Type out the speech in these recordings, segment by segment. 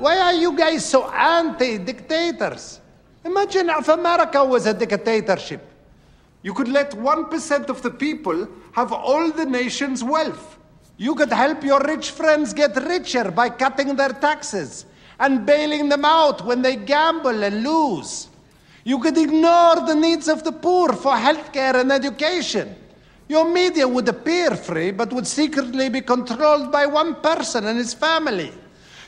Why are you guys so anti-dictators? Imagine if America was a dictatorship. You could let 1% of the people have all the nation's wealth. You could help your rich friends get richer by cutting their taxes and bailing them out when they gamble and lose. You could ignore the needs of the poor for healthcare and education. Your media would appear free, but would secretly be controlled by one person and his family.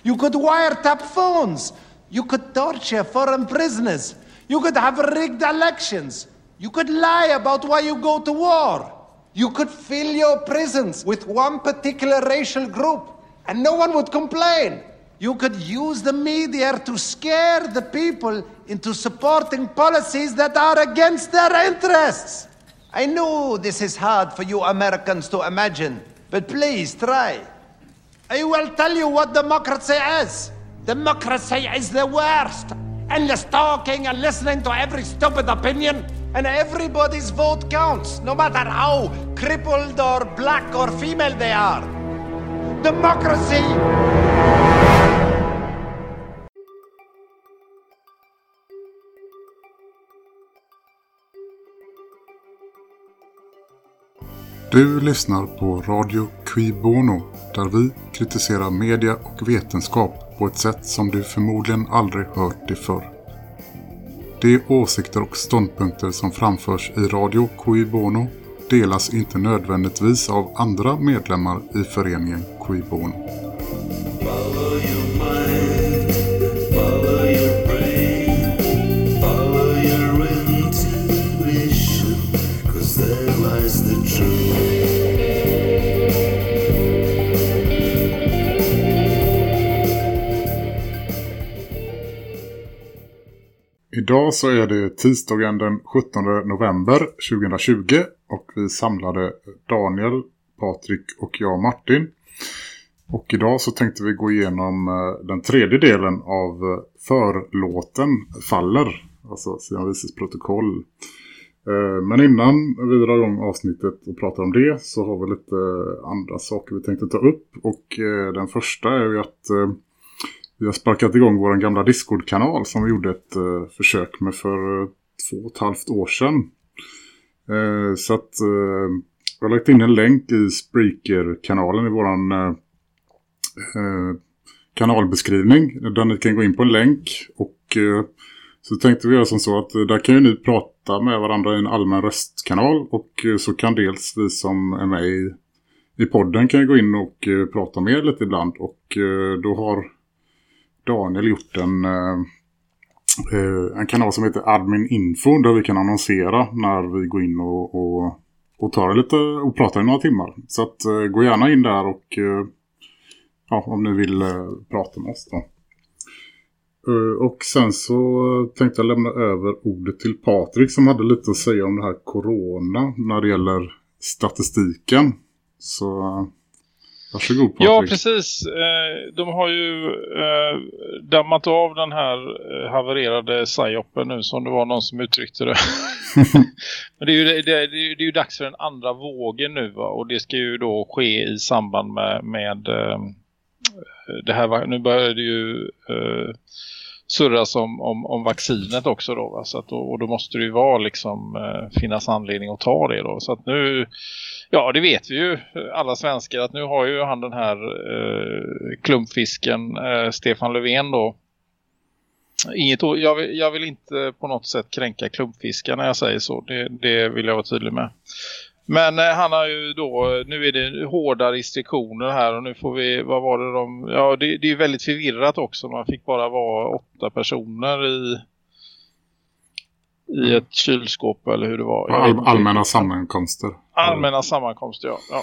You could wiretap phones. You could torture foreign prisoners. You could have rigged elections. You could lie about why you go to war. You could fill your prisons with one particular racial group, and no one would complain. You could use the media to scare the people into supporting policies that are against their interests. I know this is hard for you Americans to imagine, but please try. I will tell you what democracy is. Democracy is the worst. Endless talking and listening to every stupid opinion, and everybody's vote counts, no matter how crippled or black or female they are. Democracy! Du lyssnar på Radio Qui Bono där vi kritiserar media och vetenskap på ett sätt som du förmodligen aldrig hört det förr. De åsikter och ståndpunkter som framförs i Radio Cui Bono delas inte nödvändigtvis av andra medlemmar i föreningen Cui Bono. Idag så är det tisdagen den 17 november 2020 och vi samlade Daniel, Patrik och jag Martin. Och idag så tänkte vi gå igenom eh, den tredje delen av eh, förlåten faller, alltså Sian Vises protokoll. Eh, men innan vi drar igång avsnittet och pratar om det så har vi lite andra saker vi tänkte ta upp. Och den första är ju att vi har sparkat igång vår gamla Discord-kanal som vi gjorde ett eh, försök med för eh, två och ett halvt år sedan. Eh, så att eh, jag har lagt in en länk i Spreaker-kanalen i våran eh, eh, kanalbeskrivning där ni kan gå in på en länk. Och eh, så tänkte vi göra som så att eh, där kan ju ni prata med varandra i en allmän röstkanal. Och eh, så kan dels vi som är med i, i podden kan ju gå in och eh, prata med er lite ibland. Och eh, då har Daniel gjort en, eh, eh, en kanal som heter Admin Info där vi kan annonsera när vi går in och, och, och tar lite och pratar i några timmar. Så att eh, gå gärna in där och eh, ja, om ni vill eh, prata med oss då. Eh, Och sen så tänkte jag lämna över ordet till Patrik som hade lite att säga om det här corona när det gäller statistiken. Så eh, varsågod Patrik. Ja, precis. Eh, De har ju eh, dammat av den här eh, havererade psyopen nu som det var någon som uttryckte det. Men det är, ju, det, det, det är ju- det är ju dags för den andra vågen nu va? och det ska ju då ske i samband med, med det här. Nu börjar det ju surras om, om, om vaccinet också då va? Så att, då, och då måste det ju vara liksom eh, finnas anledning att ta det då. Så att nu Ja, det vet vi ju eh, alla svenskar att nu har ju han den här eh, klumpfisken eh, Stefan Löfven då. Inget, jag, vill, jag vill inte på något sätt kränka klumpfiskar när jag säger så. Det, det vill jag vara tydlig med. Men eh, han har ju då, nu är det hårda restriktioner här och nu får vi, vad var det de, ja det, det är ju väldigt förvirrat också. Man fick bara vara åtta personer i i ett kylskåp eller hur det var. All, allmänna sammankomster. Allmänna sammankomster, ja. ja.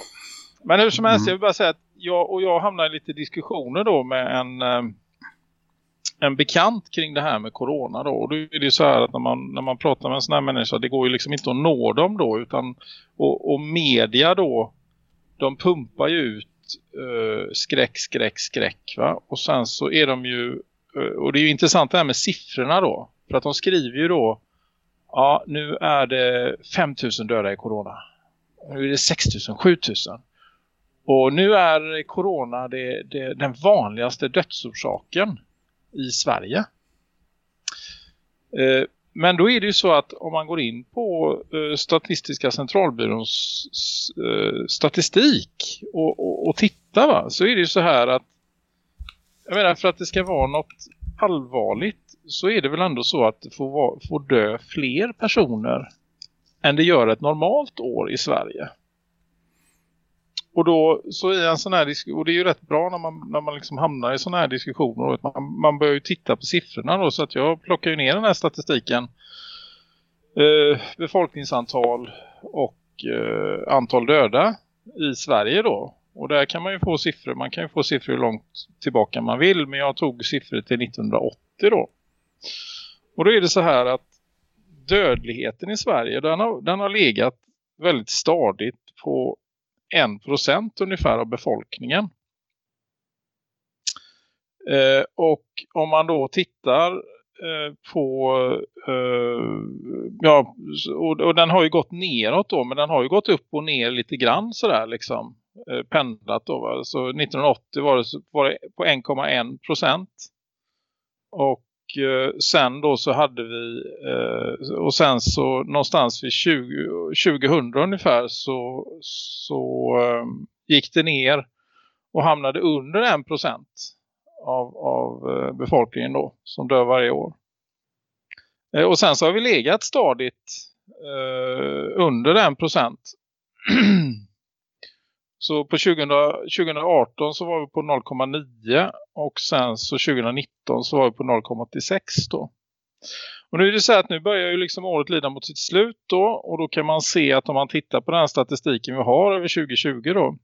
Men hur som helst, Mm. jag vill bara säga att jag och jag hamnade i lite diskussioner då med en, eh, en bekant kring det här med corona då. Och då är det ju så här att när man, när man pratar med en sån här människa, det går ju liksom inte att nå dem då. Utan, och, och media då, de pumpar ju ut eh, skräck, skräck, skräck va. Och sen så är de ju, eh, och det är ju intressant det här med siffrorna då. För att de skriver ju då, ja nu är det 5000 döda i corona. Nu är det 6000, 7000. Och nu är corona det, det, den vanligaste dödsorsaken i Sverige. Eh, men då är det ju så att om man går in på eh, Statistiska centralbyråns eh, statistik och, och, och tittar va, så är det ju så här att jag menar för att det ska vara något allvarligt så är det väl ändå så att det får, får dö fler personer än det gör ett normalt år i Sverige. Och då så i en sån här diskussion, och det är ju rätt bra när man, när man liksom hamnar i såna här diskussioner och man, man börjar ju titta på siffrorna då så att jag plockar ju ner den här statistiken eh, befolkningsantal och eh, antal döda i Sverige då. Och där kan man ju få siffror, man kan ju få siffror hur långt tillbaka man vill men jag tog siffror till 1980 då. Och då är det så här att dödligheten i Sverige den har, den har legat väldigt stadigt på 1% ungefär av befolkningen. Eh, och om man då tittar eh, på eh, ja och, och, den har ju gått neråt då men den har ju gått upp och ner lite grann sådär liksom eh, pendlat då va? så 1980 var det, var det på 1,1 procent och Eh, sen då så hade vi eh, och sen så någonstans vid 20, 2000 ungefär så, så eh, gick det ner och hamnade under en procent av, av eh, befolkningen då som dör varje år. Eh, och sen så har vi legat stadigt eh, under en procent. Så på 2000, 2018 så var vi på 0,9 och sen så 2019 så var vi på 0,86 då. Och nu är det så att nu börjar ju liksom året lida mot sitt slut då och då kan man se att om man tittar på den här statistiken vi har över 2020 då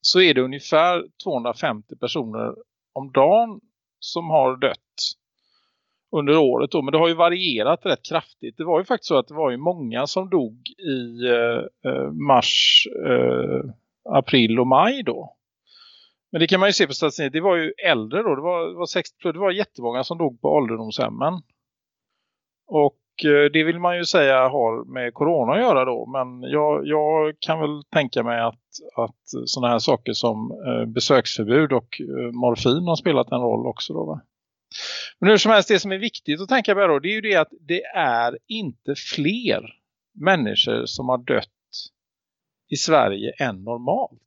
så är det ungefär 250 personer om dagen som har dött under året då. Men det har ju varierat rätt kraftigt. Det var ju faktiskt så att det var ju många som dog i eh, eh mars, eh, april och maj då. Men det kan man ju se på statistiken. Det var ju äldre då. Det var, det var, 60, det var jättemånga som dog på ålderdomshemmen. Och eh, det vill man ju säga har med corona att göra då. Men jag, jag kan väl tänka mig att, att sådana här saker som eh, besöksförbud och morfin har spelat en roll också då va? Men hur som helst, det som är viktigt att tänka på då, det är ju det att det är inte fler människor som har dött i Sverige än normalt.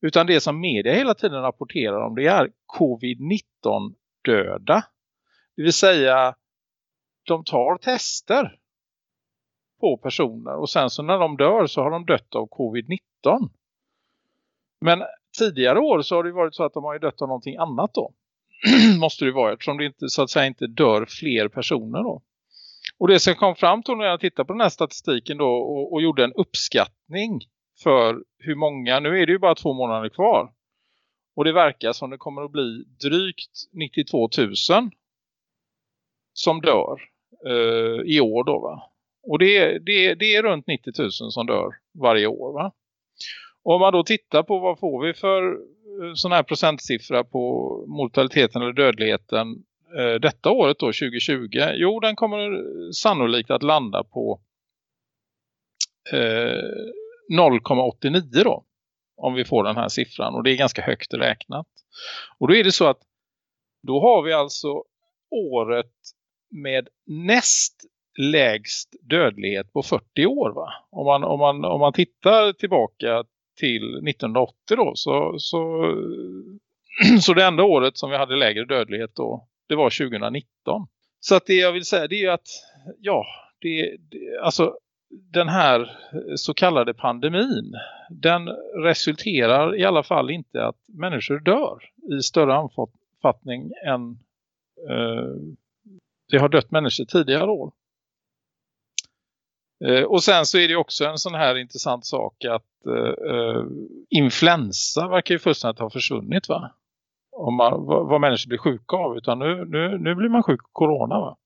Utan det som media hela tiden rapporterar om det är covid-19 döda. Det vill säga de tar tester på personer och sen så när de dör så har de dött av covid-19. Men tidigare år så har det varit så att de har dött av någonting annat då. måste det vara eftersom det inte, så att säga inte dör fler personer då. Och det som kom fram till när jag tittade på den här statistiken då och, och, gjorde en uppskattning för hur många, nu är det ju bara två månader kvar. Och det verkar som det kommer att bli drygt 92 000 som dör eh, i år då va. Och det, det, det är runt 90 000 som dör varje år va. Och om man då tittar på vad får vi för eh, sån här procentsiffra på mortaliteten eller dödligheten eh, detta året då 2020? Jo, den kommer eh, sannolikt att landa på eh, 0,89 då. Om vi får den här siffran. Och det är ganska högt räknat. Och då är det så att då har vi alltså året med näst lägst dödlighet på 40 år va? Om man, om man, om man tittar tillbaka till 1980 då så, så, så det enda året som vi hade lägre dödlighet då det var 2019. Så att det jag vill säga det är ju att ja, det, det, alltså den här så kallade pandemin den resulterar i alla fall inte att människor dör i större omfattning än eh, det har dött människor tidigare år. Eh, och sen så är det också en sån här intressant sak att eh, eh, influensa verkar ju fullständigt ha försvunnit va? Om man, vad, vad människor blir sjuka av utan nu, nu, nu blir man sjuk av corona va?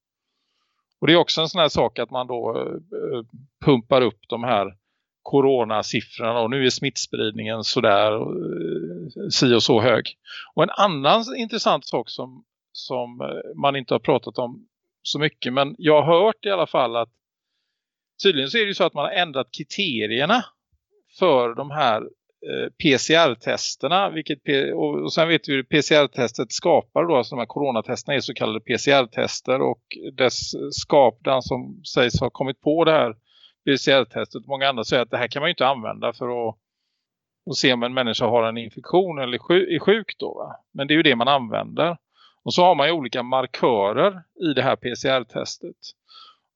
Och det är också en sån här sak att man då eh, pumpar upp de här coronasiffrorna och nu är smittspridningen sådär eh, si och så hög. Och en annan intressant sak som, som eh, man inte har pratat om så mycket men jag har hört i alla fall att tydligen så är det ju så att man har ändrat kriterierna för de här eh, PCR-testerna, och, och sen vet vi hur PCR-testet skapar då, alltså de här coronatesterna är så kallade PCR-tester och dess skap, den som sägs ha kommit på det här PCR-testet, många andra säger att det här kan man ju inte använda för att och se om en människa har en infektion eller är sjuk då. Va? Men det är ju det man använder. Och så har man ju olika markörer i det här PCR-testet.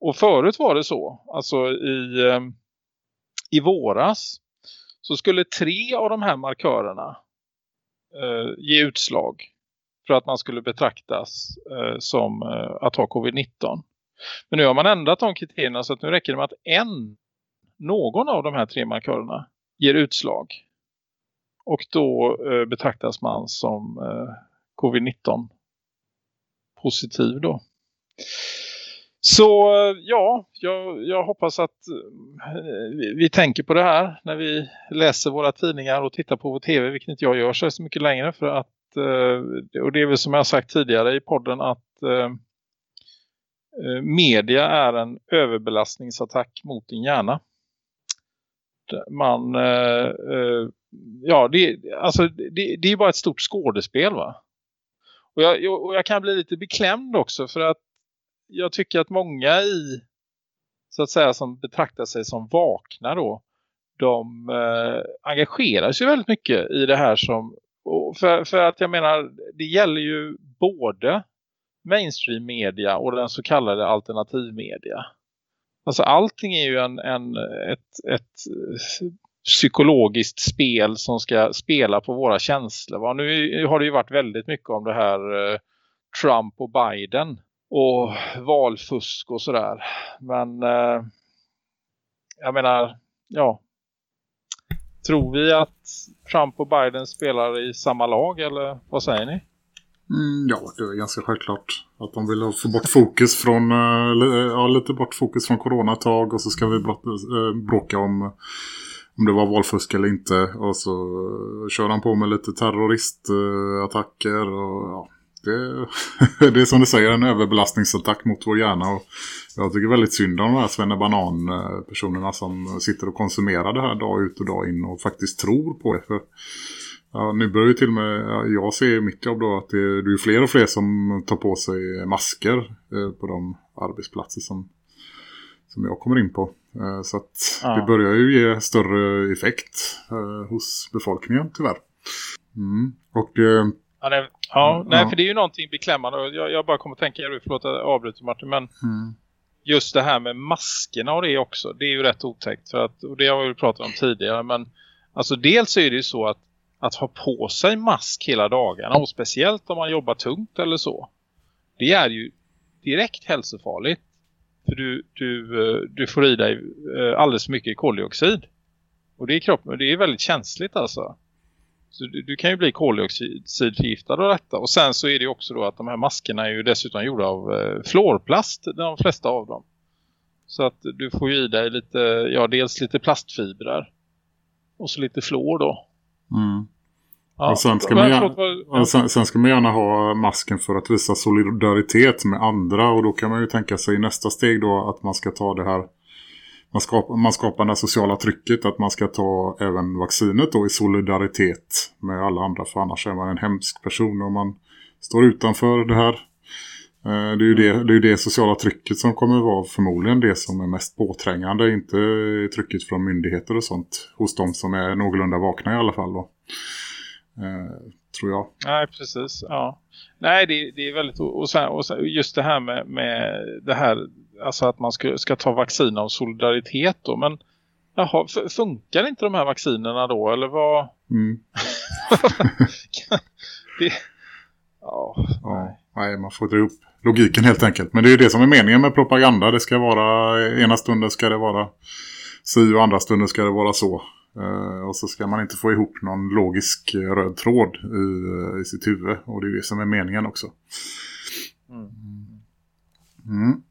Och förut var det så, alltså i, ehm, i våras så skulle tre av de här markörerna eh, ge utslag för att man skulle betraktas eh, som eh, att ha covid-19. Men nu har man ändrat de kriterierna så att nu räcker det med att en, någon av de här tre markörerna ger utslag. Och då eh, betraktas man som eh, covid-19 positiv då. Så ja, jag, jag hoppas att eh, vi, vi tänker på det här när vi läser våra tidningar och tittar på vår tv, vilket inte jag gör så så mycket längre för att, eh, och det är väl som jag har sagt tidigare i podden att eh, media är en överbelastningsattack mot din hjärna. Man, ja det, alltså, det, det är bara ett stort skådespel va. Och jag- och jag kan bli lite beklämd också för att jag tycker att många i så att säga som betraktar sig som vakna då de eh, engagerar sig väldigt mycket i det här som och för, för att jag menar det gäller ju både mainstream media och den så kallade alternativmedia. Alltså allting är ju en, en, ett, ett psykologiskt spel som ska spela på våra känslor. Va? Nu har det ju varit väldigt mycket om det här eh, Trump och Biden och valfusk och sådär. Men eh, jag menar, ja. Tror vi att Trump och Biden spelar i samma lag eller vad säger ni? Mm, ja, det är ganska självklart att de vill få bort fokus från eh, eh, ja, lite bort fokus från corona ett tag och så ska vi eh, bråka om om det var valfusk eller inte och så kör han på med lite terroristattacker och ja, det, det är som du säger en överbelastningsattack mot vår hjärna och jag tycker väldigt synd om de här Svenne Banan-personerna som sitter och konsumerar det här dag ut och dag in och faktiskt tror på det för Ja, nu börjar ju till och med, ja, jag ser i mitt jobb då att det, det är fler och fler som tar på sig masker eh, på de arbetsplatser som, som jag kommer in på. Eh, så att Ja. det börjar ju ge större effekt eh, hos befolkningen tyvärr. Mm. Och det, Ja, nej, ja, Mm, nej ja. för det är ju någonting beklämmande. och Jag, jag bara kommer att tänka, förlåt att jag avbryter Martin, men mm, just det här med maskerna och det också, det är ju rätt otäckt. För att, och det har vi ju pratat om tidigare, men alltså dels är det ju så att, att ha på sig mask hela dagarna och speciellt om man jobbar tungt eller så. Det är ju direkt hälsofarligt. För du, du, eh, du får i dig eh, alldeles mycket koldioxid. Och det är kroppen, det är väldigt känsligt alltså. Så du, du kan ju bli koldioxidförgiftad av detta. Och sen så är det också då att de här maskerna är ju dessutom gjorda av eh, fluorplast, de flesta av dem. Så att du får ju i dig lite, ja dels lite plastfibrer. Och så lite fluor då. mm. Ja, Och sen ska man gärna- vad- sen, sen ska man gärna ha masken för att visa solidaritet med andra och då kan man ju tänka sig i nästa steg då att man ska ta det här man skapar, man skapar det sociala trycket att man ska ta även vaccinet då i solidaritet med alla andra för annars är man en hemsk person om man står utanför det här. Eh, det är ju det, det, är ju det sociala trycket som kommer vara förmodligen det som är mest påträngande, inte trycket från myndigheter och sånt hos de som är någorlunda vakna i alla fall då. Eh, tror jag. Nej, precis. Ja. Nej, det, det är väldigt... Och, sen, och sen, just det här med, med det här... Alltså att man ska, ska ta vaccin av solidaritet då. Men jaha, funkar inte de här vaccinerna då? Eller vad... Mm. det, ja, Ja, nej, man får dra upp logiken helt enkelt. Men det är ju det som är meningen med propaganda. Det ska vara, ena stunden ska det vara si och andra stunden ska det vara så. Eh, och så ska man inte få ihop någon logisk eh, röd tråd i, eh, i sitt huvud. Och det är det som är meningen också. Mm. Mm.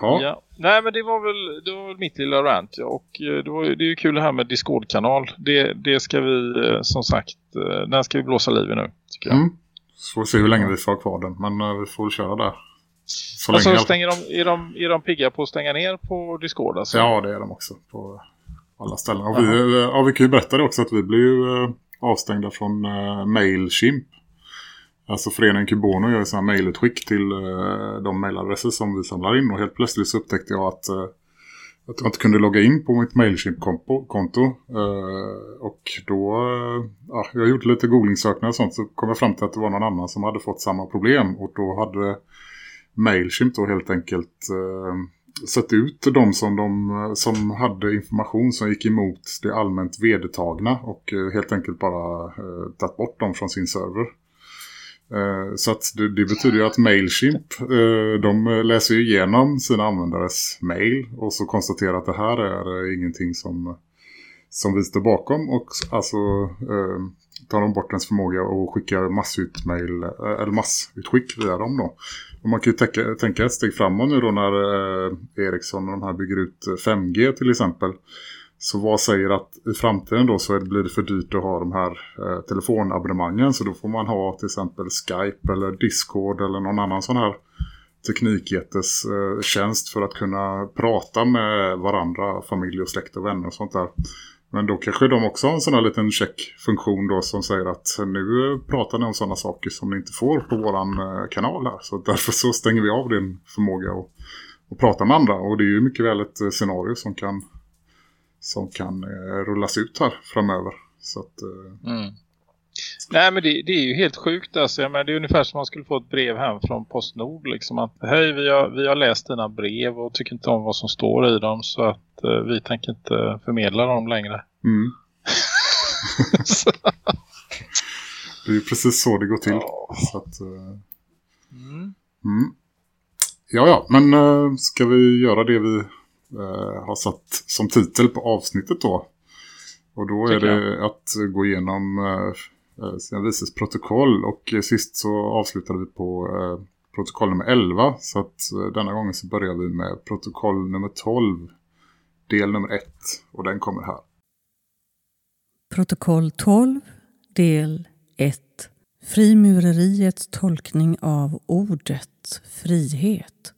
Ja. Ja. Nej men det var väl, det var väl mitt lilla rant ja. Och eh, det, var, det är ju kul det här med Discord-kanal. Det, det ska vi eh, som sagt, eh, den ska vi blåsa liv i nu tycker jag. Mm. Så får vi se hur länge vi får kvar den. Men eh, vi får köra där. Så Alltså länge. stänger de, är, de, är de pigga på att stänga ner på Discord alltså? Ja, det är de också. På alla ställen. Och vi, eh, ja, vi kan ju berätta det också att vi blev ju eh, avstängda från eh, Mailchimp. Alltså föreningen Kubono gör sådana mailutskick till eh, de mailadresser som vi samlar in. Och helt plötsligt så upptäckte jag att, eh, att jag inte kunde logga in på mitt Mailchimp-konto. Eh, och då, eh, ja, jag gjorde lite googlingsökningar och sånt så kom jag fram till att det var någon annan som hade fått samma problem. Och då hade Mailchimp då helt enkelt eh, sett ut de som, de eh, som hade information som gick emot det allmänt vedertagna och helt enkelt bara eh, tagit bort dem från sin server. Eh, så att det, det betyder ju att Mailchimp, eh, de läser ju igenom sina användares mail och så konstaterar att det här är eh, ingenting som, som vi står bakom och alltså tar de bort ens förmåga att skicka massutmail, eller massutskick via dem då. Och man kan ju tänka, tänka ett steg framåt nu då när Ericsson och de här bygger ut 5G till exempel. Så vad säger att i framtiden då så blir det för dyrt att ha de här eh, telefonabonnemangen. Så då får man ha till exempel Skype eller Discord eller någon annan sån här teknikjättes eh, tjänst för att kunna prata med varandra, familj och släkt och vänner och sånt där. Men då kanske de också har en sån här liten checkfunktion då som säger att nu pratar ni om sådana saker som ni inte får på våran eh, kanal här. Så därför så stänger vi av din förmåga att, att prata med andra. Och det är ju mycket väl ett eh, scenario som kan, som kan eh, rullas ut här framöver. Så att, eh, Mm. Nej men det, det är ju helt sjukt alltså. Jag menar, det är ungefär som man skulle få ett brev hem från Postnord liksom att hej vi har, vi har läst dina brev och tycker inte om vad som står i dem så att eh, vi tänker inte förmedla dem längre. mm. Det är ju precis så det går till. Ja. Så att, eh, mm. Mm. Ja, ja, men eh, ska vi göra det vi eh, har satt som titel på avsnittet då? Och då är det att gå igenom eh, eh, sina vises protokoll och sist så avslutade vi på eh, protokoll nummer 11 så att eh, denna gången så börjar vi med protokoll nummer 12 del nummer 1 och den kommer här. Protokoll 12, del 1. Frimureriets tolkning av ordet frihet.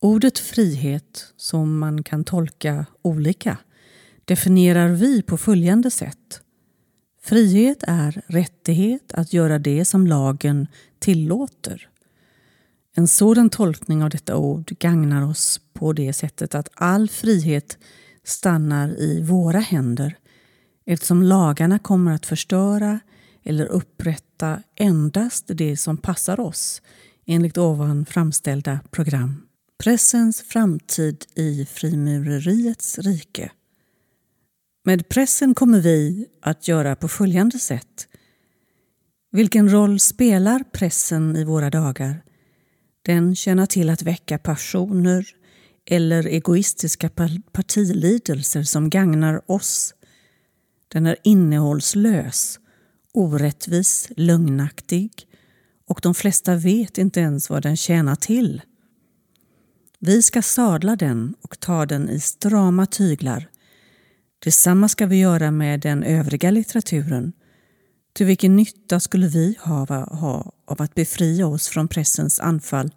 Ordet frihet, som man kan tolka olika, definierar vi på följande sätt. Frihet är rättighet att göra det som lagen tillåter. En sådan tolkning av detta ord gagnar oss på det sättet att all frihet stannar i våra händer eftersom lagarna kommer att förstöra eller upprätta endast det som passar oss enligt ovan framställda program. Pressens framtid i frimureriets rike. Med pressen kommer vi att göra på följande sätt. Vilken roll spelar pressen i våra dagar? Den tjänar till att väcka passioner eller egoistiska partilidelser som gagnar oss. Den är innehållslös, orättvis, lögnaktig och de flesta vet inte ens vad den tjänar till. Vi ska sadla den och ta den i strama tyglar. Detsamma ska vi göra med den övriga litteraturen. Till vilken nytta skulle vi ha, ha av att befria oss från pressens anfall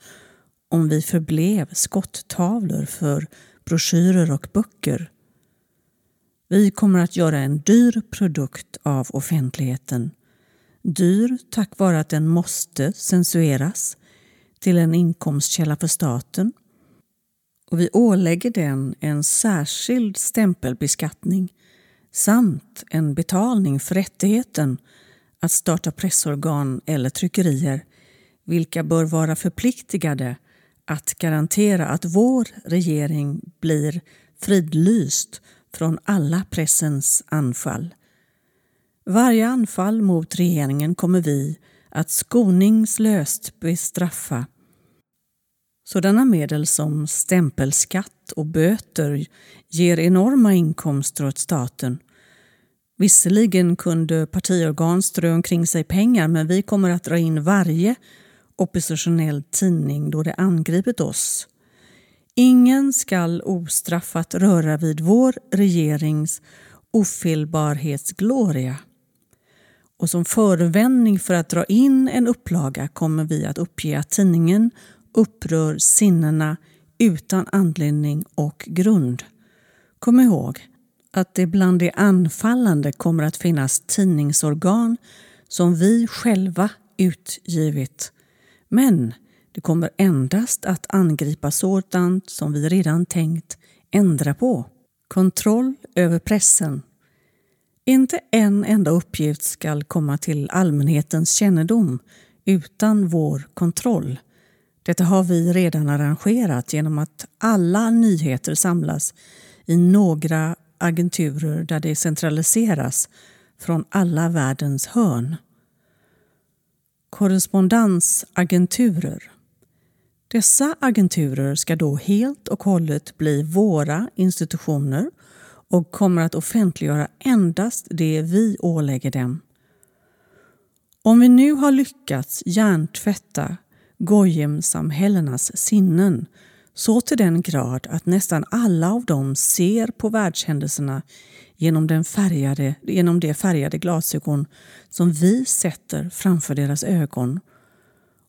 om vi förblev skottavlor för broschyrer och böcker? Vi kommer att göra en dyr produkt av offentligheten. Dyr tack vare att den måste censureras till en inkomstkälla för staten. Och vi ålägger den en särskild stämpelbeskattning samt en betalning för rättigheten att starta pressorgan eller tryckerier vilka bör vara förpliktigade att garantera att vår regering blir fridlyst från alla pressens anfall. Varje anfall mot regeringen kommer vi att skoningslöst bestraffa. Sådana medel som stämpelskatt och böter ger enorma inkomster åt staten. Visserligen kunde partiorgan strö omkring sig pengar men vi kommer att dra in varje oppositionell tidning då det angripit oss. Ingen skall ostraffat röra vid vår regerings ofelbarhetsgloria. Och som förevändning för att dra in en upplaga kommer vi att uppge att tidningen upprör sinnena utan anledning och grund. Kom ihåg att det bland de anfallande kommer att finnas tidningsorgan som vi själva utgivit. Men det kommer endast att angripa sådant som vi redan tänkt ändra på. Kontroll över pressen. Inte en enda uppgift skall komma till allmänhetens kännedom utan vår kontroll. Detta har vi redan arrangerat genom att alla nyheter samlas i några agenturer där det centraliseras från alla världens hörn. Korrespondensagenturer. Dessa agenturer ska då helt och hållet bli våra institutioner och kommer att offentliggöra endast det vi ålägger dem. Om vi nu har lyckats hjärntvätta Goyim-samhällenas sinnen så till den grad att nästan alla av dem ser på världshändelserna genom, den färgade, genom de färgade glasögon som vi sätter framför deras ögon.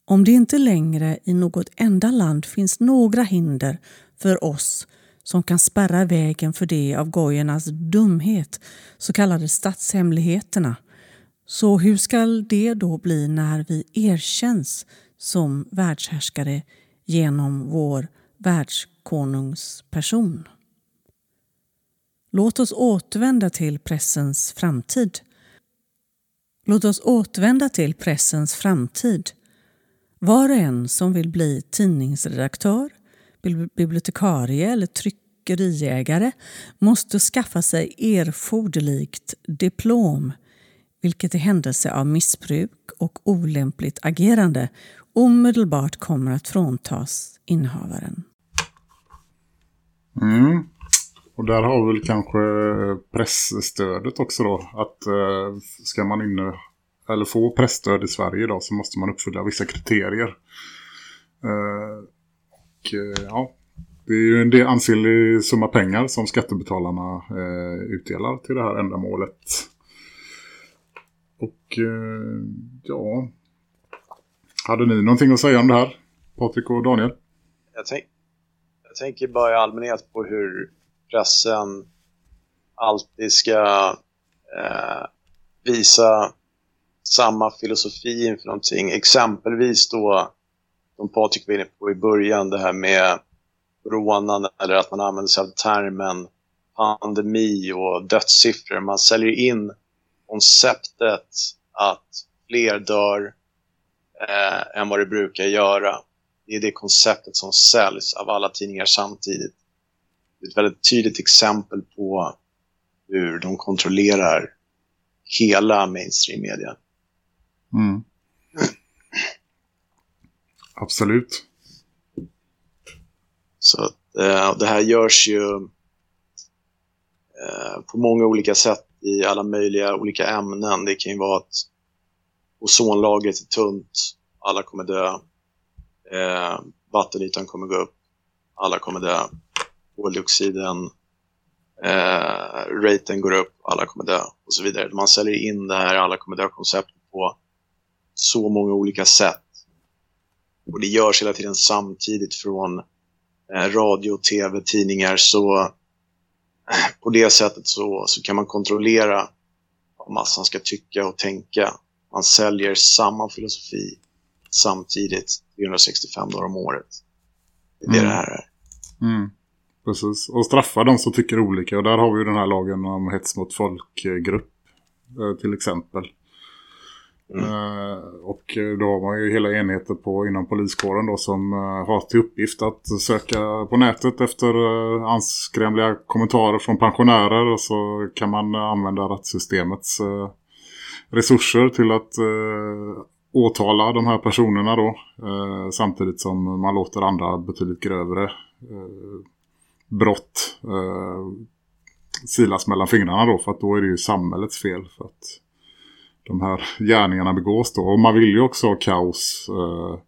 Om det inte längre i något enda land finns några hinder för oss som kan spärra vägen för det av gojernas dumhet så kallade statshemligheterna, så hur skall det då bli när vi erkänns som världshärskare genom vår världskonungsperson? Låt oss återvända till pressens framtid. Låt oss återvända till pressens framtid. Var och en som vill bli tidningsredaktör, bibliotekarie eller tryckeriägare måste skaffa sig erforderligt diplom vilket i händelse av missbruk och olämpligt agerande omedelbart kommer att fråntas innehavaren. Mm. Och där har vi väl kanske pressstödet också då. Att eh, ska man inne, eller få pressstöd i Sverige idag så måste man uppfylla vissa kriterier. Eh, och eh, ja, det är ju en del ansenlig summa pengar som skattebetalarna eh, utdelar till det här ändamålet. Och eh, ja, hade ni någonting att säga om det här? Patrik och Daniel? Jag, tänk, jag tänker bara i allmänhet på hur pressen alltid ska eh, visa samma filosofi inför någonting. Exempelvis då, som Patrik var inne på i början, det här med rånande eller att man använder sig av termen pandemi och dödssiffror. Man säljer in konceptet att fler dör eh, än vad det brukar göra. Det är det konceptet som säljs av alla tidningar samtidigt. Det är ett väldigt tydligt exempel på hur de kontrollerar hela mainstream-media. Mm. Absolut. Så att, eh, det här görs ju eh, på många olika sätt i alla möjliga olika ämnen. Det kan ju vara att ozonlagret är tunt, alla kommer dö. Eh, vattenytan kommer gå upp, alla kommer dö. Koldioxiden, eh, raten går upp, alla kommer dö och så vidare. Man säljer in det här alla kommer dö-konceptet på så många olika sätt. Och det görs hela tiden samtidigt från eh, radio, tv, tidningar. Så eh, på det sättet så, så kan man kontrollera vad massan ska tycka och tänka. Man säljer samma filosofi samtidigt 365 dagar om året. Det är det Mm. det här är. Mm. Precis. Och straffa de som tycker olika. Och där har vi ju den här lagen om hets mot folkgrupp eh, till exempel. Mm. Eh, och då har man ju hela enheter på inom poliskåren då som eh, har till uppgift att söka på nätet efter anskrämliga kommentarer från pensionärer och så kan man använda rättssystemets resurser till att eh, åtala de här personerna då eh, samtidigt som man låter andra betydligt grövre eh, brott eh, silas mellan fingrarna då för att då är det ju samhällets fel för att de här gärningarna begås då. Och man vill ju också ha kaos eh,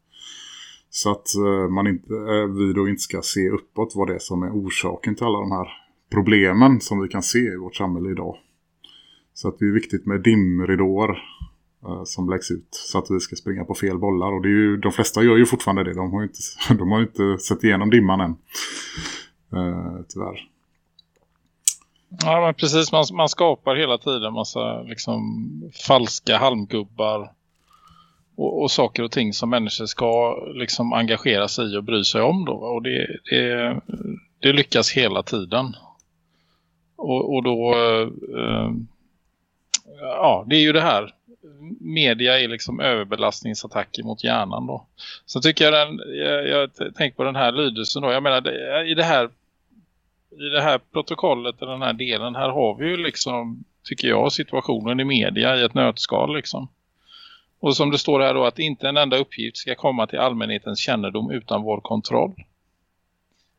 så att eh, man inte, eh, vi då inte ska se uppåt vad det är som är orsaken till alla de här problemen som vi kan se i vårt samhälle idag. Så att det är viktigt med dimridåer eh, som läggs ut så att vi ska springa på fel bollar. Och det är ju, de flesta gör ju fortfarande det. De har ju inte, de har ju inte sett igenom dimman än. Eh, tyvärr. Ja men precis, man, man skapar hela tiden massa liksom falska halmgubbar och, och saker och ting som människor ska liksom engagera sig i och bry sig om då. Och det, det, det lyckas hela tiden. Och, och då, eh, eh ja det är ju det här. Media är liksom överbelastningsattacker mot hjärnan då. Så tycker jag den, jag, jag tänker på den här lydelsen då. Jag menar det, i det här i det här protokollet i den här delen här har vi ju liksom tycker jag situationen i media i ett nötskal liksom. Och som det står här då att inte en enda uppgift ska komma till allmänhetens kännedom utan vår kontroll.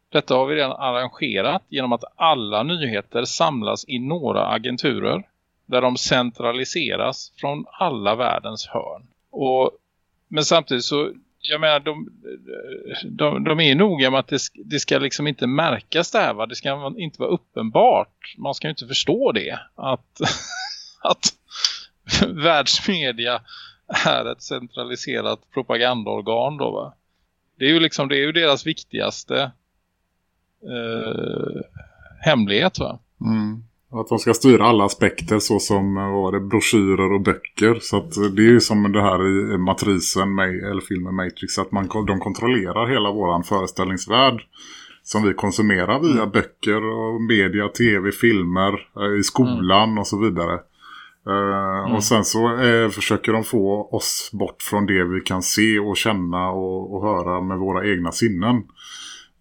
Detta har vi redan arrangerat genom att alla nyheter samlas i några agenturer där de centraliseras från alla världens hörn. Och, men samtidigt så, jag menar, de, de, de är noga med att det, det ska liksom inte märkas det här va? Det ska inte vara uppenbart. Man ska ju inte förstå det. Att, att världsmedia är ett centraliserat propagandaorgan då va? Det är ju liksom, det är ju deras viktigaste eh, hemlighet va? Mm. Att de ska styra alla aspekter så som var det, broschyrer och böcker. Så att det är ju som det här i matrisen, eller filmen Matrix. Att man, de kontrollerar hela våran föreställningsvärld som vi konsumerar via mm. böcker och media, tv, filmer, i skolan mm. och så vidare. Mm. Och sen så försöker de få oss bort från det vi kan se och känna och, och höra med våra egna sinnen.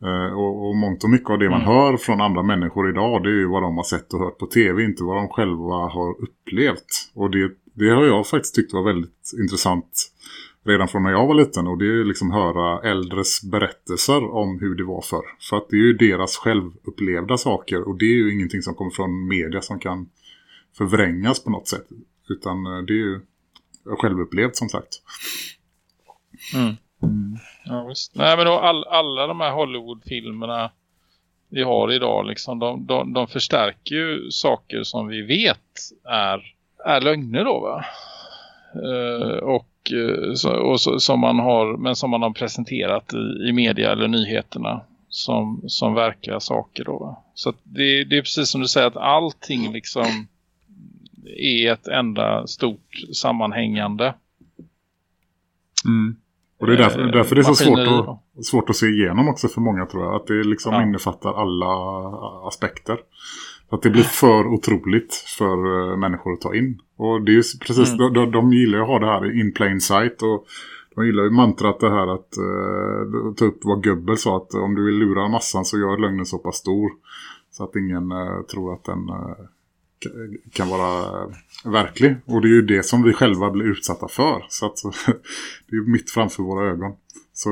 Uh, och, och mångt och mycket av det man mm. hör från andra människor idag det är ju vad de har sett och hört på tv, inte vad de själva har upplevt. Och det, det har jag faktiskt tyckt var väldigt intressant redan från när jag var liten. Och det är liksom höra äldres berättelser om hur det var förr. För att det är ju deras självupplevda saker och det är ju ingenting som kommer från media som kan förvrängas på något sätt. Utan eh, det är ju självupplevt som sagt. Mm. Ja, visst. Nej, men då all, alla de här Hollywood-filmerna vi har idag, liksom, de, de, de förstärker ju saker som vi vet är, är lögner då va? Uh, och, eh, och så, som man har, men som man har presenterat i, i media eller nyheterna som, som verkliga saker då va? Så det, det är precis som du säger att allting liksom är ett enda stort sammanhängande. Mm. Och det är därför, därför det är så svårt att, svårt att se igenom också för många tror jag. Att det liksom ja. innefattar alla aspekter. Att det blir för otroligt för uh, människor att ta in. Och det är ju precis, mm. de, de gillar ju att ha det här in plain sight och de gillar ju mantrat det här att uh, ta upp vad Gubbel sa att om du vill lura massan så gör lögnen så pass stor. Så att ingen uh, tror att den kan vara verklig. Och det är ju det som vi själva blir utsatta för. Så att, det är ju mitt framför våra ögon. Så,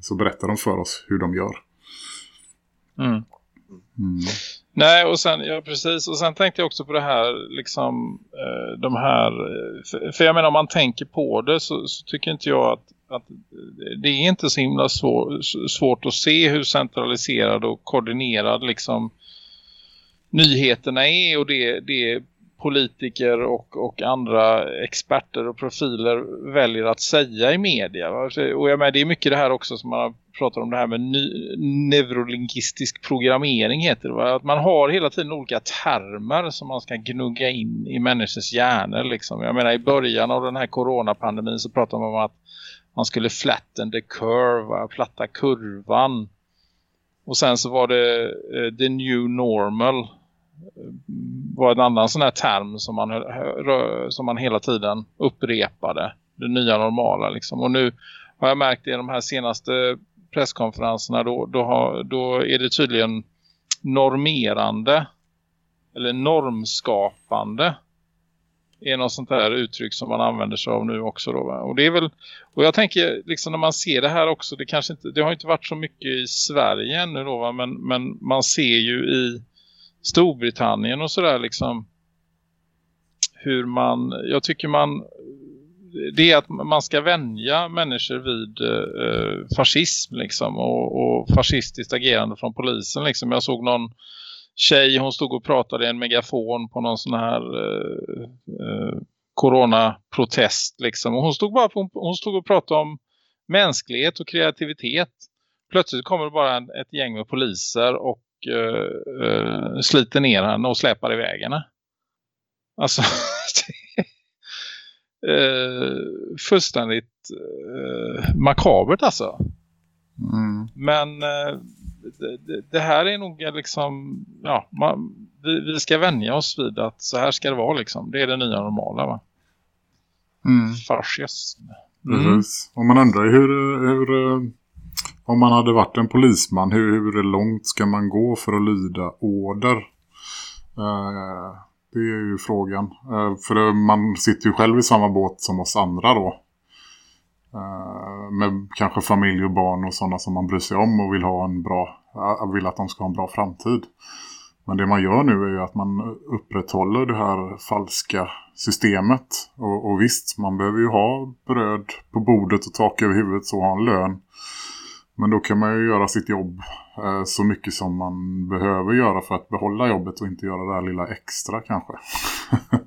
så berättar de för oss hur de gör. Mm. Mm. Nej, och sen, ja precis. Och sen tänkte jag också på det här, liksom, eh, de här, för, för, jag menar om man tänker på det så, så tycker inte jag att, att, det är inte så himla svår, svårt att se hur centraliserad och koordinerad liksom nyheterna är och det, det politiker och, och andra experter och profiler väljer att säga i media. Och jag menar, det är mycket det här också som man pratar om det här med ny, neurolingistisk programmering heter det. Att man har hela tiden olika termer som man ska gnugga in i människors hjärnor. Liksom. Jag menar i början av den här coronapandemin så pratade man om att man skulle flatten the curve, platta kurvan. Och sen så var det uh, the new normal var en annan sån här term som man, som man hela tiden upprepade. Det nya normala liksom. Och nu har jag märkt i de här senaste presskonferenserna då, då, har, då är det tydligen normerande eller normskapande är något sånt där uttryck som man använder sig av nu också då. Och det är väl och jag tänker liksom när man ser det här också det kanske inte det har inte varit så mycket i Sverige ännu då va? men men man ser ju i Storbritannien och sådär liksom hur man, jag tycker man det är att man ska vänja människor vid eh, fascism liksom och, och fascistiskt agerande från polisen liksom. Jag såg någon tjej, hon stod och pratade i en megafon på någon sån här eh, eh, coronaprotest liksom. Och hon stod bara hon, hon stod och pratade om mänsklighet och kreativitet. Plötsligt kommer det bara en, ett gäng med poliser och eh, eh, sliter ner henne och släpar iväg henne. Alltså, eh, fullständigt eh, makabert alltså. Mm. Men eh, det, det- här är nog liksom, ja, man, vi, vi ska vänja oss vid att så här ska det vara liksom. Det är det nya normala va? Mm. Fascism. Mm. Precis. Och man undrar hur, hur om man hade varit en polisman, hur, hur långt ska man gå för att lyda order? Eh, det är ju frågan. Eh, för man sitter ju själv i samma båt som oss andra då. Eh, med kanske familj och barn och sådana som man bryr sig om och vill ha en bra, eh, vill att de ska ha en bra framtid. Men det man gör nu är ju att man upprätthåller det här falska systemet. Och, och visst, man behöver ju ha bröd på bordet och tak över huvudet och ha en lön. Men då kan man ju göra sitt jobb eh, så mycket som man behöver göra för att behålla jobbet och inte göra det här lilla extra kanske.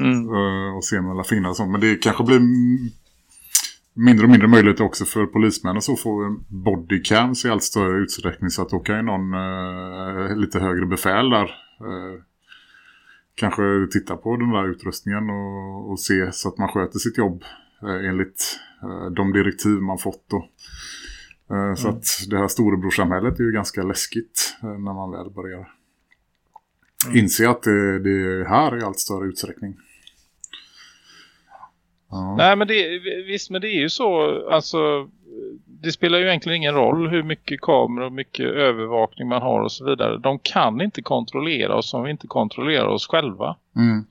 Mm. Eh, och se om det finns så. Men det kanske blir mindre och mindre möjlighet också för polismän och så få bodycams i allt större utsträckning så att då kan ju någon eh, lite högre befäl där eh, kanske titta på den där utrustningen och, och se så att man sköter sitt jobb eh, enligt eh, de direktiv man fått då. Eh, Så att det här storebrorsamhället är ju ganska läskigt eh, när man väl börjar inse att det, det är här i allt större utsträckning. Ja. Nej men det, visst men det är ju så alltså det spelar ju egentligen ingen roll hur mycket kameror och mycket övervakning man har och så vidare. De kan inte kontrollera oss om vi inte kontrollerar oss själva. Mm.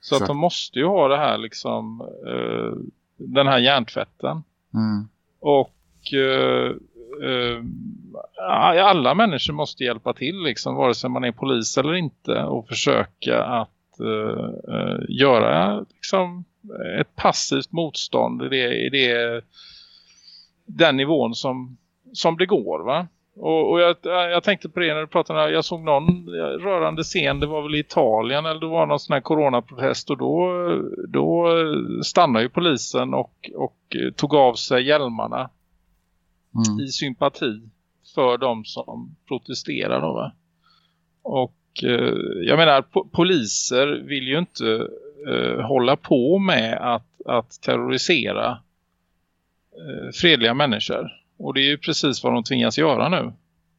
Så att Exakt. de måste ju ha det här liksom eh, den här hjärntvätten. Mm. Och Eh, eh, alla människor måste hjälpa till liksom, vare sig man är polis eller inte och försöka att eh, eh, göra liksom, ett passivt motstånd i, det, i det, den nivån som, som det går va. Och, och jag, jag tänkte på det när du pratade, jag såg någon rörande scen, det var väl i Italien eller det var någon sån här coronaprotest och då, då stannade ju polisen och, och tog av sig hjälmarna. Mm. i sympati för de som protesterar då va? Och eh, jag menar po poliser vill ju inte eh, hålla på med att, att terrorisera eh, fredliga människor. Och det är ju precis vad de tvingas göra nu.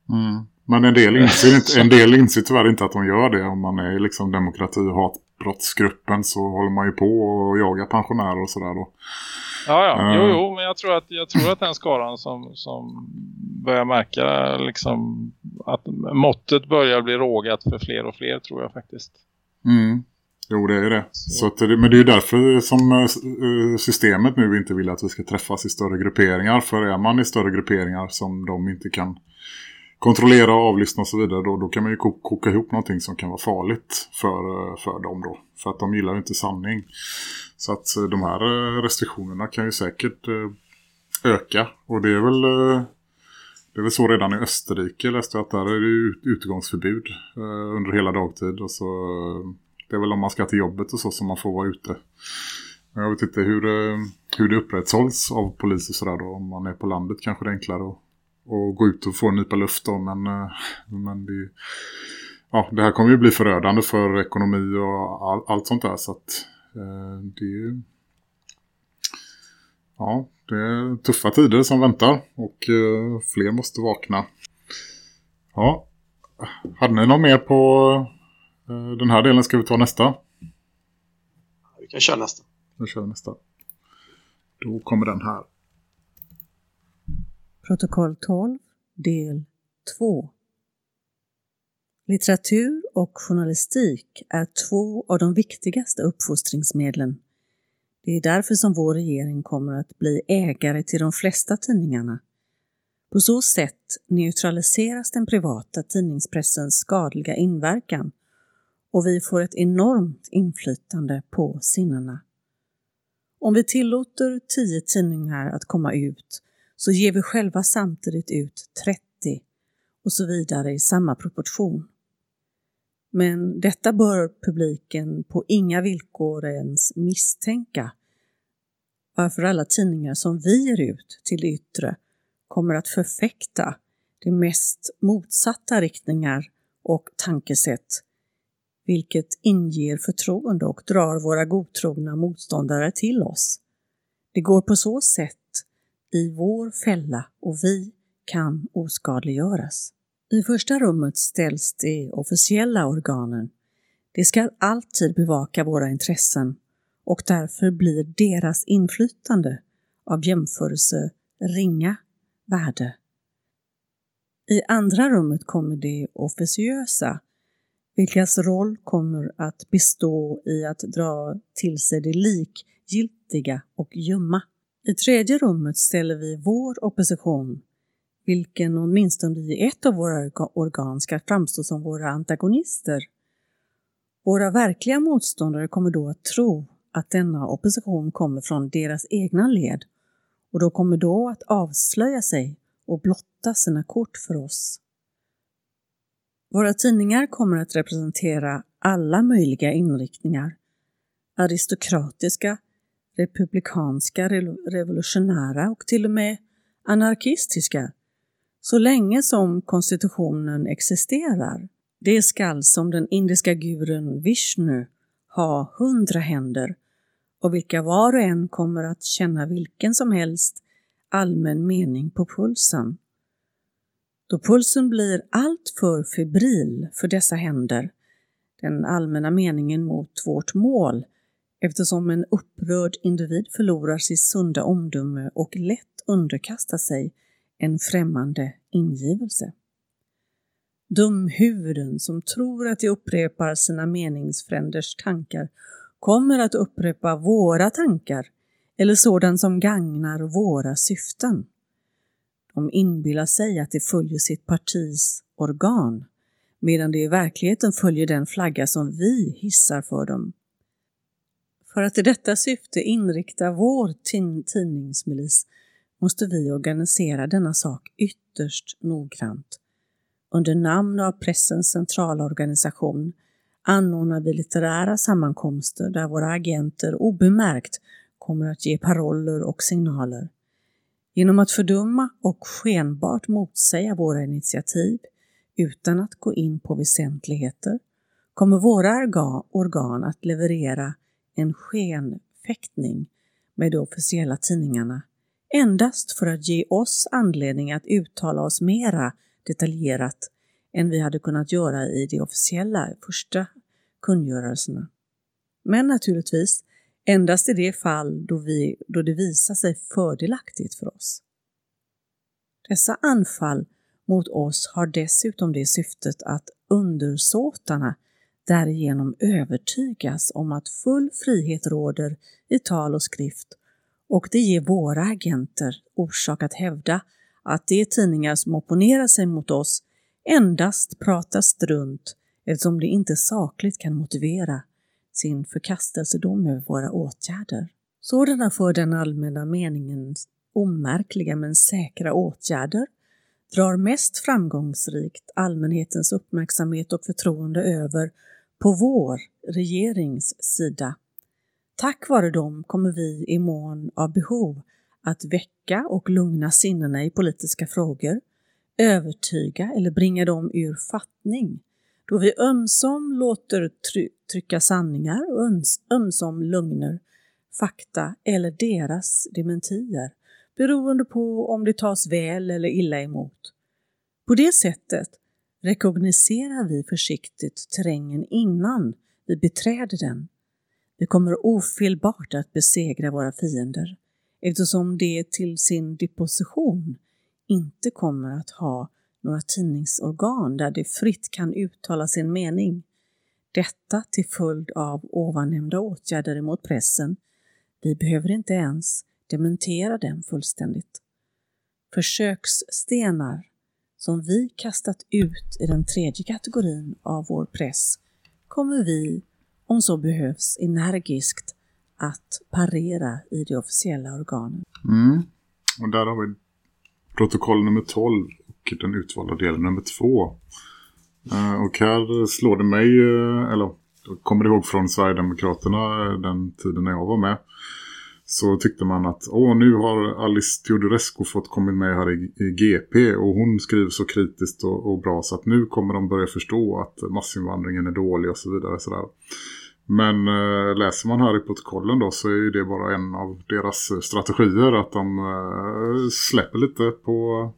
Mm. Men en del, inser inte, en del inser tyvärr inte att de gör det. Om man är liksom demokrati- och hatbrottsgruppen så håller man ju på och jagar pensionärer och sådär då. Ja, ja. Ja. Jo, jo, men jag tror att, jag tror att den skaran som, som börjar märka liksom, att måttet börjar bli rågat för fler och fler tror jag faktiskt. Mm. Jo, det är det. Så att. Men det är ju därför som eh, systemet nu inte vill att vi ska träffas i större grupperingar. För är man i större grupperingar som de inte kan kontrollera och avlyssna och så vidare. Då, då kan man ju koka ihop någonting som kan vara farligt för, eh, för dem då. För att de gillar ju inte sanning. Så att eh, de här eh, restriktionerna kan ju säkert öka. Och det är väl... Det är väl så redan i Österrike läste jag att där är det ju utgångsförbud eh, under hela dagtid. Och så, det är väl om man ska till jobbet och så som man får vara ute. Men jag vet inte hur, hur det upprätthålls av polis och sådär då. Om man är på landet kanske det är enklare att, att gå ut och få en nypa luft då. Men, eh, men det, ja, det här kommer ju bli förödande för ekonomi och all, allt sånt där. Så att eh, det är. Ja, det är tuffa tider som väntar och eh, fler måste vakna. Ja, hade ni något mer på den här delen? Ska vi ta nästa? Vi kan köra nästa. Vi kör nästa. Då kommer den här. Protokoll 12, del 2. Litteratur och journalistik är två av de viktigaste uppfostringsmedlen. Det är därför som vår regering kommer att bli ägare till de flesta tidningarna. På så sätt neutraliseras den privata tidningspressens skadliga inverkan och vi får ett enormt inflytande på sinnena. Om vi tillåter tio tidningar att komma ut så ger vi själva samtidigt ut 30 och så vidare i samma proportion. Men detta bör publiken på inga villkor ens misstänka, varför alla tidningar som vi ger ut till det yttre kommer att förfäkta de mest motsatta riktningar och tankesätt, vilket inger förtroende och drar våra godtrogna motståndare till oss. Det går på så sätt i vår fälla och vi kan oskadliggöras. I första rummet ställs de officiella organen. De ska alltid bevaka våra intressen och därför blir deras inflytande av jämförelse ringa värde. I andra rummet kommer de officiösa, vilkas roll kommer att bestå i att dra till sig det likgiltiga och ljumma. I tredje rummet ställer vi vår opposition, vilken åtminstone i ett av våra organ ska framstå som våra antagonister. Våra verkliga motståndare kommer då att tro att denna opposition kommer från deras egna led och de kommer då att avslöja sig och blotta sina kort för oss. Våra tidningar kommer att representera alla möjliga inriktningar. Aristokratiska, republikanska, revolutionära och till och med anarkistiska, så länge som konstitutionen existerar. Det skall som den indiska guren Vishnu ha hundra händer och vilka var och en kommer att känna vilken som helst allmän mening på pulsen. Då pulsen blir alltför febril för dessa händer, den allmänna meningen mot vårt mål, eftersom en upprörd individ förlorar sitt sunda omdöme och lätt underkastar sig en främmande ingivelse. Dumhuvuden som tror att de upprepar sina meningsfränders tankar kommer att upprepa våra tankar eller sådant som gagnar våra syften. De inbillar sig att de följer sitt partis organ, medan de i verkligheten följer den flagga som vi hissar för dem. För att i detta syfte inrikta vår tidningsmilis måste vi organisera denna sak ytterst noggrant. Under namn av Pressens centralorganisation anordnar vi litterära sammankomster där våra agenter obemärkt kommer att ge paroller och signaler. Genom att fördöma och skenbart motsäga våra initiativ utan att gå in på väsentligheter kommer våra organ att leverera en skenfäktning med de officiella tidningarna endast för att ge oss anledning att uttala oss mera detaljerat än vi hade kunnat göra i de officiella första kungörelserna. Men naturligtvis endast i det fall då, vi, då det visar sig fördelaktigt för oss. Dessa anfall mot oss har dessutom det syftet att undersåtarna därigenom övertygas om att full frihet råder i tal och skrift och det ger våra agenter orsak att hävda att de tidningar som opponerar sig mot oss endast pratar strunt eftersom de inte sakligt kan motivera sin förkastelsedom över våra åtgärder. Sådana för den allmänna meningen omärkliga men säkra åtgärder drar mest framgångsrikt allmänhetens uppmärksamhet och förtroende över på vår regerings sida. Tack vare dem kommer vi i mån av behov att väcka och lugna sinnena i politiska frågor, övertyga eller bringa dem ur fattning, då vi ömsom låter try trycka sanningar och ömsom lögner, fakta eller deras dementier, beroende på om det tas väl eller illa emot. På det sättet rekognoserar vi försiktigt terrängen innan vi beträder den. Vi kommer ofelbart att besegra våra fiender eftersom de till sin deposition inte kommer att ha några tidningsorgan där de fritt kan uttala sin mening. Detta till följd av ovannämnda åtgärder emot pressen. Vi behöver inte ens dementera den fullständigt. Försöksstenar som vi kastat ut i den tredje kategorin av vår press kommer vi, om så behövs, energiskt att parera i de officiella organen. Mm. Och där har vi protokoll nummer 12 och den utvalda delen nummer 2. Eh, och här slår det mig, eh, eller kommer ihåg från Sverigedemokraterna eh, den tiden när jag var med så tyckte man att åh nu har Alice Teodorescu fått kommit med här i, i GP och hon skriver så kritiskt och, och, bra så att nu kommer de börja förstå att massinvandringen är dålig och så vidare. Sådär. Men äh, läser man här i protokollen då så är det bara en av deras strategier att de äh, släpper lite på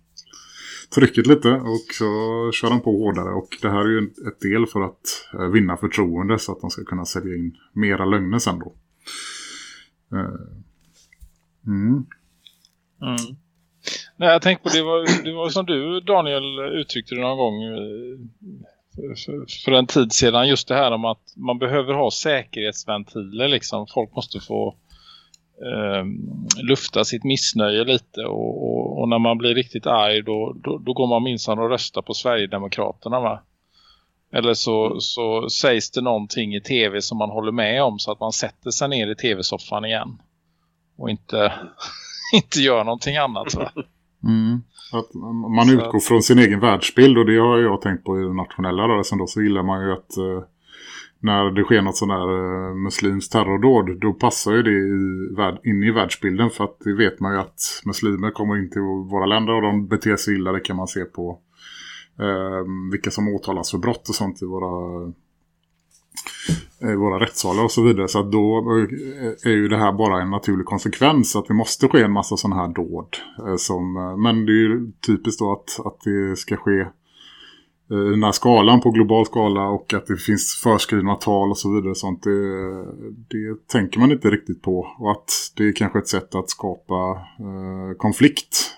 trycket lite och så kör de på hårdare och det här är ju ett del för att äh, vinna förtroende så att de ska kunna sälja in mera lögner sen då. Mm. Mm. Nej, jag tänkte på det var, det var som du Daniel uttryckte det någon gång eh, för en tid sedan just det här om att man behöver ha säkerhetsventiler liksom. Folk måste få eh, lufta sitt missnöje lite och, och, och, när man blir riktigt arg då, då, då går man minsann och röstar på Sverigedemokraterna va? Eller så, så sägs det någonting i tv som man håller med om så att man sätter sig ner i tv-soffan igen och inte, inte gör någonting annat va? Mm. Att man utgår från sin egen världsbild och det har jag tänkt på i den nationella rörelsen då så gillar man ju att eh, när det sker något sån där eh, muslims terrordåd då passar ju det i, in i världsbilden för att det vet man ju att muslimer kommer in till våra länder och de beter sig illa det kan man se på eh, vilka som åtalas för brott och sånt i våra Eh, våra rättssalar och så vidare. Så att då eh, är ju det här bara en naturlig konsekvens att det måste ske en massa sådana här dåd. Eh, som, men det är ju typiskt då att, att det ska ske i den här skalan på global skala och att det finns förskrivna tal och så vidare. Sånt, det, det tänker man inte riktigt på. Och att det är kanske ett sätt att skapa eh, konflikt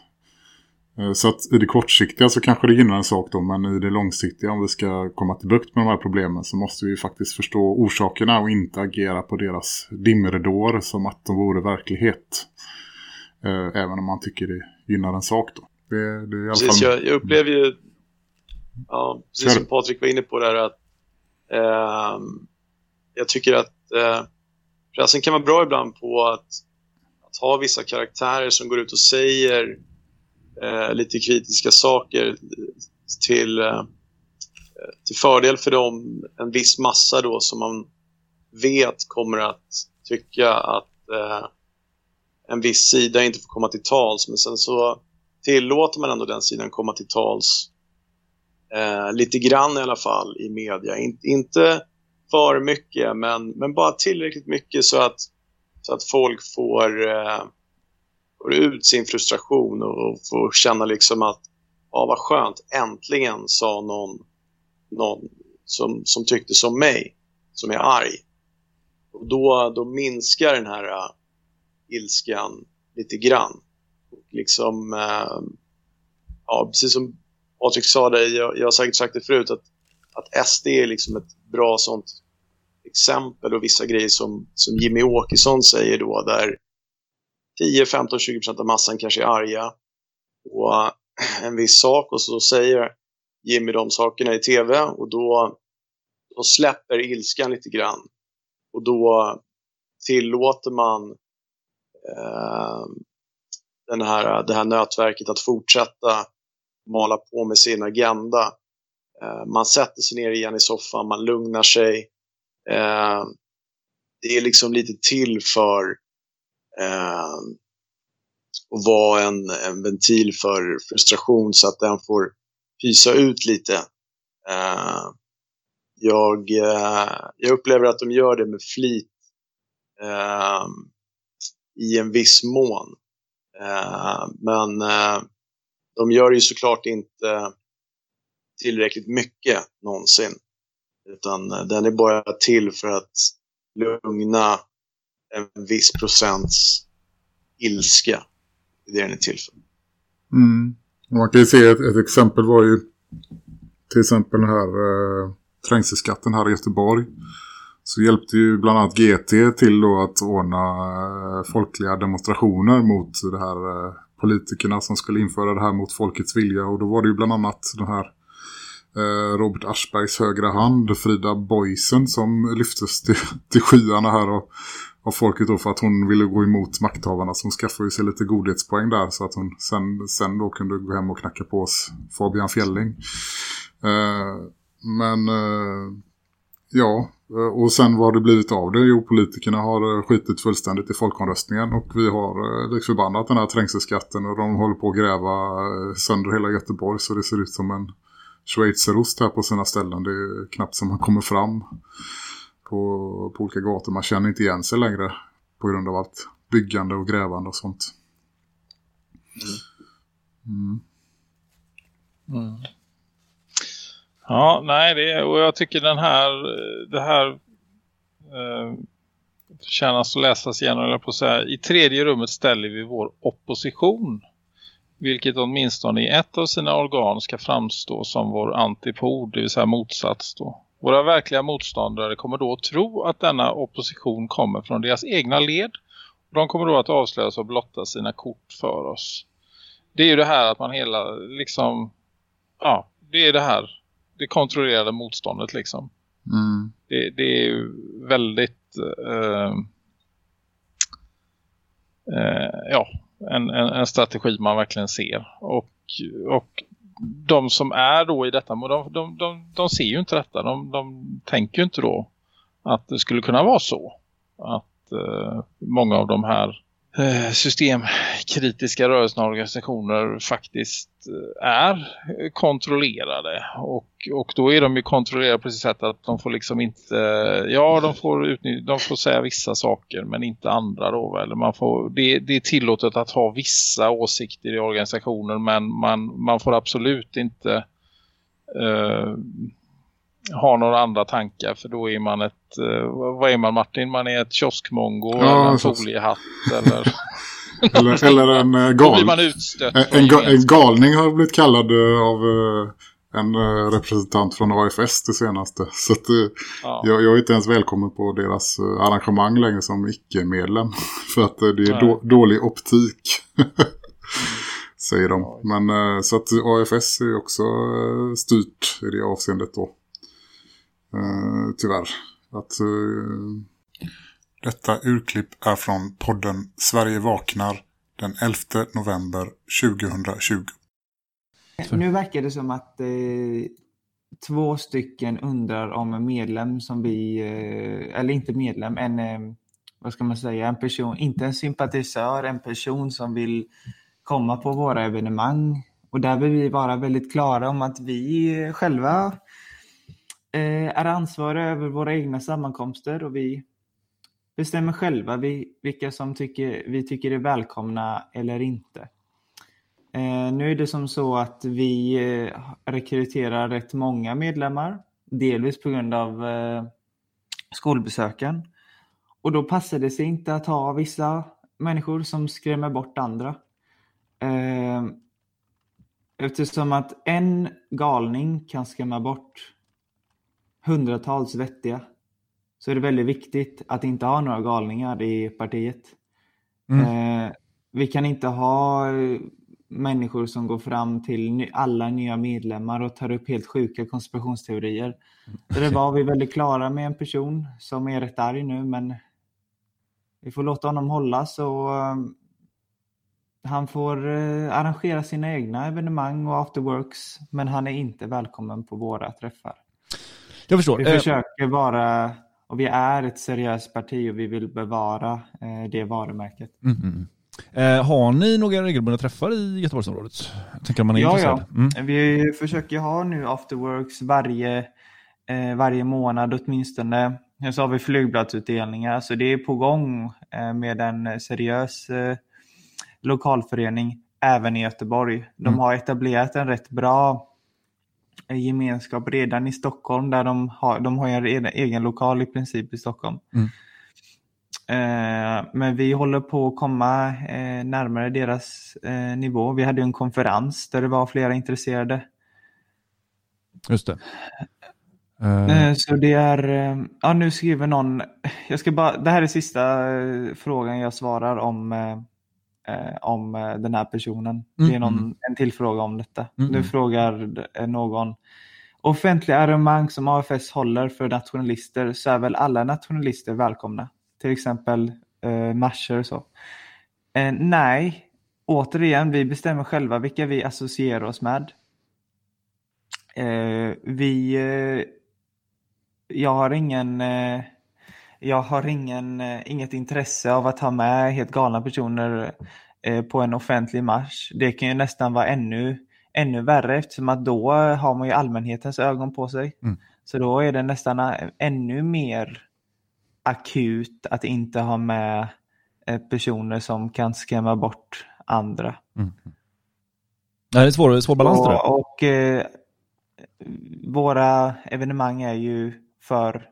så att i det kortsiktiga så kanske det gynnar en sak då men i det långsiktiga om vi ska komma till bukt med de här problemen så måste vi faktiskt förstå orsakerna och inte agera på deras dimridåer som att de vore verklighet. Eh, även om man tycker det gynnar en sak då. Det, det precis, fall... jag, jag upplever ju ja, precis som Patrik var inne på där att eh, jag tycker att eh, pressen kan vara bra ibland på att, att ha vissa karaktärer som går ut och säger eh, Eh, lite kritiska saker till, eh, till fördel för dem, en viss massa då som man vet kommer att tycka att eh, en viss sida inte får komma till tals. Men sen så tillåter man ändå den sidan komma till tals eh, lite grann i alla fall i media. In, inte för mycket, men, men bara tillräckligt mycket så att, så att folk får eh, får ut sin frustration och får känna liksom att ja, vad skönt, äntligen sa någon, någon som, som tyckte som mig, som är arg. Och då, då minskar den här uh, ilskan lite grann. Och liksom, uh, ja, precis som Patrik sa det, jag, jag har säkert sagt det förut, att, att SD är liksom ett bra sånt exempel och vissa grejer som, som Jimmy Åkesson säger då, där 10, 15, 20 procent av massan kanske är arga på eh, en viss sak och så säger Jimmy de sakerna i tv och då, då släpper ilskan lite grann. Och då tillåter man eh, den här, det här nätverket att fortsätta mala på med sin agenda. Eh, man sätter sig ner igen i soffan, man lugnar sig. Eh, det är liksom lite till för eh, och vara en, en ventil för frustration så att den får pysa ut lite. Eh, jag, eh, jag upplever att de gör det med flit eh, i en viss mån. Eh, men eh, de gör ju såklart inte tillräckligt mycket någonsin. Utan eh, den är bara till för att lugna en viss procents ilska. Det den är till för. Mm. Man kan ju se ett, ett, exempel var ju till exempel den här eh, trängselskatten här i Göteborg. Så hjälpte ju bland annat GT till då att ordna eh, folkliga demonstrationer mot det här eh, politikerna som skulle införa det här mot folkets vilja. Och då var det ju bland annat den här eh, Robert Aschbergs högra hand, Frida Boysen, som lyftes till, till skyarna här och av folket då för att hon ville gå emot makthavarna så hon skaffade sig lite godhetspoäng där så att hon sen, sen då kunde gå hem och knacka på oss Fabian Fjelling. Eh, men eh, Ja, eh, och sen vad det blivit av det? Jo, politikerna har eh, skitit fullständigt i folkomröstningen och vi har eh, liksom förbannat den här trängselskatten och de håller på att gräva eh, sönder hela Göteborg så det ser ut som en schweizerost här på sina ställen. Det är knappt som man kommer fram på, på olika gator. Man känner inte igen sig längre på grund av allt byggande och grävande och sånt. Mm. Mm. Ja, nej, det, och jag tycker den här, det här eh, förtjänas att läsas igen, eller på att säga. I tredje rummet ställer vi vår opposition, vilket åtminstone i ett av sina organ ska framstå som vår antipod, det vill säga motsats då. Våra verkliga motståndare kommer då att tro att denna opposition kommer från deras egna led. De kommer då att avslöjas och blotta sina kort för oss. Det är ju det här att man hela, liksom, ja, det är det här, det kontrollerade motståndet liksom. Mm. Det, det är ju väldigt, eh, eh, ja, en, en, en strategi man verkligen ser. Och, och de som är då i detta, de, de, de, de ser ju inte detta. De, de tänker ju inte då att det skulle kunna vara så. Att eh, många av de här eh, Eh, systemkritiska rörelserna och organisationer faktiskt eh, är kontrollerade. Och, och då är de ju kontrollerade på det sättet att de får liksom inte, ja de får, utnyttja, de får säga vissa saker men inte andra då. Eller man får, det, det är tillåtet att ha vissa åsikter i organisationen men man, man får absolut inte eh, ha några andra tankar för då är man ett, eh, vad är man Martin? Man är ett kioskmongo Ja, eller en foliehatt eller Eller, eller en eh, då gal... blir man utstött. En, en, en galning har blivit kallad eh, av en representant från AFS det senaste. Så att, Ja. jag, jag är inte ens välkommen på deras arrangemang längre som icke-medlem. För att det är då, dålig optik. Säger de. Men så att AFS är också styrt i det avseendet då. Eh, tyvärr. Att, eh, Detta urklipp är från podden Sverige vaknar den 11 november 2020. Nu verkar det som att eh, två stycken undrar om en medlem som vi, eh, eller inte medlem, en, eh, vad ska man säga, en person, inte en sympatisör, en person som vill komma på våra evenemang. Och där vill vi vara väldigt klara om att vi själva Eh, är ansvariga över våra egna sammankomster och vi bestämmer själva vi, vilka som tycker, vi tycker är välkomna eller inte. Eh, nu är det som så att vi eh, rekryterar rätt många medlemmar, delvis på grund av eh, skolbesöken. Och då passar det sig inte att ha vissa människor som skrämmer bort andra. Eh, eftersom att en galning kan skrämma bort hundratals vettiga så är det väldigt viktigt att inte ha några galningar i partiet. Eh, vi kan inte ha eh, människor som går fram till alla nya medlemmar och tar upp helt sjuka konspirationsteorier. Så det var vi väldigt klara med en person som är rätt arg nu men vi får låta honom hålla så eh, han får eh, arrangera sina egna evenemang och afterworks men han är inte välkommen på våra träffar. Jag förstår. Vi Eh, försöker vara, och vi är ett seriöst parti och vi vill bevara eh, det varumärket. mm, mm. Eh, har ni några regelbundna träffar i Göteborgsområdet? Jag tänker om man är Ja, intresserad. Mm. Vi försöker ha nu afterworks varje, eh, varje månad åtminstone. Sen så har vi flygbladsutdelningar, så det är på gång eh, med en seriös eh, lokalförening även i Göteborg. De Mm. har etablerat en rätt bra gemenskap redan i Stockholm där de har, de har en egen- egen lokal i princip i Stockholm. Mm. Eh, men vi håller på att komma eh, närmare deras eh, nivå. Vi hade en konferens där det var flera intresserade. Just det. Eh, Eh, Så det är, eh, ja nu skriver någon, jag ska bara, det här är sista frågan jag svarar om, eh, om eh, den här personen. Det är någon, Mm. en till fråga om detta. Mm, Nu mm. frågar eh, någon, offentliga arrangemang som AFS håller för nationalister så är väl alla nationalister välkomna? Till exempel eh, marscher och så. Eh, nej, återigen, vi bestämmer själva vilka vi associerar oss med. Eh, vi eh, jag har ingen jag har ingen, eh, inget intresse av att ha med helt galna personer eh, på en offentlig marsch. Det kan ju nästan vara ännu, ännu värre eftersom att då har man ju allmänhetens ögon på sig. Mm. Så då är det nästan ä- ännu mer akut att inte ha med eh, personer som kan skrämma bort andra. Mm. Det är en svår, svår balans det där. Och, och eh, våra evenemang är ju för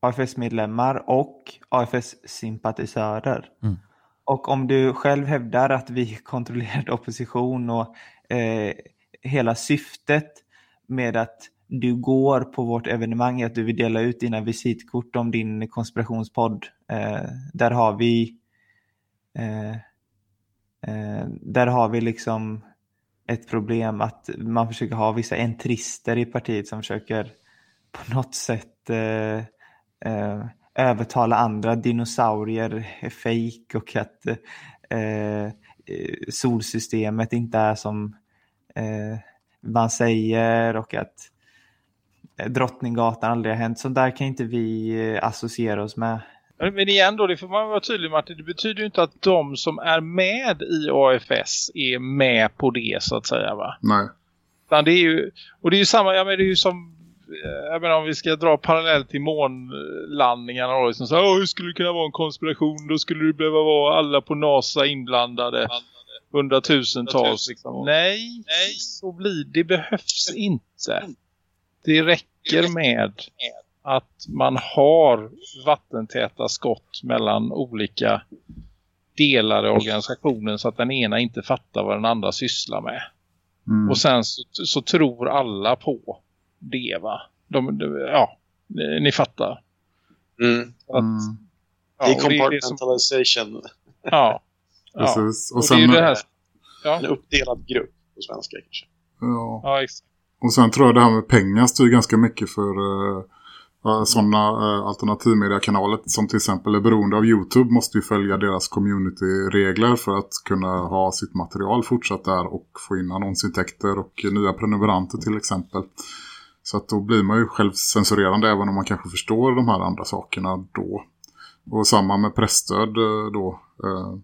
AFS-medlemmar och AFS-sympatisörer. Mm. Och om du själv hävdar att vi kontrollerade opposition och eh, hela syftet med att du går på vårt evenemang är att du vill dela ut dina visitkort om din konspirationspodd. Eh, där har vi eh, eh, där har vi liksom ett problem att man försöker ha vissa entrister i partiet som försöker på något sätt eh, övertala andra dinosaurier är fejk och att eh, eh, solsystemet inte är som eh, man säger och att eh, Drottninggatan aldrig har hänt. Så där kan inte vi associera oss med. Men igen då, det får man vara tydlig med att det betyder ju inte att de som är med i AFS är med på det så att säga va? Nej. Utan det är ju, och det är ju samma, ja men det är ju som, jag menar om vi ska dra parallell till månlandningarna och liksom så, här, "Åh, hur skulle det kunna vara en konspiration? Då skulle det behöva vara alla på NASA inblandade. Hundratusentals liksom. Nej, nej, så blir det behövs inte. Det räcker med att man har vattentäta skott mellan olika delar i organisationen så att den ena inte fattar vad den andra sysslar med. Mm. Och sen så, så tror alla på det va. De, de, ja, ni, ni fattar. Mm. Att, Mm. ja, det är och det är det som, compartmentalization. ja, ja. Precis. Och, Och det är sen, ju det här. En Ja, uppdelad grupp på svenska kanske. ja. ja, exakt. Och sen tror jag det här med pengar styr ganska mycket för uh, sådana uh, alternativmediekanaler som till exempel är beroende av Youtube måste ju följa deras community-regler för att kunna ha sitt material fortsatt där och få in annonsintäkter och nya prenumeranter till exempel. Så att då blir man ju självcensurerande även om man kanske förstår de här andra sakerna då. Och samma med pressstöd eh, då. Eh,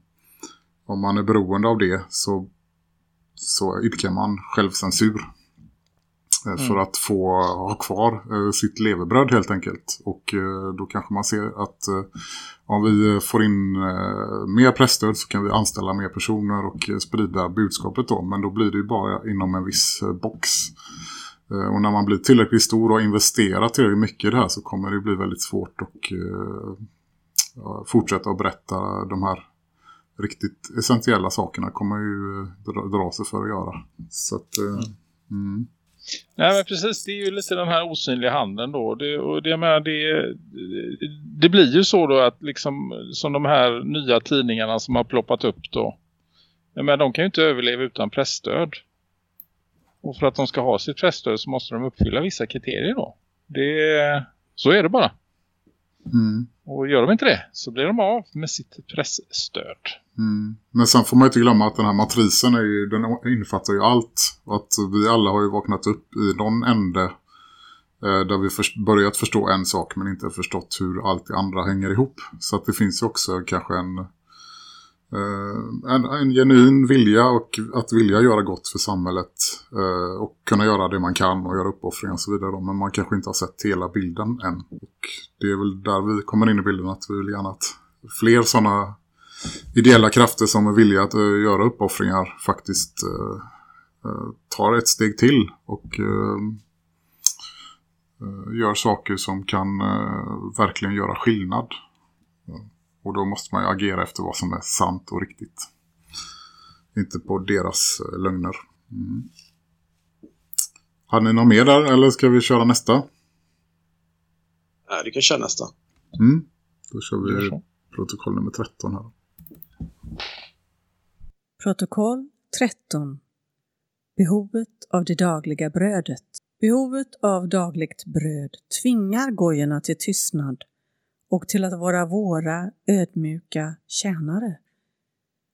om man är beroende av det så, så idkar man självcensur. Eh, För att få ha kvar eh, sitt levebröd helt enkelt. Och eh, då kanske man ser att eh, om vi får in mer pressstöd så kan vi anställa mer personer och sprida budskapet då. Men då blir det ju bara inom en viss box. Eh, Och när man blir tillräckligt stor och investerar tillräckligt mycket i det här så kommer det bli väldigt svårt att eh, fortsätta att berätta de här riktigt essentiella sakerna kommer ju eh, dra, dra sig för att göra. Så att, eh, mm. Nej men precis, det är ju lite den här osynliga handen då. Det, och det, jag menar, det, det blir ju så då att liksom som de här nya tidningarna som har ploppat upp då. Jag menar, de kan ju inte överleva utan pressstöd. Och för att de ska ha sitt pressstöd så måste de uppfylla vissa kriterier då. Det, så är det bara. Mm. Och gör de inte det så blir de av med sitt pressstöd. Mm. Men sen får man ju inte glömma att den här matrisen är ju, den innefattar ju allt. Att vi alla har ju vaknat upp i någon ände eh, där vi först, börjat förstå en sak men inte förstått hur allt det andra hänger ihop. Så att det finns ju också kanske en, Eh, en, en genuin vilja och att vilja göra gott för samhället eh, och kunna göra det man kan och göra uppoffringar och så vidare. Då. Men man kanske inte har sett hela bilden än. Och det är väl där vi kommer in i bilden att vi vill gärna att fler sådana ideella krafter som är villiga att eh, göra uppoffringar faktiskt eh, tar ett steg till och gör saker som kan verkligen göra skillnad och då måste man ju agera efter vad som är sant och riktigt. Inte på deras lögner. Mm. Har ni något mer där eller ska vi köra nästa? Nej, du kan köra nästa. Mm. Då kör vi protokoll nummer 13 här. Protokoll 13. Behovet av det dagliga brödet. Behovet av dagligt bröd tvingar gojorna till tystnad och till att vara våra ödmjuka tjänare.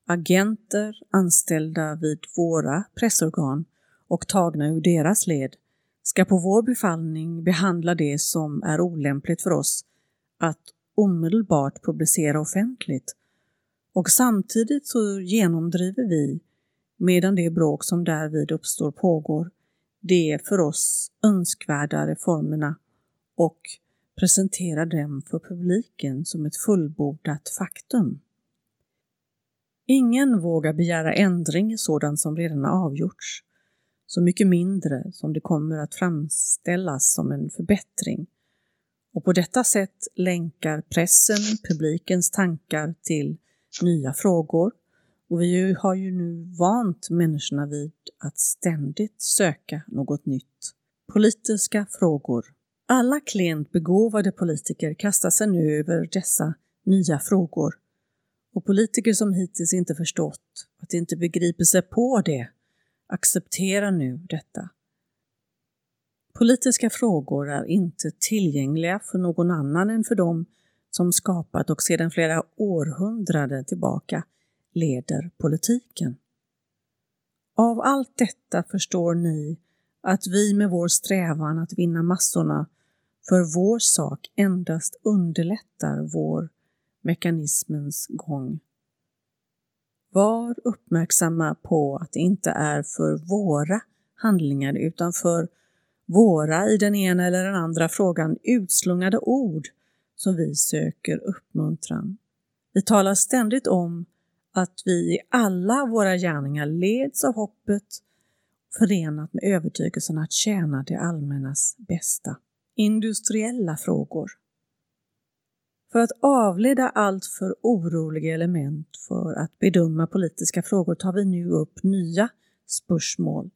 Agenter anställda vid våra pressorgan och tagna ur deras led ska på vår befallning behandla det som är olämpligt för oss att omedelbart publicera offentligt och samtidigt så genomdriver vi, medan det bråk som därvid uppstår pågår, de för oss önskvärda reformerna och presenterar dem för publiken som ett fullbordat faktum. Ingen vågar begära ändring i sådant som redan har avgjorts, så mycket mindre som det kommer att framställas som en förbättring. Och på detta sätt länkar pressen publikens tankar till nya frågor och vi har ju nu vant människorna vid att ständigt söka något nytt. Politiska frågor. Alla klent begåvade politiker kastar sig nu över dessa nya frågor och politiker som hittills inte förstått att de inte begriper sig på det accepterar nu detta. Politiska frågor är inte tillgängliga för någon annan än för dem som skapat och sedan flera århundraden tillbaka leder politiken. Av allt detta förstår ni att vi med vår strävan att vinna massorna för vår sak endast underlättar vår mekanismens gång. Var uppmärksamma på att det inte är för våra handlingar utan för våra i den ena eller den andra frågan utslungade ord som vi söker uppmuntran. Vi talar ständigt om att vi i alla våra gärningar leds av hoppet förenat med övertygelsen att tjäna det allmännas bästa. Industriella frågor. För att avleda allt för oroliga element för att bedöma politiska frågor tar vi nu upp nya spörsmål.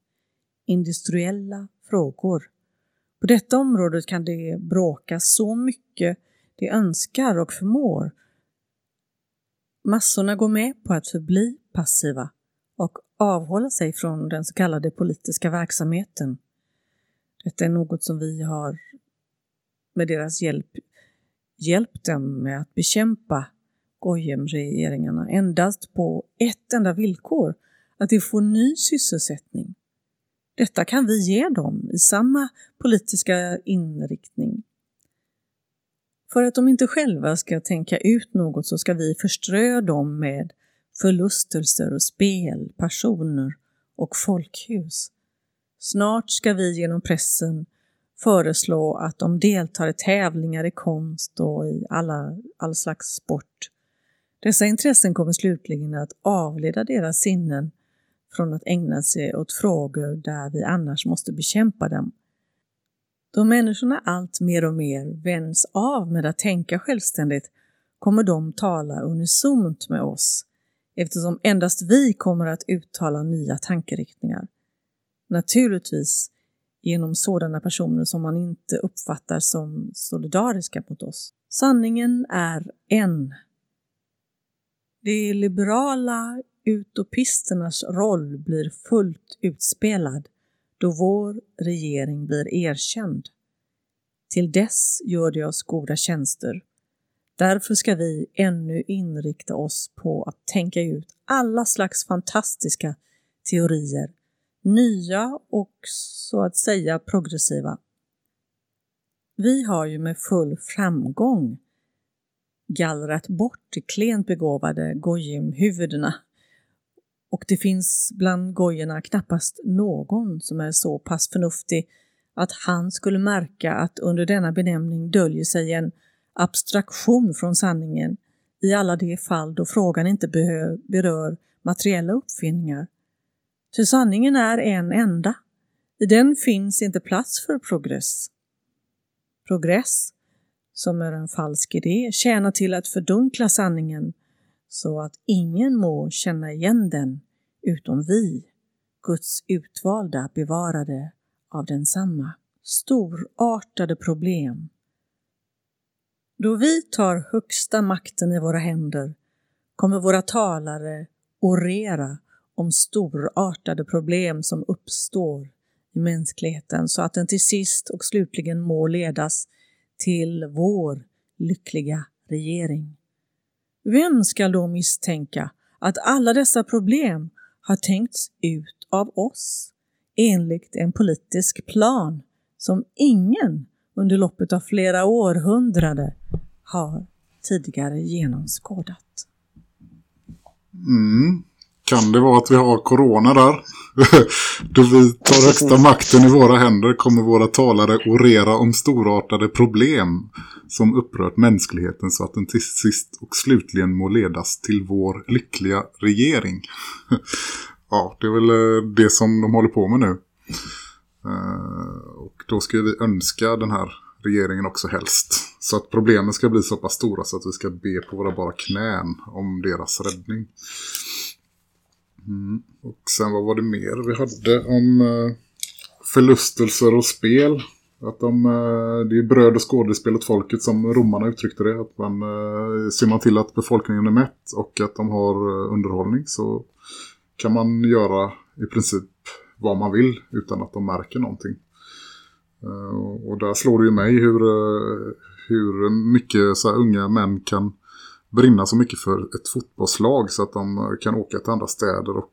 Industriella frågor. På detta område kan det bråka så mycket de önskar och förmår. Massorna går med på att förbli passiva och avhålla sig från den så kallade politiska verksamheten. Detta är något som vi har med deras hjälp hjälpt dem med att bekämpa Gojem-regeringarna endast på ett enda villkor, att de får ny sysselsättning. Detta kan vi ge dem i samma politiska inriktning. För att de inte själva ska tänka ut något så ska vi förströ dem med förlustelser och spel, personer och folkhus. Snart ska vi genom pressen föreslå att de deltar i tävlingar i konst och i alla, all slags sport. Dessa intressen kommer slutligen att avleda deras sinnen från att ägna sig åt frågor där vi annars måste bekämpa dem. Då människorna allt mer och mer vänds av med att tänka självständigt kommer de tala unisont med oss eftersom endast vi kommer att uttala nya tankeriktningar. Naturligtvis genom sådana personer som man inte uppfattar som solidariska mot oss. Sanningen är en. De liberala utopisternas roll blir fullt utspelad då vår regering blir erkänd. Till dess gör de oss goda tjänster. Därför ska vi ännu inrikta oss på att tänka ut alla slags fantastiska teorier nya och så att säga progressiva. Vi har ju med full framgång gallrat bort de klent begåvade Gojimhuvudena och det finns bland Gojerna knappast någon som är så pass förnuftig att han skulle märka att under denna benämning döljer sig en abstraktion från sanningen i alla de fall då frågan inte berör materiella uppfinningar Ty sanningen är en enda. I den finns inte plats för progress. Progress, som är en falsk idé, tjänar till att fördunkla sanningen så att ingen må känna igen den utom vi, Guds utvalda bevarade av densamma. Storartade problem. Då vi tar högsta makten i våra händer kommer våra talare orera om storartade problem som uppstår i mänskligheten så att den till sist och slutligen må ledas till vår lyckliga regering. Vem ska då misstänka att alla dessa problem har tänkts ut av oss enligt en politisk plan som ingen under loppet av flera århundraden har tidigare genomskådat. Mm. Kan det vara att vi har corona där? Då vi tar högsta makten i våra händer kommer våra talare orera om storartade problem som upprört mänskligheten så att den till sist och slutligen må ledas till vår lyckliga regering. ja, det är väl eh, det som de håller på med nu. Eh, och då ska vi önska den här regeringen också helst. Så att problemen ska bli så pass stora så att vi ska be på våra bara knän om deras räddning. Mm. Och sen vad var det mer vi hade om eh, förlustelser och spel. Att de, eh, det är bröd och skådespel åt folket som romarna uttryckte det. Att man, ser man till att befolkningen är mätt och att de har underhållning så kan man göra i princip vad man vill utan att de märker någonting. Eh, och- där slår det ju mig hur, eh, hur mycket så här unga män kan brinna så mycket för ett fotbollslag så att de eh, kan åka till andra städer och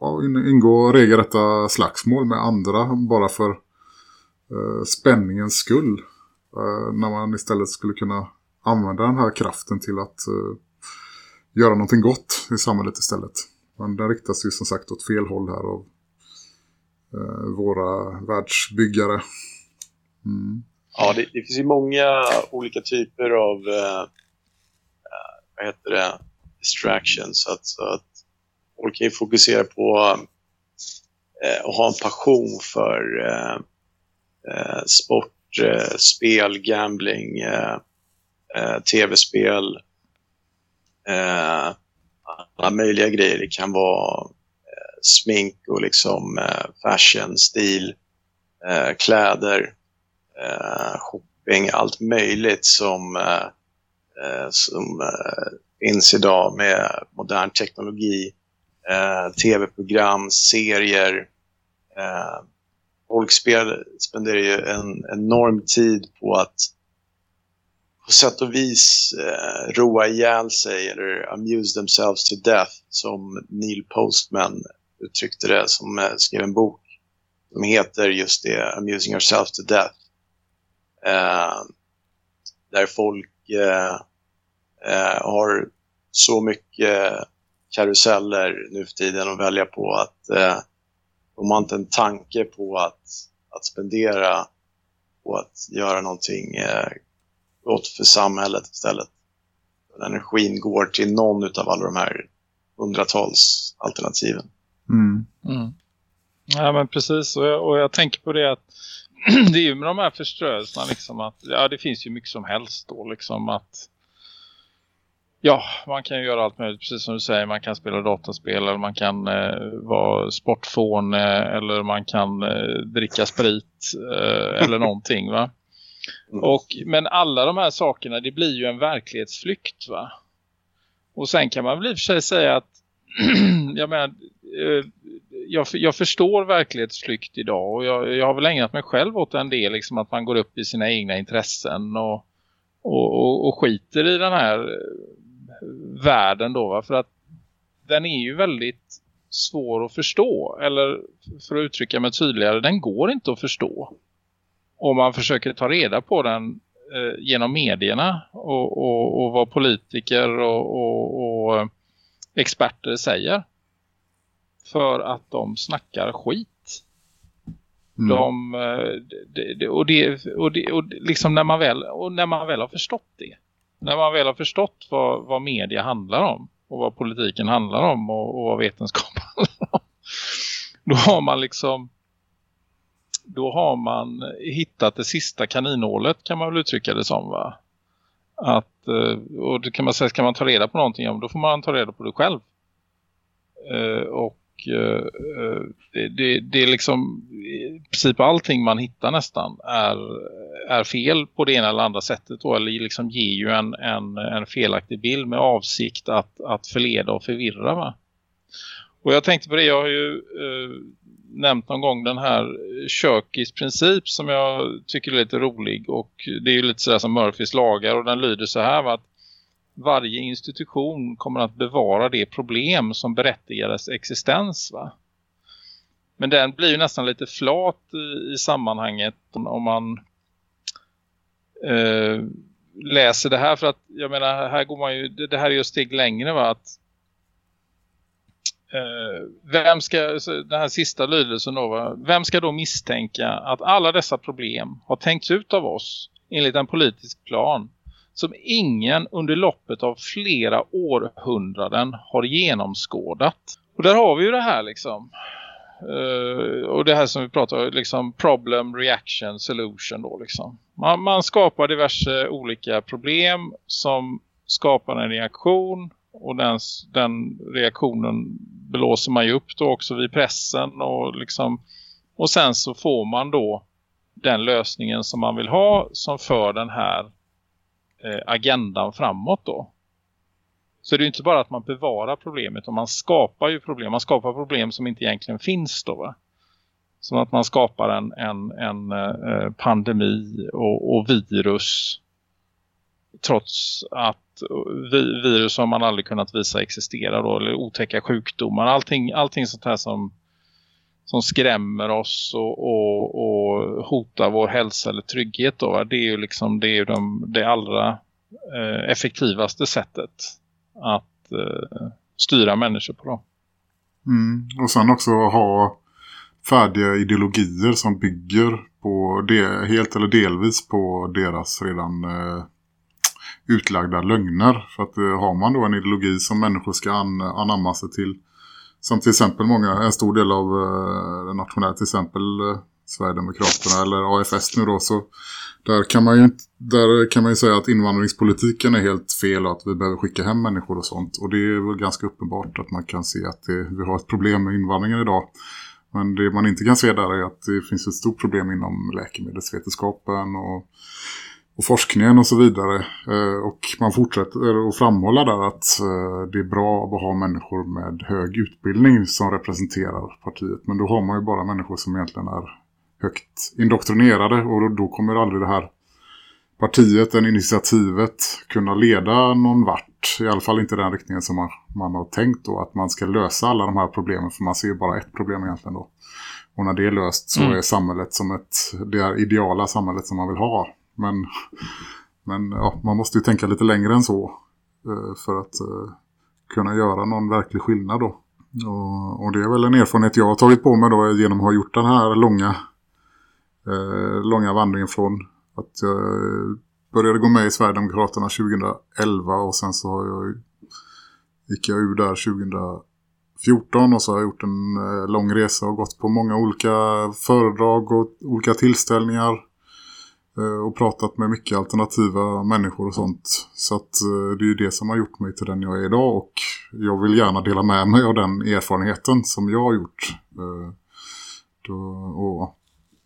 ja, ingå regelrätta slagsmål med andra bara för eh, spänningens skull. Eh, när man istället skulle kunna använda den här kraften till att eh, göra någonting gott i samhället istället. Men den riktas ju som sagt åt fel håll här av eh, våra världsbyggare. Mm. Ja, det, det finns ju många olika typer av eh, eh, vad heter det? distractions. Så att, så att folk kan ju fokusera på eh, att ha en passion för eh, eh, sport, eh, spel, gambling, eh, eh, tv-spel. Eh, alla möjliga grejer. Det kan vara eh, smink och liksom eh, fashion, stil, eh, kläder eh, shopping, allt möjligt som, eh, eh som eh, finns idag med modern teknologi, eh, tv-program, serier. Eh, folk spel, spenderar ju en enorm tid på att på sätt och vis eh, roa ihjäl sig eller amuse themselves to death som Neil Postman uttryckte det som eh, skrev en bok som heter just det, Amusing Ourselves to Death. Eh, där folk eh, eh, har så mycket karuseller nu för tiden att välja på att eh, de har inte en tanke på att, att spendera och att göra någonting eh, gott för samhället istället. Energin går till någon av alla de här hundratals alternativen. Mm. Mm. Ja men precis och jag, och jag tänker på det att det är ju med de här förströelserna liksom att ja det finns ju mycket som helst då liksom att ja man kan ju göra allt möjligt precis som du säger man kan spela dataspel eller man kan eh, vara sportfån eh, eller man kan eh, dricka sprit eh, eller någonting va Mm. och, men alla de här sakerna det blir ju en verklighetsflykt va? Och sen kan man väl i och för sig säga att jag menar, eh, jag, jag förstår verklighetsflykt idag och jag, jag har väl ägnat mig själv åt en del liksom att man går upp i sina egna intressen och, och, och, och skiter i den här eh, världen då va? för att den är ju väldigt svår att förstå eller för att uttrycka mig tydligare den går inte att förstå om man försöker ta reda på den eh, genom medierna och, och, och vad politiker och, och, och experter säger. För att de snackar skit. Mm. De, eh, det, det, och det, och det, och liksom när man väl, och när man väl har förstått det. När man väl har förstått vad, vad media handlar om. Och vad politiken handlar om. Och, och vad vetenskap handlar om. Då har man liksom då har man hittat det sista kaninhålet kan man väl uttrycka det som va? Att, eh, och det kan man säga, ska man ta reda på någonting ja, då får man ta reda på det själv. Eh, och eh, eh, det, det, det är liksom i princip allting man hittar nästan är, är fel på det ena eller andra sättet då, eller liksom ger ju en, en, en felaktig bild med avsikt att, att förleda och förvirra va? Och jag tänkte på det, jag har ju eh, nämnt någon gång den här Kökis princip som jag tycker är lite rolig och det är ju lite sådär som Murphys lagar och den lyder så här att varje institution kommer att bevara det problem som berättigar dess existens va. Men den blir ju nästan lite flat i, i sammanhanget om man eh, läser det här. För att jag menar, här går man ju, det, det här är ju ett steg längre va? Att, Eh, vem ska, den här sista lydelsen då, vem ska då misstänka att alla dessa problem har tänkts ut av oss enligt en politisk plan som ingen under loppet av flera århundraden har genomskådat. Och där har vi ju det här liksom. Uh, och det här som vi pratar om, liksom problem, reaction, solution då liksom. Man, man skapar diverse olika problem som skapar en reaktion och den, den reaktionen blåser man ju upp då också vid pressen och liksom och sen så får man då den lösningen som man vill ha som för den här eh, agendan framåt då. Så det är inte bara att man bevarar problemet utan man skapar ju problem. Man skapar problem som inte egentligen finns då va? Som att man skapar en, en, en eh, eh pandemi och, och, virus trots att vi, virus som man aldrig kunnat visa existerar då, eller otäcka sjukdomar. Allting, allting sånt här som, som skrämmer oss och, och, och hotar vår hälsa eller trygghet då, va? det är ju liksom det, är de, det allra eh, effektivaste sättet att eh, styra människor på då. Mm. Och sen också ha färdiga ideologier som bygger på det, helt eller delvis på deras redan eh, utlagda lögner. För att eh, har man då en ideologi som människor ska an, anamma sig till som till exempel många, en stor del av eh, nationella till exempel eh, Sverigedemokraterna eller AFS nu då så där kan man ju där kan man ju säga att invandringspolitiken är helt fel och att vi behöver skicka hem människor och sånt. Och det är väl ganska uppenbart att man kan se att det, vi har ett problem med invandringen idag. Men det man inte kan se där är att det finns ett stort problem inom läkemedelsvetenskapen och, och forskningen och så vidare. Eh, och man fortsätter att framhålla där att eh, det är bra att ha människor med hög utbildning som representerar partiet. Men då har man ju bara människor som egentligen är högt indoktrinerade och då, kommer aldrig det här partiet, den initiativet kunna leda någon vart. I alla fall inte den riktningen som man, man har tänkt då. Att man ska lösa alla de här problemen. För man ser bara ett problem egentligen då. Och när det är löst så mm. är samhället som ett, det är ideala samhället som man vill ha. Men, men ja, man måste ju tänka lite längre än så. Eh, för att eh, kunna göra någon verklig skillnad då. Och, och, det är väl en erfarenhet jag har tagit på mig då genom att ha gjort den här långa eh, långa vandringen från att jag började gå med i Sverigedemokraterna 2011 och sen så har jag, gick jag ur där 2014 och så har jag gjort en eh, lång resa och gått på många olika föredrag och olika tillställningar Eh, och pratat med mycket alternativa människor och sånt. Så att eh, det är ju det som har gjort mig till den jag är idag och jag vill gärna dela med mig av den erfarenheten som jag har gjort. Eh, då, och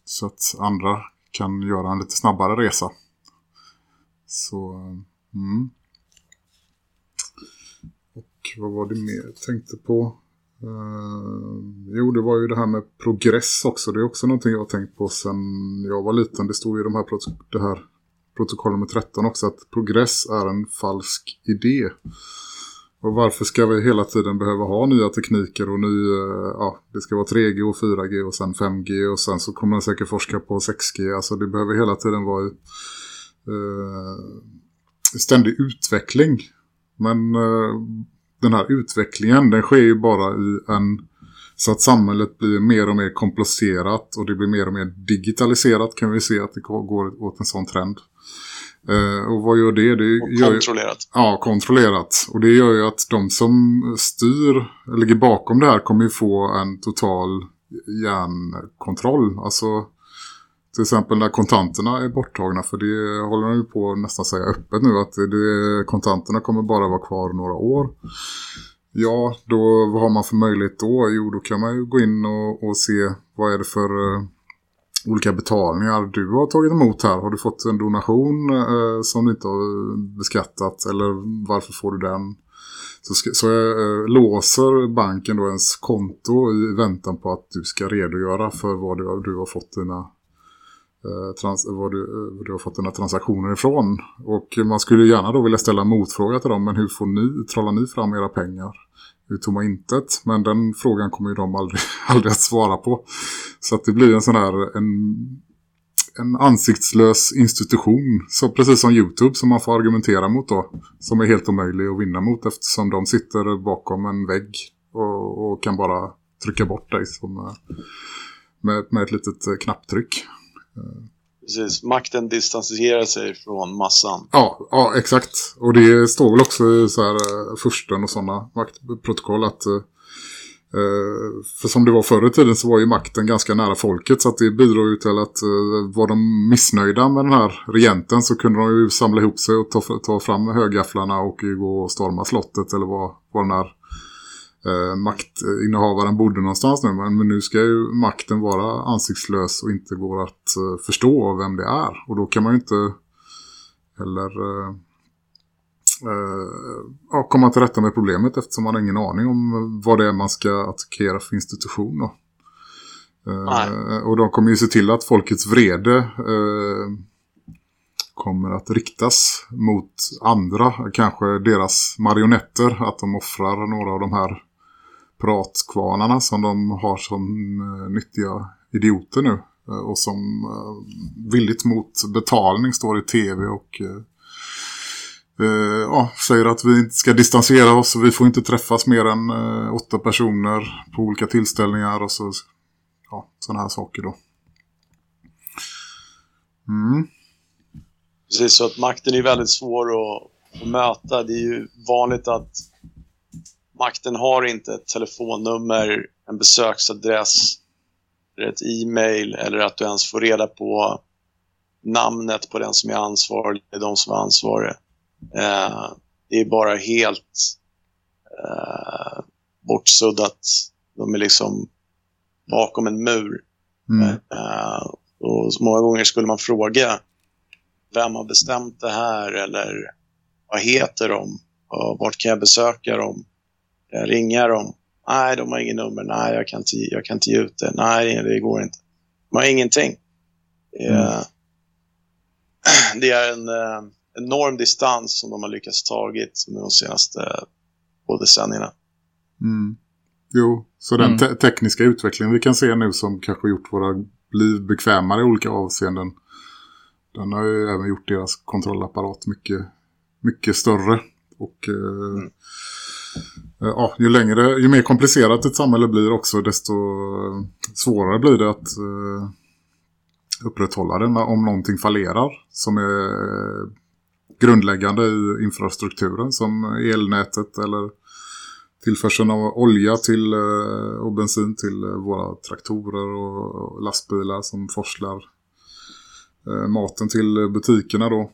så att andra kan göra en lite snabbare resa. Så, mm. Och vad var det mer jag tänkte på? Uh, jo, det var ju det här med progress också. Det är också någonting jag har tänkt på sedan jag var liten. Det stod ju de här, det här protokoll nummer 13 också att progress är en falsk idé. Och varför ska vi hela tiden behöva ha nya tekniker och ny, eh, ja, det ska vara 3G och 4G och sen 5G och sen så kommer man säkert forska på 6G. Alltså det behöver hela tiden vara eh, ständig utveckling. Men eh, den här utvecklingen den sker ju bara i en så att samhället blir mer och mer komplicerat och det blir mer och mer digitaliserat kan vi se att det går åt en sån trend. Eh, och vad gör det? det och gör kontrollerat. Ju, ja, kontrollerat. Och det gör ju att de som styr, ligger bakom det här kommer ju få en total järnkontroll. Alltså till exempel när kontanterna är borttagna för det håller de ju på att nästan säga öppet nu att det, kontanterna kommer bara vara kvar några år. Ja, då vad har man för möjlighet då? Jo, då kan man ju gå in och, och se vad är det för eh, olika betalningar du har tagit emot här. Har du fått en donation eh, som du inte har beskattat eller varför får du den? Så, ska, så eh, låser banken då ens konto i väntan på att du ska redogöra för vad du, du har fått dina Eh, trans, var, du, eh, var du har fått dina transaktioner ifrån. Och man skulle gärna då vilja ställa en motfråga till dem. Men hur får ni, trollar ni fram era pengar? Ur tomma intet. Men den frågan kommer ju de aldrig, aldrig att svara på. Så att det blir en sån här en, en ansiktslös institution. Så precis som Youtube som man får argumentera mot då. Som är helt omöjlig att vinna mot eftersom de sitter bakom en vägg. Och, och kan bara trycka bort dig som, eh, med, med ett litet knapptryck. Precis, makten distanserar sig från massan. Ja, ja, exakt. Och det står väl också i så här, eh, försten och sådana maktprotokoll att eh, eh, för som det var förr i tiden så var ju makten ganska nära folket så att det bidrog ju till att var de missnöjda med den här regenten så kunde de ju samla ihop sig och ta, ta fram högafflarna och gå och storma slottet eller vad, vad den här eh, maktinnehavaren bodde någonstans nu. Men, men nu ska ju makten vara ansiktslös och inte gå att eh, förstå vem det är. Och då kan man ju inte heller eh, eh, komma till rätta med problemet eftersom man har ingen aning om vad det är man ska attackera för institution. Då. Eh, och de kommer ju se till att folkets vrede eh, kommer att riktas mot andra, kanske deras marionetter, att de offrar några av de här pratkvarnarna som de har som eh, nyttiga idioter nu eh, och som eh, villigt mot betalning står i tv och eh, eh, ja, säger att vi inte ska distansera oss och vi får inte träffas mer än eh, åtta personer på olika tillställningar och så ja, sådana här saker då. Mm. Precis, så att makten är väldigt svår att, att möta. Det är ju vanligt att makten har inte ett telefonnummer, en besöksadress, eller ett e-mail eller att du ens får reda på namnet på den som är ansvarig, eller de som är ansvariga. Eh, det är bara helt eh, bortsuddat. De är liksom bakom en mur. Mm. Eh, och många gånger skulle man fråga vem har bestämt det här eller vad heter de? Och vart kan jag besöka dem? Jag ringa dem? Nej, de har ingen nummer. Nej, jag kan inte, jag kan inte ge ut det. Nej, det går inte. De har ingenting. Det är, det är en eh, enorm distans som de har lyckats tagit under de senaste två decennierna. Mm. Jo, så den Mm. te- tekniska utvecklingen vi kan se nu som kanske gjort våra liv bekvämare i olika avseenden. Den har ju även gjort deras kontrollapparat mycket, mycket större. Och eh, eh, Eh, ja, ju längre, ju mer komplicerat ett samhälle blir också desto eh, svårare blir det att eh, upprätthålla den om någonting fallerar som är eh, grundläggande i infrastrukturen som elnätet eller tillförseln av olja till, eh, och bensin till eh, våra traktorer och och lastbilar som forslar eh, maten till butikerna då.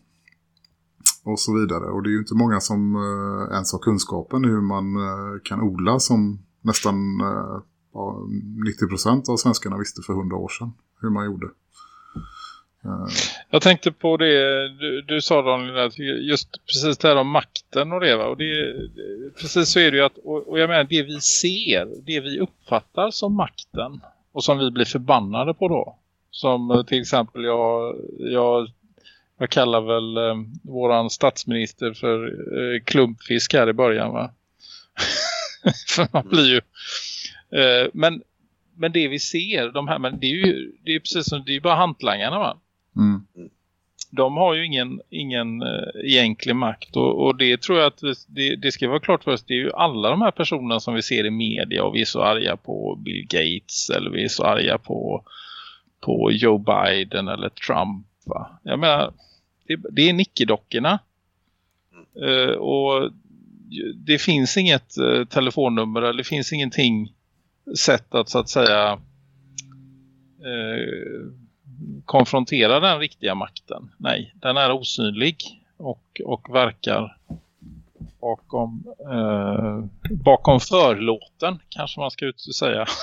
Och så vidare. Och det är ju inte många som eh, ens har kunskapen i hur man eh, kan odla som nästan eh, 90% av svenskarna visste för 100 år sedan hur man gjorde. Eh, Jag tänkte på det du, du sa Daniel, just precis det här om makten och det va? Och det, precis så är det ju att, och, och jag menar det vi ser, det vi uppfattar som makten och som vi blir förbannade på då. Som eh, till exempel jag, jag, jag kallar väl eh, våran statsminister för eh, klumpfisk här i början va? för man blir ju eh, men, men det vi ser, de här, men det är ju det är precis som, det är bara hantlangarna va? mm, de har ju ingen, ingen eh, egentlig makt och, och det tror jag att det, det ska vara klart för oss. Det är ju alla de här personerna som vi ser i media och vi är så arga på Bill Gates eller vi är så arga på, på Joe Biden eller Trump. Va? Jag menar, det, det är nickedockorna. Eh, och det finns inget eh, telefonnummer eller det finns ingenting sätt att så att säga eh, konfrontera den riktiga makten. Nej, den är osynlig och, och verkar bakom, eh, bakom förlåten kanske man ska ut säga.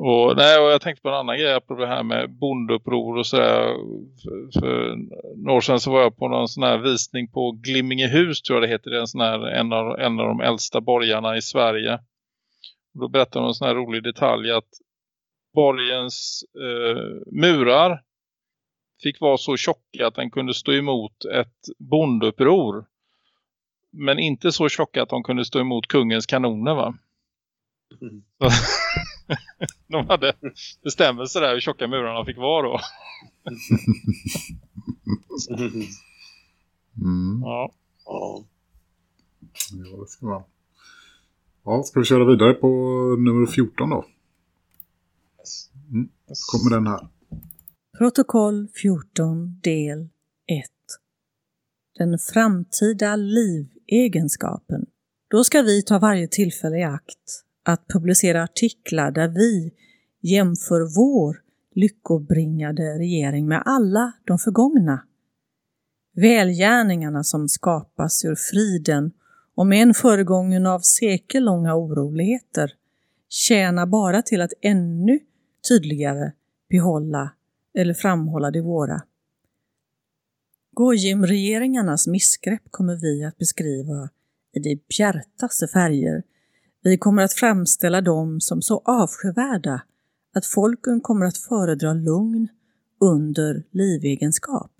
och, nej, och jag tänkte på en annan grej på det här med bonduppror och sådär. För, för några år sedan så var jag på någon sån här visning på Glimmingehus tror jag det heter. Det är en, sån här, en, av, en av de äldsta borgarna i Sverige. Och då berättade de en sån här rolig detalj att borgens eh, murar fick vara så tjocka att den kunde stå emot ett bonduppror. Men inte så tjocka att de kunde stå emot kungens kanoner va? Mm. De hade bestämmelser där hur tjocka murarna fick vara då. Mm. Ja. Ja. Ja, det ska vara. Ja, ska vi köra vidare på nummer 14 då? Mm. Kommer den här. Protokoll 14 del 1 Den framtida livegenskapen. Då ska vi ta varje tillfälle i akt att publicera artiklar där vi jämför vår lyckobringade regering med alla de förgångna. Välgärningarna som skapas ur friden och med en föregången av sekellånga oroligheter tjänar bara till att ännu tydligare behålla eller framhålla det våra. Gojim-regeringarnas missgrepp kommer vi att beskriva i de bjärtaste färger. Vi kommer att framställa dem som så avskyvärda att folken kommer att föredra lugn under livegenskap.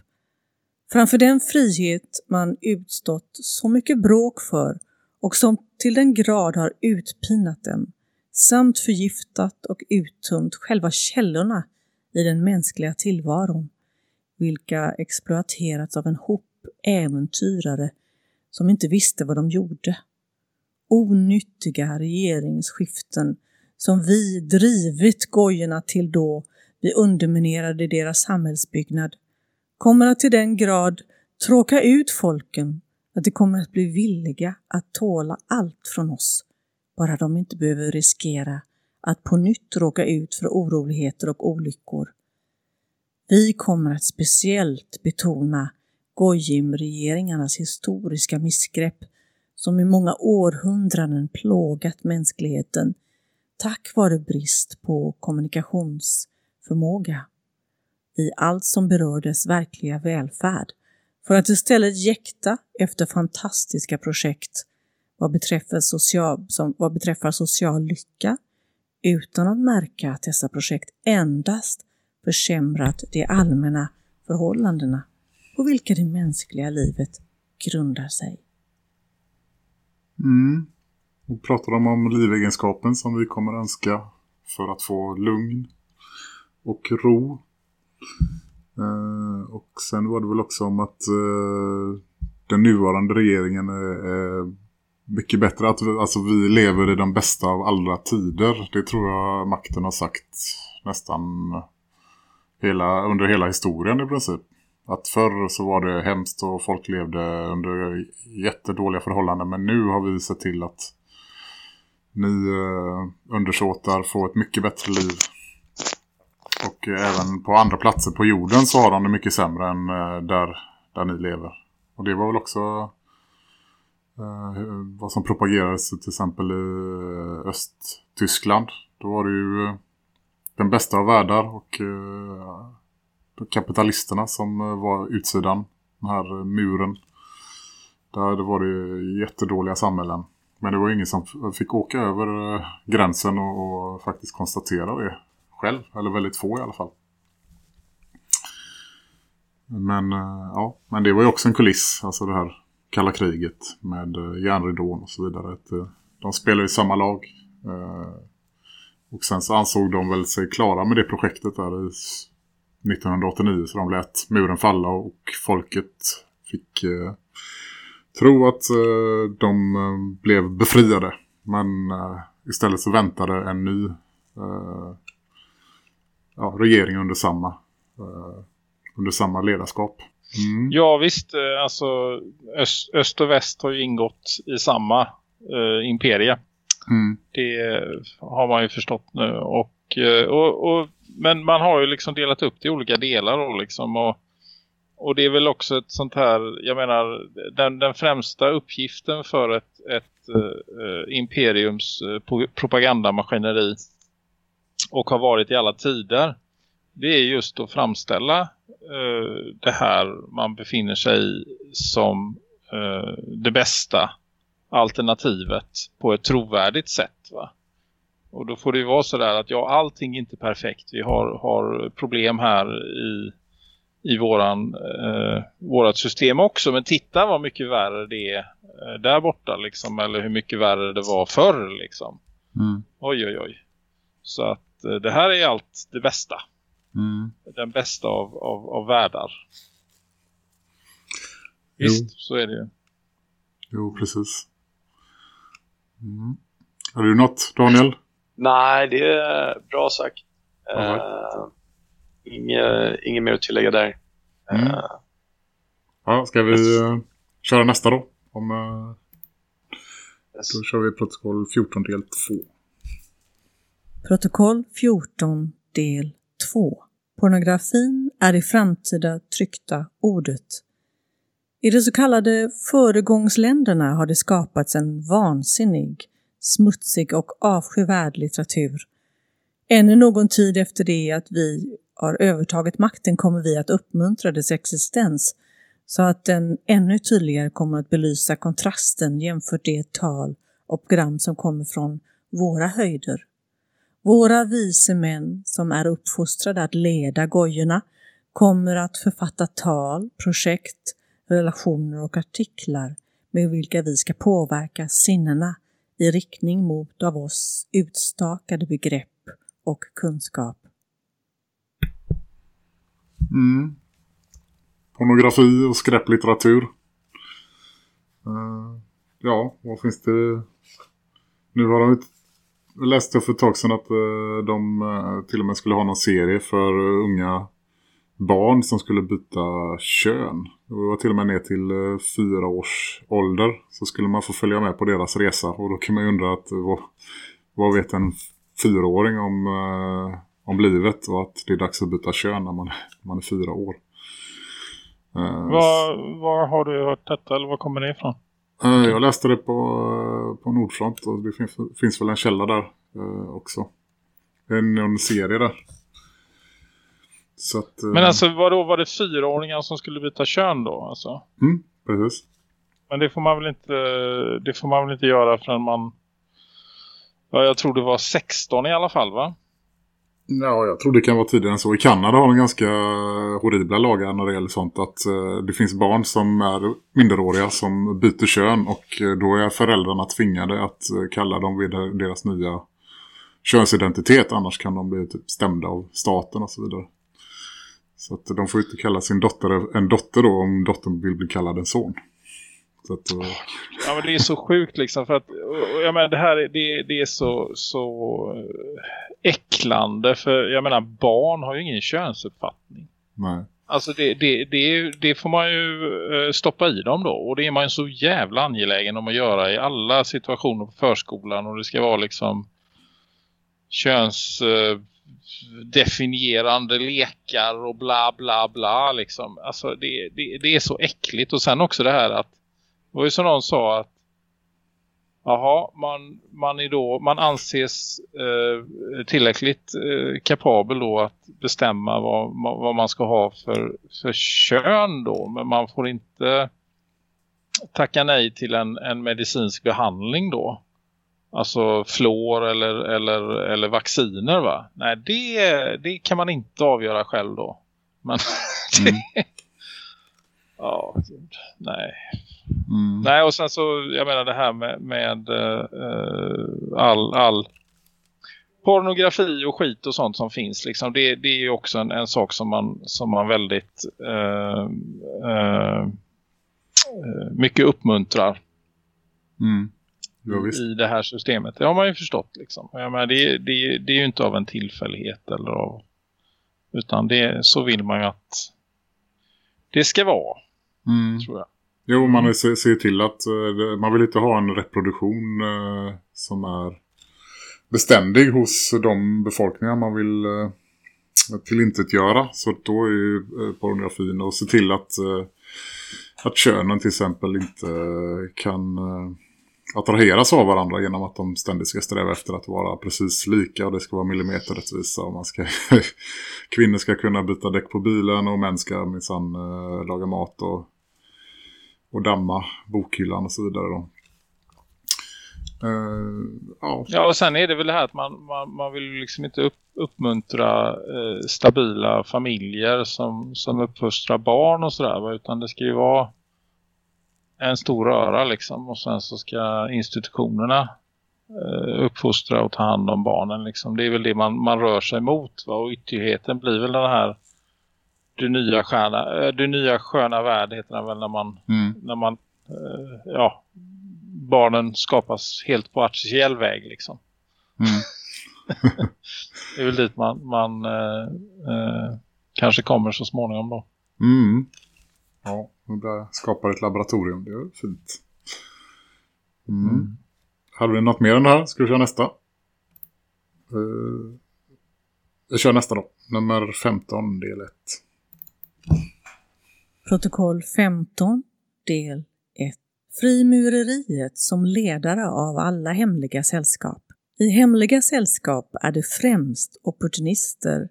Framför den frihet man utstått så mycket bråk för och som till den grad har utpinat dem samt förgiftat och uttömt själva källorna i den mänskliga tillvaron, vilka exploaterats av en hop äventyrare som inte visste vad de gjorde. Onyttiga regeringsskiften som vi drivit gojorna till då vi underminerade deras samhällsbyggnad kommer att till den grad tråka ut folken att de kommer att bli villiga att tåla allt från oss, bara de inte behöver riskera att på nytt råka ut för oroligheter och olyckor. Vi kommer att speciellt betona Gojim-regeringarnas historiska missgrepp som i många århundraden plågat mänskligheten tack vare brist på kommunikationsförmåga i allt som berör dess verkliga välfärd för att istället jäkta efter fantastiska projekt vad beträffar social, som, vad beträffar social lycka utan att märka att dessa projekt endast försämrat de allmänna förhållandena på vilka det mänskliga livet grundar sig. Mm. Och pratar de om livegenskapen som vi kommer önska för att få lugn och ro. Eh, och sen var det väl också om att eh, den nuvarande regeringen är, är mycket bättre. Att vi, alltså vi lever i den bästa av alla tider. Det tror jag makten har sagt nästan hela, under hela historien i princip. Att förr så var det hemskt och folk levde under jättedåliga förhållanden. Men nu har vi sett till att ni eh, undersåtar får ett mycket bättre liv. Och eh, även på andra platser på jorden så har de det mycket sämre än eh, där, där ni lever. Och det var väl också eh, vad som propagerades till exempel i eh, Östtyskland. Då var det ju eh, den bästa av världar och eh, kapitalisterna som eh, var utsidan, den här eh, muren. Där det var det jättedåliga samhällen. Men det var ingen som fick åka över eh, gränsen och, och faktiskt konstatera det själv. Eller väldigt få i alla fall. Men, ja, men det var ju också en kuliss, alltså det här kalla kriget med järnridån och så vidare. Att, de spelar i samma lag. Och sen så ansåg de väl sig klara med det projektet där i 1989 så de lät muren falla och folket fick eh, tro att eh, de eh, blev befriade. Men eh, istället så väntade en ny eh, ja, regering under samma, eh, under samma ledarskap. Mm. Ja visst, alltså öst, öst och väst har ju ingått i samma eh, imperie. Mm. Det har man ju förstått nu. Och, och, och, men man har ju liksom delat upp det i olika delar då liksom. Och, och det är väl också ett sånt här, jag menar, den, den främsta uppgiften för ett, ett eh, imperiums eh, propagandamaskineri och har varit i alla tider. Det är just att framställa eh, det här man befinner sig i som eh, det bästa alternativet på ett trovärdigt sätt va. Och då får det ju vara sådär att ja, allting är inte perfekt. Vi har, har problem här i, i våran, eh, vårat system också. Men titta vad mycket värre det är eh, där borta liksom. Eller hur mycket värre det var förr liksom. Mm. Oj oj oj. Så att eh, det här är allt det bästa. Mm. Den bästa av, av, av världar. Jo. Visst, så är det ju. Jo, precis. Mm. Har du något, Daniel? Nej, det är bra sagt. All Uh, inget, inget mer att tillägga där. Mm. Eh, Ja, ska vi eh, köra nästa då? Om, eh, yes. då kör vi protokoll 14 del 2. Protokoll 14 del 2. Pornografin är det framtida tryckta ordet. I de så kallade föregångsländerna har det skapats en vansinnig, smutsig och avskyvärd litteratur. Ännu någon tid efter det att vi har övertagit makten kommer vi att uppmuntra dess existens så att den ännu tydligare kommer att belysa kontrasten jämfört det tal och program som kommer från våra höjder. Våra vise män som är uppfostrade att leda gojorna kommer att författa tal, projekt, relationer och artiklar med vilka vi ska påverka sinnena i riktning mot av oss utstakade begrepp och kunskap. Mm. Pornografi och skräplitteratur. Uh, ja, vad finns det? Nu har de ut- jag läste för ett tag sedan att uh, de uh, till och med skulle ha någon serie för unga barn som skulle byta kön. Det var till och med ner till eh, fyra års ålder så skulle man få följa med på deras resa. Och då kan man ju undra att eh, vad, vad vet en fyraåring om, eh, om livet och att det är dags att byta kön när man, när man är fyra år. Eh, Var, var har du hört detta eller var kommer det ifrån? Eh, Jag läste det på, eh, på Nordfront och det finns, finns väl en källa där också. En, en serie där. Att, eh, Men alltså var då var det fyraåringar som skulle byta kön då? Alltså? Mm, precis. Men det får man väl inte det får man väl inte göra förrän man ja, jag tror det var 16 i alla fall va? Ja, jag tror det kan vara tidigare än så. I Kanada har de ganska horribla lagar när det gäller sånt. Att eh, det finns barn som är minderåriga som byter kön och eh, då är föräldrarna tvingade att kalla dem vid deras nya könsidentitet. Annars kan de bli typ stämda av staten och så vidare. Så att de får inte kalla sin dotter en dotter då om dottern vill bli kallad en son. Så att, eh, Ja men det är så sjukt liksom för att och- och jag menar det här är, det, det är så så eh, äcklande för jag menar barn har ju ingen könsuppfattning. nej. Alltså det, det, det, det får man ju eh, stoppa i dem då. Och det är man ju så jävla angelägen om att göra i alla situationer på förskolan. Och det ska vara liksom könsdefinierande definierande lekar och bla bla bla liksom. Alltså det, det, det är så äckligt. Och sen också det här att det var ju som någon sa att Jaha, man, man, är då, man anses eh, tillräckligt eh, kapabel då att bestämma vad, vad man ska ha för, för kön då. Men man får inte tacka nej till en, en medicinsk behandling då. Alltså flår eller, eller, eller vacciner va? Nej, det, det kan man inte avgöra själv då. Men det... Mm. Ja, gud, nej. Mm. Nej, och sen så, jag menar det här med, med eh, all, all pornografi och skit och sånt som finns. Liksom, det, det är ju också en, en sak som man, som man väldigt eh, eh, mycket uppmuntrar Mm. Ja, i det här systemet. Det har man ju förstått. Liksom. Jag menar, det, det, det är ju inte av en tillfällighet eller av, utan det, så vill man ju att det ska vara, Mm. tror jag. Jo, man ser, ser till att eh, man vill inte ha en reproduktion eh, som är beständig hos de befolkningar man vill eh, tillintetgöra. Så då är ju pornografin och se till att, att könen till exempel inte kan attraheras av varandra genom att de ständigt ska sträva efter att vara precis lika och det ska vara millimeterrättvisa och man ska kvinnor ska kunna byta däck på bilen och män ska minsann eh, laga mat och och damma bokhyllan och så vidare då. Uh, ja. Ja, och sen är det väl det här att man, man, man vill liksom inte upp, uppmuntra eh, stabila familjer som, som uppfostrar barn och sådär. Utan det ska ju vara en stor röra liksom. Och sen så ska institutionerna eh, uppfostra och ta hand om barnen liksom. Det är väl det man, man rör sig mot. Va? Och ytterligheten blir väl den här det nya, stjärna, eh, det nya sköna värld heter den väl när man, Mm. när man eh, ja, barnen skapas helt på artificiell väg liksom. Mm. Det är väl dit man, man eh, eh, kanske kommer så småningom då. Mm. Ja, och där skapar ett laboratorium. Det är fint. Mm. Hade vi något mer än det här? Ska vi köra nästa? Uh, jag kör nästa då. Nummer 15, del 1. Protokoll 15, del 1. Frimureriet som ledare av alla hemliga sällskap. I hemliga sällskap är det främst opportunister,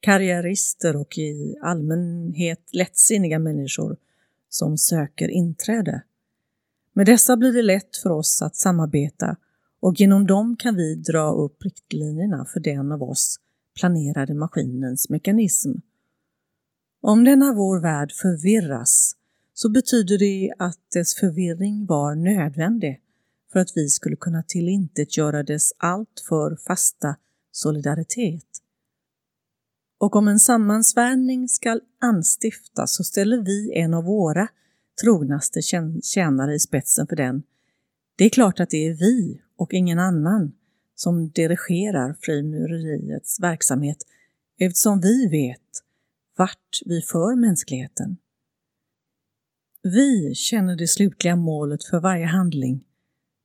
karriärister och i allmänhet lättsinniga människor som söker inträde. Med dessa blir det lätt för oss att samarbeta och genom dem kan vi dra upp riktlinjerna för den av oss planerade maskinens mekanism. Om denna vår värld förvirras så betyder det att dess förvirring var nödvändig för att vi skulle kunna tillintetgöra dess alltför fasta solidaritet. Och om en sammansvärjning skall anstiftas så ställer vi en av våra trognaste tjänare i spetsen för den. Det är klart att det är vi och ingen annan som dirigerar frimureriets verksamhet eftersom vi vet vart vi för mänskligheten. Vi känner det slutliga målet för varje handling.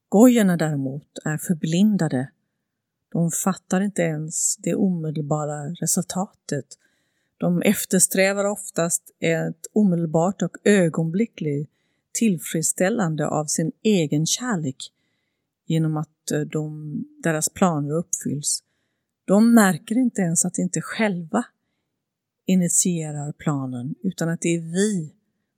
Gojerna däremot är förblindade. De fattar inte ens det omedelbara resultatet. De eftersträvar oftast ett omedelbart och ögonblickligt tillfredsställande av sin egen kärlek genom att eh, de, deras planer uppfylls. De märker inte ens att de inte själva initierar planen utan att det är vi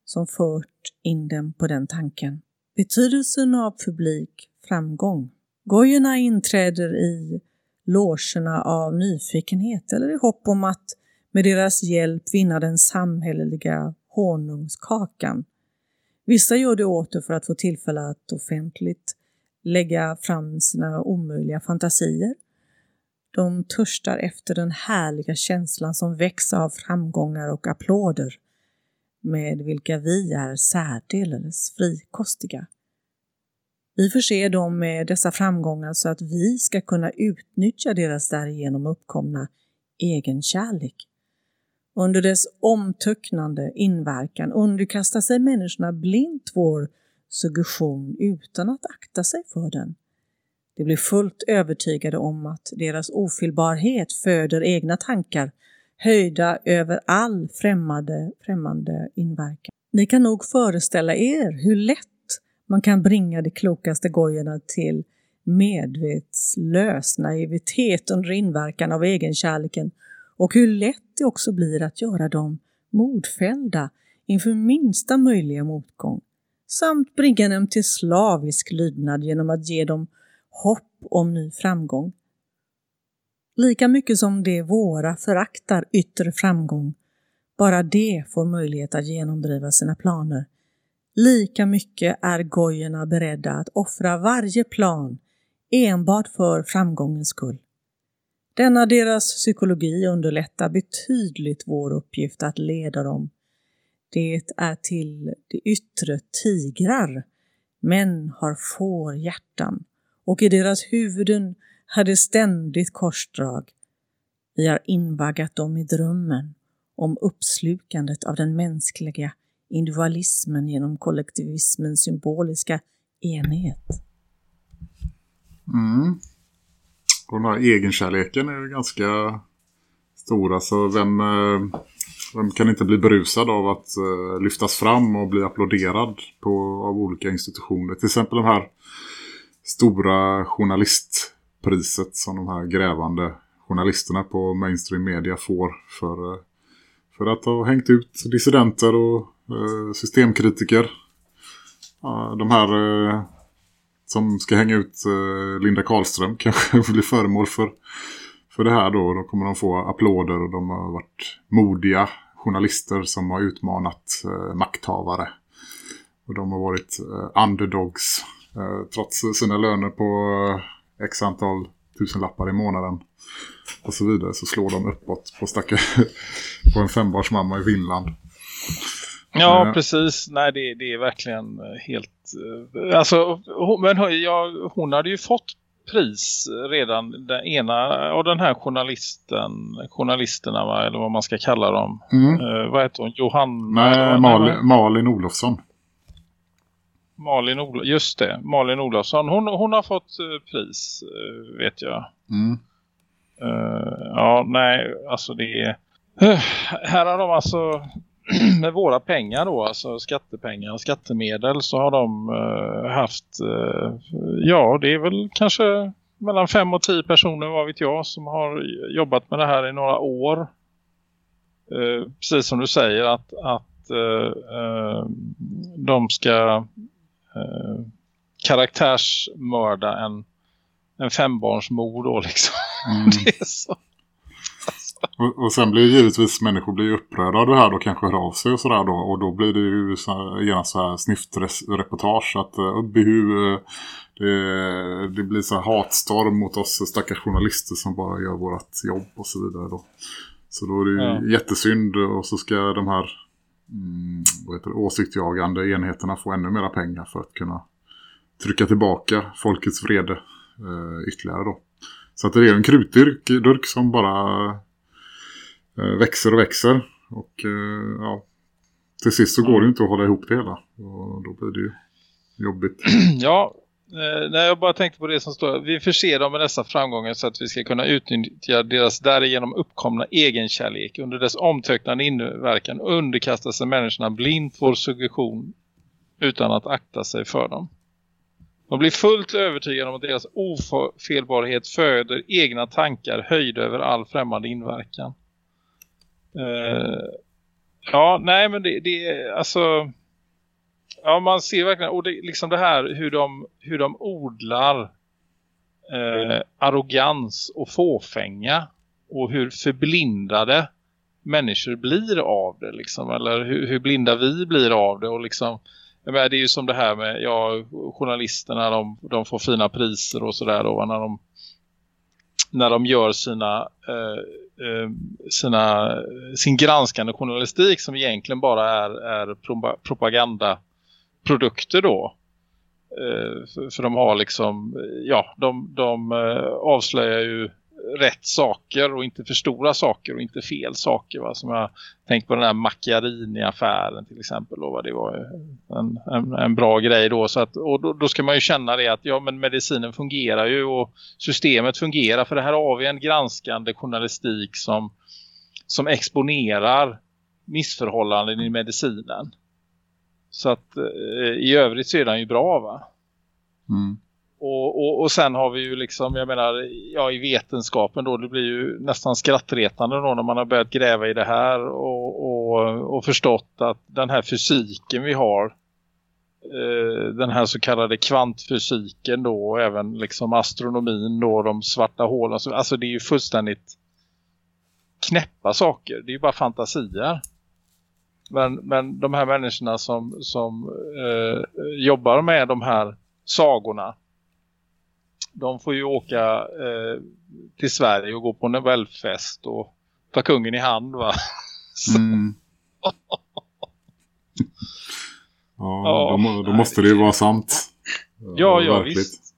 som fört in dem på den tanken. Betydelsen av publik framgång. Gojerna inträder i logerna av nyfikenhet eller i hopp om att med deras hjälp vinna den samhälleliga honungskakan. Vissa gör det åter för att få tillfälle att offentligt lägga fram sina omöjliga fantasier. De törstar efter den härliga känslan som väcks av framgångar och applåder med vilka vi är särdeles frikostiga. Vi förser dem med dessa framgångar så att vi ska kunna utnyttja deras därigenom uppkomna egenkärlek. Under dess omtöcknande inverkan underkastar sig människorna blint vår suggestion utan att akta sig för den. De blir fullt övertygade om att deras ofelbarhet föder egna tankar höjda över all främmande, främmande inverkan. Ni kan nog föreställa er hur lätt man kan bringa de klokaste gojerna till medvetslös naivitet under inverkan av egenkärleken och hur lätt det också blir att göra dem modfällda inför minsta möjliga motgång samt bringa dem till slavisk lydnad genom att ge dem hopp om ny framgång. Lika mycket som det våra föraktar yttre framgång, bara det får möjlighet att genomdriva sina planer. Lika mycket är gojerna beredda att offra varje plan enbart för framgångens skull. Denna deras psykologi underlättar betydligt vår uppgift att leda dem. Det är till det yttre tigrar, men har får hjärtan och i deras huvuden hade ständigt korsdrag. Vi har invaggat dem i drömmen om uppslukandet av den mänskliga individualismen genom kollektivismens symboliska enhet. Mm. Och den här egenkärleken är ju ganska stor. Så vem, eh, vem kan inte bli berusad av att eh, lyftas fram och bli applåderad på, av olika institutioner? Till exempel de här stora journalistpriset som de här grävande journalisterna på mainstream media får för, eh, för att ha hängt ut dissidenter och Eh, systemkritiker. De här eh, som ska hänga ut eh, Linda Karlström kanske blir föremål för, för det här då. Då kommer de få applåder och de har varit modiga journalister som har utmanat makthavare. Och de har varit underdogs trots sina löner på x antal tusenlappar i månaden och så vidare så slår de uppåt på stackare på en fembarsmamma i Finland. Ja, Eh. precis. Nej, det, det är verkligen eh, helt... eh, Alltså, hon, men jag, hon hade ju fått pris redan den ena av den här journalisten, journalisterna va, eller vad man ska kalla dem. Mm. Eh, vad heter hon? Johanna? Nej, Malin, Malin Olofsson. Malin Olo, just det, Malin Olofsson. Hon, hon har fått pris, vet jag. Mm. Eh, ja, nej, alltså det är... Här har de alltså med våra pengar då, alltså skattepengar, skattemedel så har de eh, haft, eh, ja det är väl kanske mellan fem och tio personer, vad vet jag, som har jobbat med det här i några år. Eh, precis som du säger att, att eh, eh, de ska eh, karaktärsmörda en, en fembarnsmor då liksom. Mm. Det är så. Och, och sen blir ju givetvis människor blir upprörda av det här och kanske hör av sig och sådär då. Och då blir det ju så genast så här snyftreportage att uh, behu, eh, det, det blir så här hatstorm mot oss stackars journalister som bara gör vårt jobb och så vidare då. Så då är det ju Ja. jättesynd och så ska de här mm, vad heter det, åsiktjagande enheterna få ännu mera pengar för att kunna trycka tillbaka folkets vrede eh, ytterligare då. Så att det är en krutdurk durk som bara eh, Eh, växer och växer. Och eh, ja, till sist så går det ju inte att hålla ihop det hela. Och då blir det ju jobbigt. Ja, eh, nej, jag bara tänkte på det som står. Vi förser dem med dessa framgångar så att vi ska kunna utnyttja deras därigenom uppkomna egenkärlek. Under dess omtöcknande inverkan underkastar sig människorna blint vår suggestion utan att akta sig för dem. De blir fullt övertygade om att deras ofelbarhet föder egna tankar höjda över all främmande inverkan. Eh, ja, nej men det, det är alltså... Ja, man ser verkligen, och det, liksom det här hur de, hur de odlar eh, arrogans och fåfänga och hur förblindade människor blir av det liksom, eller hur, hur blinda vi blir av det och liksom, jag menar, det är ju som det här med, ja, journalisterna de, de får fina priser och sådär då när de när de gör sina, eh, Eh, sina sin granskande journalistik som egentligen bara är, är propagandaprodukter då. Eh, för, de har liksom, ja, de, de eh, avslöjar ju rätt saker och inte för stora saker och inte fel saker. Va? Som jag tänkt på den här Macchiarini-affären till exempel. Då, va? Det var ju en, en, en bra grej då. Så att, och då, då ska man ju känna det att ja, men medicinen fungerar ju och systemet fungerar. För det här har vi en granskande journalistik som, som exponerar missförhållanden i medicinen. Så att eh, i övrigt så är den ju bra va? Mm. Och, och, och sen har vi ju liksom, jag menar, ja i vetenskapen då, det blir ju nästan skrattretande då när man har börjat gräva i det här och, och, och förstått att den här fysiken vi har, eh, den här så kallade kvantfysiken då och även liksom astronomin då, de svarta hålen, så- alltså det är ju fullständigt knäppa saker, det är ju bara fantasier. Men, men de här människorna som, som eh, jobbar med de här sagorna de får ju åka eh, till Sverige och gå på Nobelfest och ta kungen i hand va. Mm. Ja, Ja, då, då måste det ju vara sant. Ja, ja, verkligt. visst.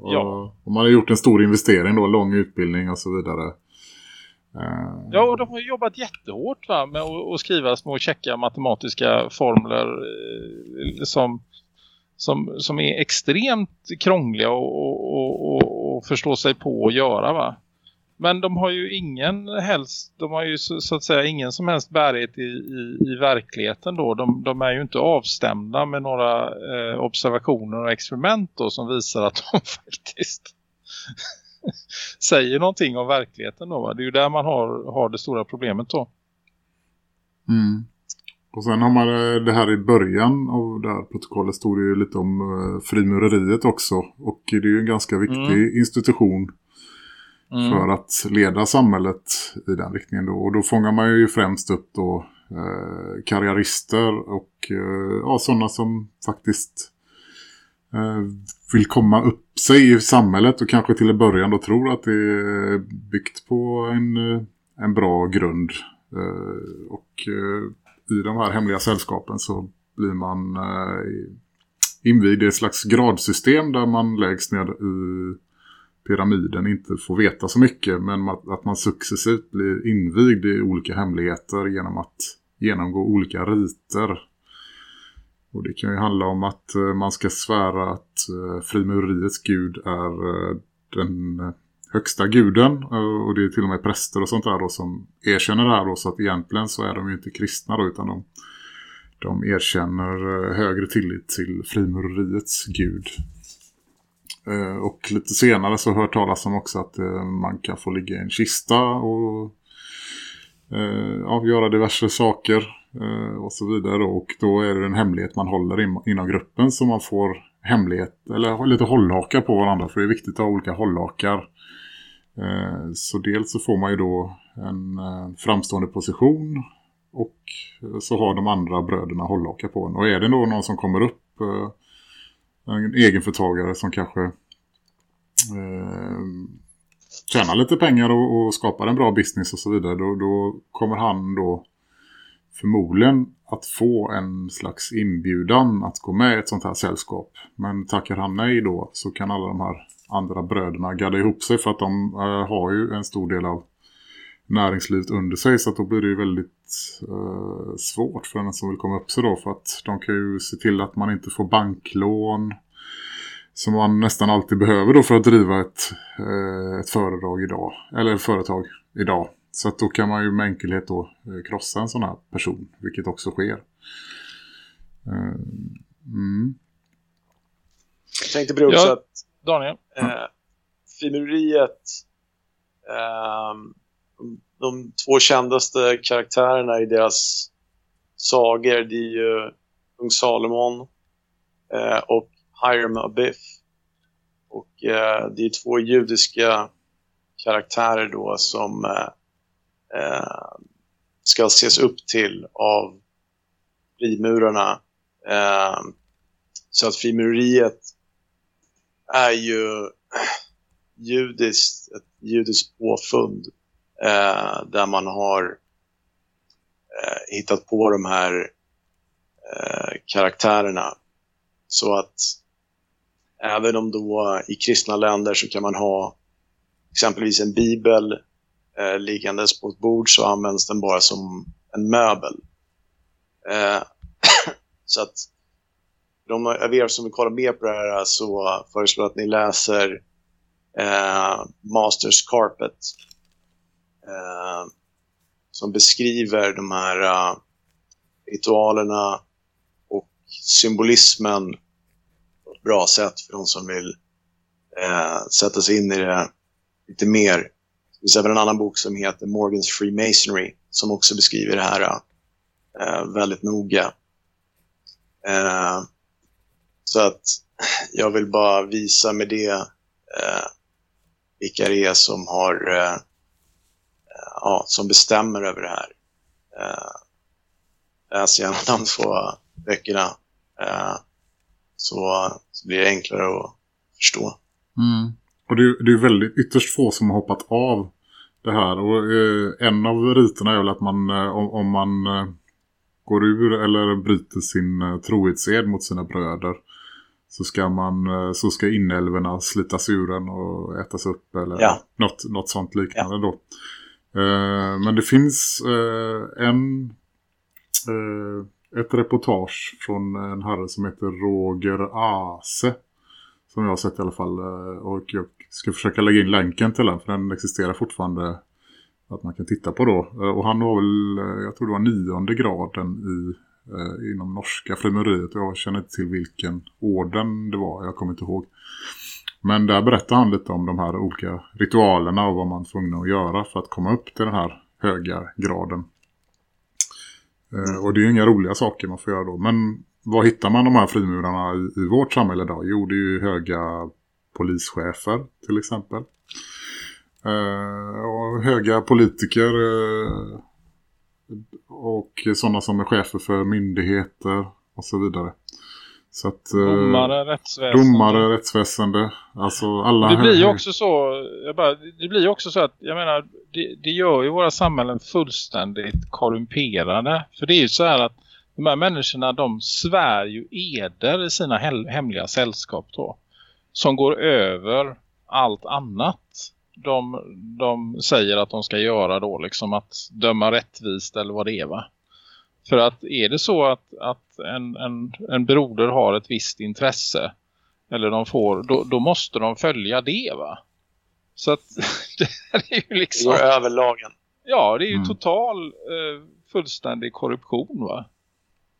Och, Ja. och man har gjort en stor investering då, lång utbildning och så vidare. Eh, Ja, och de har jobbat jättehårt va, med att, att skriva små checka matematiska formler eh, som, som, som är extremt krångliga och, och, och, och, förstå sig på att göra va. Men de har ju ingen helst, de har ju så, så att säga ingen som helst bärighet i, i, i verkligheten då. De, de är ju inte avstämda med några eh, observationer och experiment då som visar att de faktiskt säger någonting om verkligheten då va? Det är ju där man har, har det stora problemet då. Mm. Och sen har man eh, det här i början av det här protokollet stod det ju lite om eh, frimureriet också. Och det är ju en ganska viktig institution Mm. för att leda samhället i den riktningen då. Och då fångar man ju främst upp då eh, karriärister och eh, ja, sådana som faktiskt eh, vill komma upp sig i samhället och kanske till en början då tror att det är byggt på en, eh, en bra grund. Och i de här hemliga sällskapen så blir man eh, invigd i ett slags gradsystem där man läggs ner i pyramiden inte får veta så mycket men att man successivt blir invigd i olika hemligheter genom att genomgå olika riter. Och det kan ju handla om att eh, man ska svära att eh, frimureriets gud är eh, den högsta guden eh, och det är till och med präster och sånt där då som erkänner det här då så att egentligen så är de ju inte kristna då utan de, de erkänner eh, högre tillit till frimureriets gud. Eh, och lite senare så hör talas om också att man kan få ligga i en kista och avgöra ja, göra diverse saker och så vidare. Då. Och då är det en hemlighet man håller inom gruppen så man får hemlighet eller lite hållhakar på varandra för det är viktigt att ha olika hållhakar. Eh, så dels så får man ju då en eh, framstående position och så har de andra bröderna hållhaka på en. Och är det då någon som kommer upp eh, en egenföretagare som kanske eh, tjänar lite pengar och, och skapar en bra business och så vidare. Då, då kommer han då förmodligen att få en slags inbjudan att gå med i ett sånt här sällskap. Men tackar han nej då så kan alla de här andra bröderna gadda ihop sig för att de eh, har ju en stor del av näringslivet under sig så att då blir det ju väldigt eh, svårt för den som vill komma upp sig då för att de kan ju se till att man inte får banklån som man nästan alltid behöver då för att driva ett, eh, ett företag idag eller ett företag idag. Så att då kan man ju med enkelhet då eh, krossa en sån här person, vilket också sker. Eh, mm. Jag tänkte också Ja. att Daniel? eh, frimureriet, eh, de, de två kändaste karaktärerna i deras sagor, det är ju Kung Salomon eh, och Hiram Abiff. Och eh, det är två judiska karaktärer då som eh, eh, ska ses upp till av frimurarna. Eh, så att frimureriet är ju judiskt, ett judiskt påfund eh, där man har eh, hittat på de här eh, karaktärerna. Så att även om då i kristna länder så kan man ha exempelvis en bibel eh, liggandes på ett bord så används den bara som en möbel. Eh, så att de av er som vill kolla mer på det här så föreslår jag att ni läser eh, Masters Carpet eh, som beskriver de här eh, ritualerna och symbolismen på ett bra sätt för de som vill eh, sätta sig in i det lite mer. Det finns även en annan bok som heter Morgans Freemasonry som också beskriver det här eh, väldigt noga. Eh, så att jag vill bara visa med det eh, vilka det är som har eh, ja, som bestämmer över det här. Eh, läs gärna de två böckerna eh, så, så blir det enklare att förstå. Mm. Och det, är- det är väldigt ytterst få som har hoppat av det här. Och eh, en av riterna är väl att man, eh, om, om man eh, går ur eller bryter sin eh, trohetsed mot sina bröder så ska man eh, så ska inälvorna slitas ur den och ätas upp eller Ja. något, något sånt liknande då. Eh, men det finns eh, en eh, ett reportage från en herre som heter Roger Ase som jag har sett i alla fall eh, och jag ska försöka lägga in länken till den för den existerar fortfarande att man kan titta på då. Eh, Och han har väl, jag tror det var nionde graden i, eh, inom norska frimureriet. Jag känner inte till vilken orden det var, jag kommer inte ihåg. Men där berättar han lite om de här olika ritualerna och vad man är tvungen att göra för att komma upp till den här höga graden. Eh, och det är ju inga roliga saker man får göra då. Men var hittar man de här frimurarna i, i vårt samhälle då? Jo, det är ju höga polischefer till exempel. Eh, och höga politiker eh, och sådana som är chefer för myndigheter och så vidare. Så att, eh, Domare, rättsväsende. domare, rättsväsende, alltså alla... Det blir ju också så, jag bara, det blir också så att, jag menar, det, det gör ju våra samhällen fullständigt korrumperade. För det är ju så här att de här människorna, de svär ju eder i sina hemliga sällskap då. Som går över allt annat. De, de säger att de ska göra då, liksom att döma rättvist eller vad det är va. För att är det så att, att en, en, en broder har ett visst intresse eller de får, då, då måste de följa det va. Så att det här är ju Det liksom, går över lagen. ja det är ju Mm. total eh, fullständig korruption va.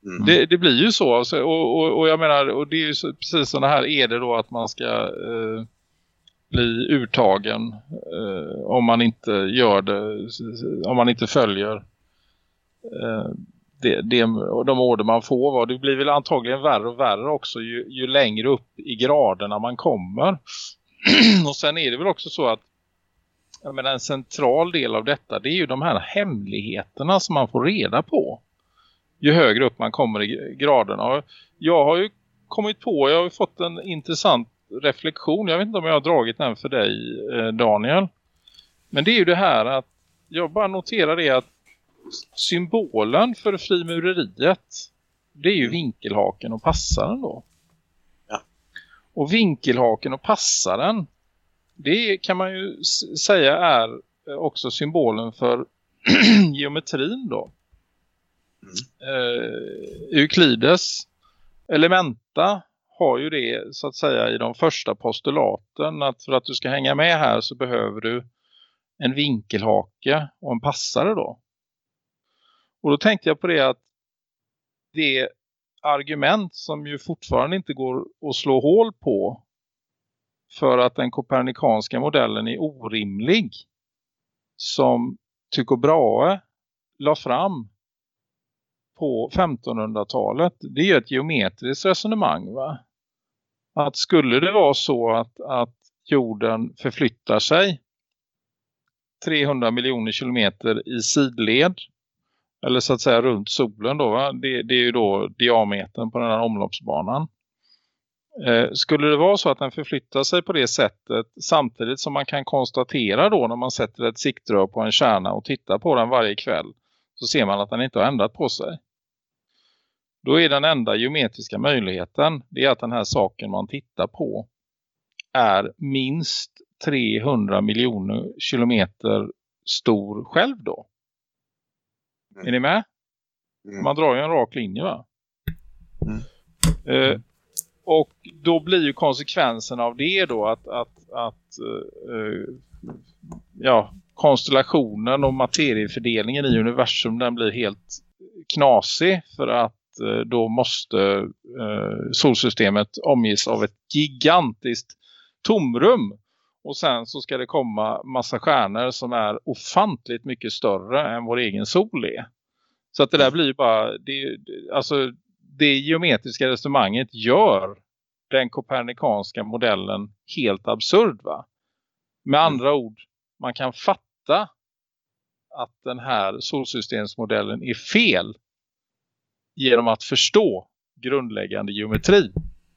Mm. Det, det blir ju så alltså, och, och, och jag menar, och det är ju så, precis sådana här är det då att man ska eh, bli urtagen eh, om man inte gör det, om man inte följer eh, det, det, de order man får. Va? Det blir väl antagligen värre och värre också ju, ju längre upp i graderna man kommer. och sen är det väl också så att jag menar, en central del av detta det är ju de här hemligheterna som man får reda på ju högre upp man kommer i graderna. Jag har ju kommit på, jag har ju fått en intressant reflektion. Jag vet inte om jag har dragit den för dig eh, Daniel. Men det är ju det här att jag bara noterar det att symbolen för frimureriet det är ju vinkelhaken och passaren då. Ja. Och vinkelhaken och passaren det kan man ju säga är eh, också symbolen för geometrin då. Eh, Euklides Elementa har ju det så att säga i de första postulaten att för att du ska hänga med här så behöver du en vinkelhake och en passare då. Och då tänkte jag på det att det argument som ju fortfarande inte går att slå hål på för att den kopernikanska modellen är orimlig som Tycho Brahe la fram på 1500-talet det är ju ett geometriskt resonemang va? Att skulle det vara så att, att jorden förflyttar sig 300 miljoner kilometer i sidled eller så att säga runt solen då va? Det, det är ju då diametern på den här omloppsbanan. Eh, skulle det vara så att den förflyttar sig på det sättet samtidigt som man kan konstatera då när man sätter ett siktrör på en kärna och tittar på den varje kväll så ser man att den inte har ändrat på sig. Då är den enda geometriska möjligheten det är att den här saken man tittar på är minst 300 miljoner kilometer stor själv då. Mm. Är ni med? Mm. Man drar ju en rak linje va? Mm. Eh, och då blir ju konsekvensen av det då att, att, att eh, ja, konstellationen och materiefördelningen i universum den blir helt knasig för att då måste eh, solsystemet omges av ett gigantiskt tomrum och sen så ska det komma massa stjärnor som är ofantligt mycket större än vår egen sol är. Så att det där blir bara det, alltså det geometriska resonemanget gör den kopernikanska modellen helt absurd va? Med andra ord, man kan fatta att den här solsystemsmodellen är fel genom att förstå grundläggande geometri.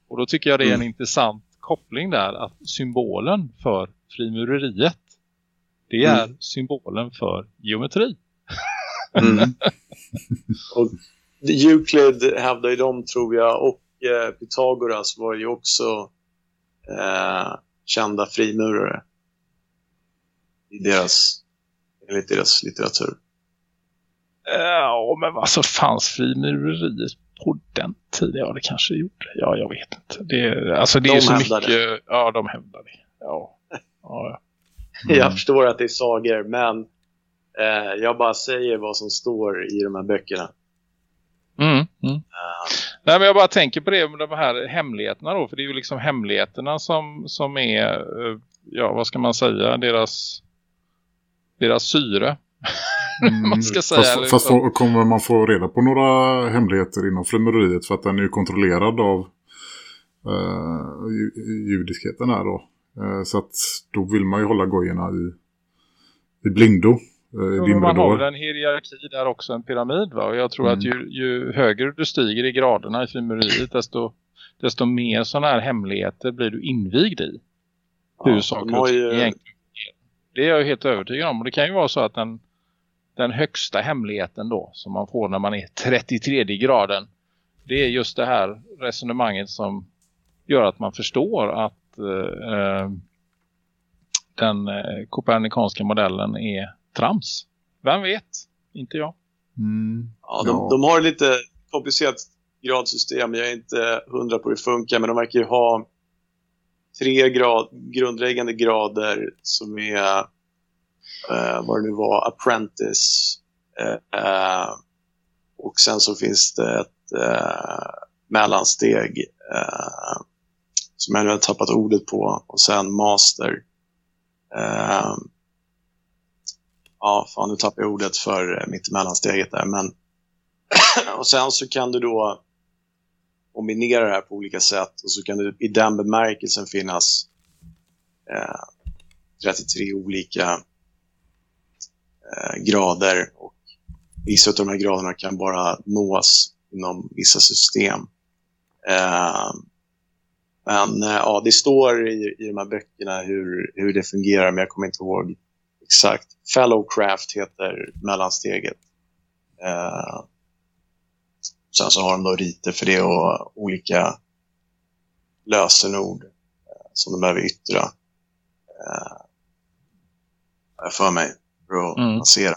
Och då tycker jag det är en Mm. intressant koppling där att symbolen för frimureriet det är Mm. symbolen för geometri. Mm. och Euclid hävdar ju dem tror jag och eh, Pythagoras var ju också eh, kända frimurare i deras, enligt deras litteratur. Ja, men alltså fanns frimureriet på den tiden? Ja, det kanske det gjorde. Ja, jag vet inte. Det, alltså det är De ju så hävdar mycket... Ja, de hävdar det. Ja. ja, ja. Jag förstår att det är sagor, men eh, jag bara säger vad som står i de här böckerna. Mm, mm. Eh, Nej, men jag bara tänker på det med de här hemligheterna då. För det är ju liksom hemligheterna som, som är, eh, ja vad ska man säga, deras, deras syre. Mm. man ska säga. Fast, liksom. fast kommer man få reda på några hemligheter inom frimureriet för att den är ju kontrollerad av eh, ju- judiskheten här då. Eh, så att då vill man ju hålla gojorna i, i blindo. Eh, man har väl en hierarki där också, en pyramid va? Och jag tror Mm. att ju, ju högre du stiger i graderna i frimureriet desto, desto mer sådana här hemligheter blir du invigd i. Hur Ja, saker ju- egentligen. Det är jag ju helt övertygad om. Och det kan ju vara så att den, den högsta hemligheten då som man får när man är 33 graden det är just det här resonemanget som gör att man förstår att eh, den eh, kopernikanska modellen är trams. Vem vet? Inte jag. Mm. Ja, de, Ja. de har lite komplicerat gradsystem. Jag är inte hundra på hur det funkar, men de verkar ju ha tre grad, grundläggande grader som är, eh, vad det nu var, apprentice. Eh, eh, och sen så finns det ett eh, mellansteg eh, som jag nu har tappat ordet på och sen master. Eh, ja, fan nu tappar jag ordet för eh, mitt mellansteget där, men och sen så kan du då kombinera det här på olika sätt och så kan det i den bemärkelsen finnas eh, 33 olika Eh, grader och vissa av de här graderna kan bara nås inom vissa system. Eh, men eh, ja, det står i, i de här böckerna hur, hur det fungerar, men jag kommer inte ihåg exakt. Fellowcraft heter mellansteget. Eh, sen så har de då riter för det och olika lösenord eh, som de behöver yttra. Eh, har jag för mig för att Mm. passera.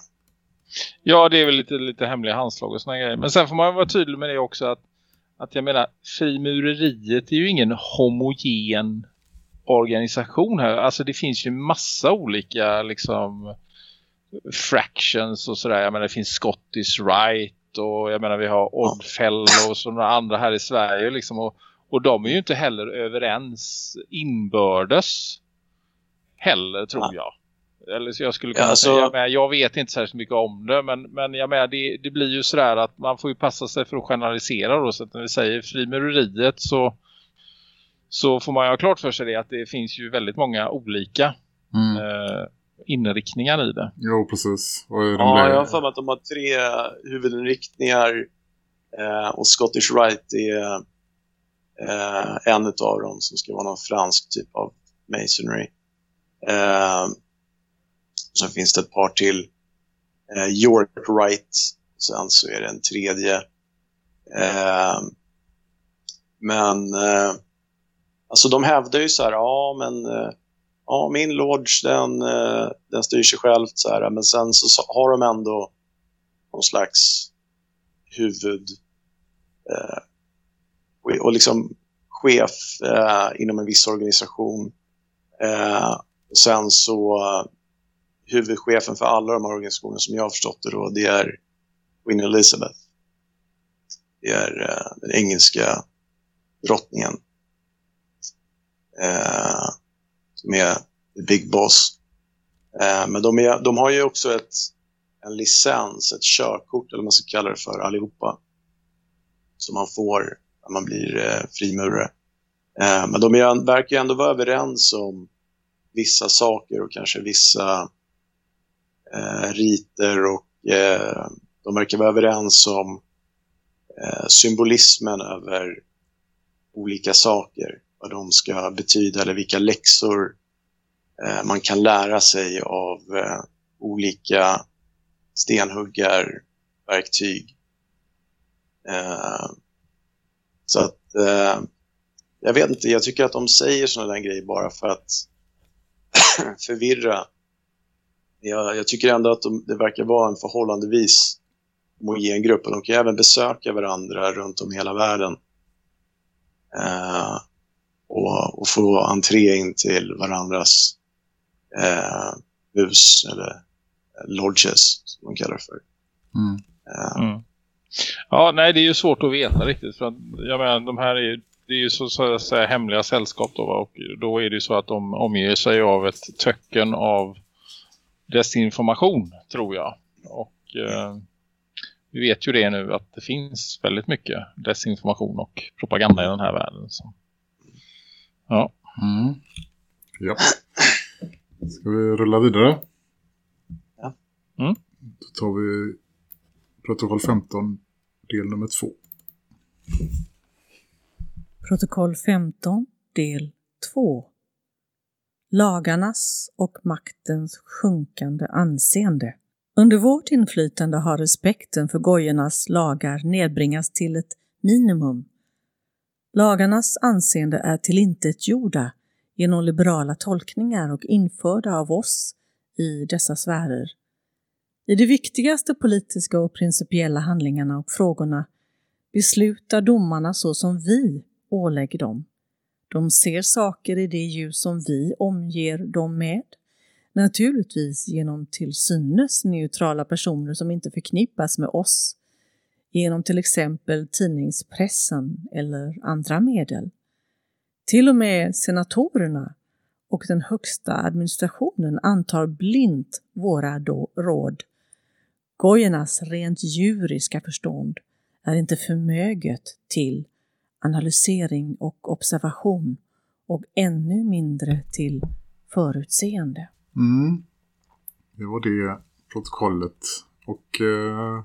Ja, det är väl lite, lite hemliga handslag och såna grejer. Men sen får man vara tydlig med det också att, att jag menar, frimureriet är ju ingen homogen organisation här. Alltså det finns ju massa olika liksom fractions och sådär. Jag menar det finns Scottish Rite och jag menar vi har Oddfellows och några andra här i Sverige liksom. Och, och de är ju inte heller överens inbördes heller tror jag. Eller så jag skulle kunna Ja, alltså- säga, men jag vet inte särskilt mycket om det men, men jag menar det, det blir ju sådär att man får ju passa sig för att generalisera då så att när vi säger frimureriet så så får man ju ha klart för sig det att det finns ju väldigt många olika Mm. eh, inriktningar i det. Jo, precis. Och de Ja, jag har för mig att de har tre huvudinriktningar eh, och Scottish Rite är eh, en av dem som ska vara någon fransk typ av masonry. Sen finns det ett par till. Eh, York Wright. sen så är det en tredje. Eh, men eh, alltså de hävdar ju så här, ja men eh, ja, min lodge den, eh, den styr sig själv så här, men sen så har de ändå någon slags huvud eh, och- och liksom chef eh, inom en viss organisation. Eh, och sen så huvudchefen för alla de här organisationerna som jag har förstått det då, det är Queen Elizabeth. Det är eh, den engelska drottningen. Eh, som är the big boss. Eh, men de, är, de har ju också ett, en licens, ett körkort eller vad man ska kalla det för allihopa. Som man får när man blir eh, frimurare. Eh, men de är, verkar ju ändå vara överens om vissa saker och kanske vissa eh, riter och eh, de verkar vara överens om eh, symbolismen över olika saker. Vad de ska betyda eller vilka läxor eh, man kan lära sig av eh, olika stenhuggarverktyg. Eh, så att eh, jag vet inte, jag tycker att de säger sådana där grejer bara för att förvirra. Jag, jag tycker ändå att de, det verkar vara en förhållandevis homogen grupp och de kan även besöka varandra runt om hela världen. Eh, och, och få entré in till varandras eh, hus eller eh, lodges som de kallar det för. Mm. Eh, Mm. Ja, nej det är ju svårt att veta riktigt för att jag menar de här är ju det är ju så, så att säga hemliga sällskap då va? och då är det ju så att de omger sig av ett töcken av desinformation tror jag. Och eh, vi vet ju det nu att det finns väldigt mycket desinformation och propaganda i den här världen. Så. Ja. Mm. Ja. Ska vi rulla vidare? Ja. Mm. Då tar vi protokoll 15, del nummer 2. Protokoll 15, del 2. Lagarnas och maktens sjunkande anseende. Under vårt inflytande har respekten för gojornas lagar nedbringats till ett minimum. Lagarnas anseende är tillintetgjorda genom liberala tolkningar och införda av oss i dessa sfärer. I de viktigaste politiska och principiella handlingarna och frågorna beslutar domarna så som vi ålägger dem. De ser saker i det ljus som vi omger dem med. Naturligtvis genom till synes neutrala personer som inte förknippas med oss. Genom till exempel tidningspressen eller andra medel. Till och med senatorerna och den högsta administrationen antar blint våra då råd. Gojernas rent djuriska förstånd är inte förmöget till analysering och observation och ännu mindre till förutseende. Mm. Det var det protokollet. Och eh,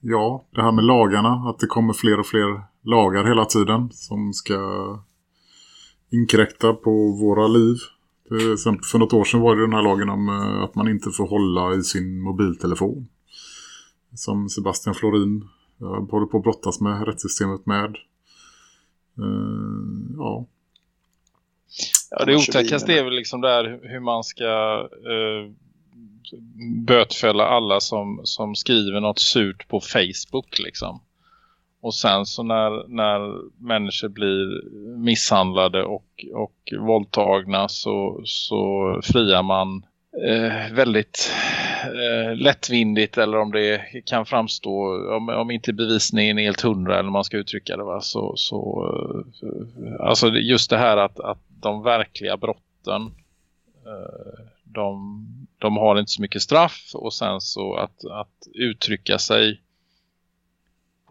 ja, det här med lagarna. Att det kommer fler och fler lagar hela tiden som ska inkräkta på våra liv. Till exempel för något år sedan var det den här lagen om eh, att man inte får hålla i sin mobiltelefon. Som Sebastian Florin eh, håller på att brottas med rättssystemet med. Eh, ja, Ja, det otäckaste är väl liksom där hur man ska eh, bötfälla alla som, som skriver något surt på Facebook liksom. Och sen så när, när människor blir misshandlade och, och våldtagna så, så friar man eh, väldigt eh, lättvindigt eller om det kan framstå, om, om inte bevisningen är helt hundra eller man ska uttrycka det va, så, så eh, alltså just det här att, att de verkliga brotten eh, de, de har inte så mycket straff och sen så att, att uttrycka sig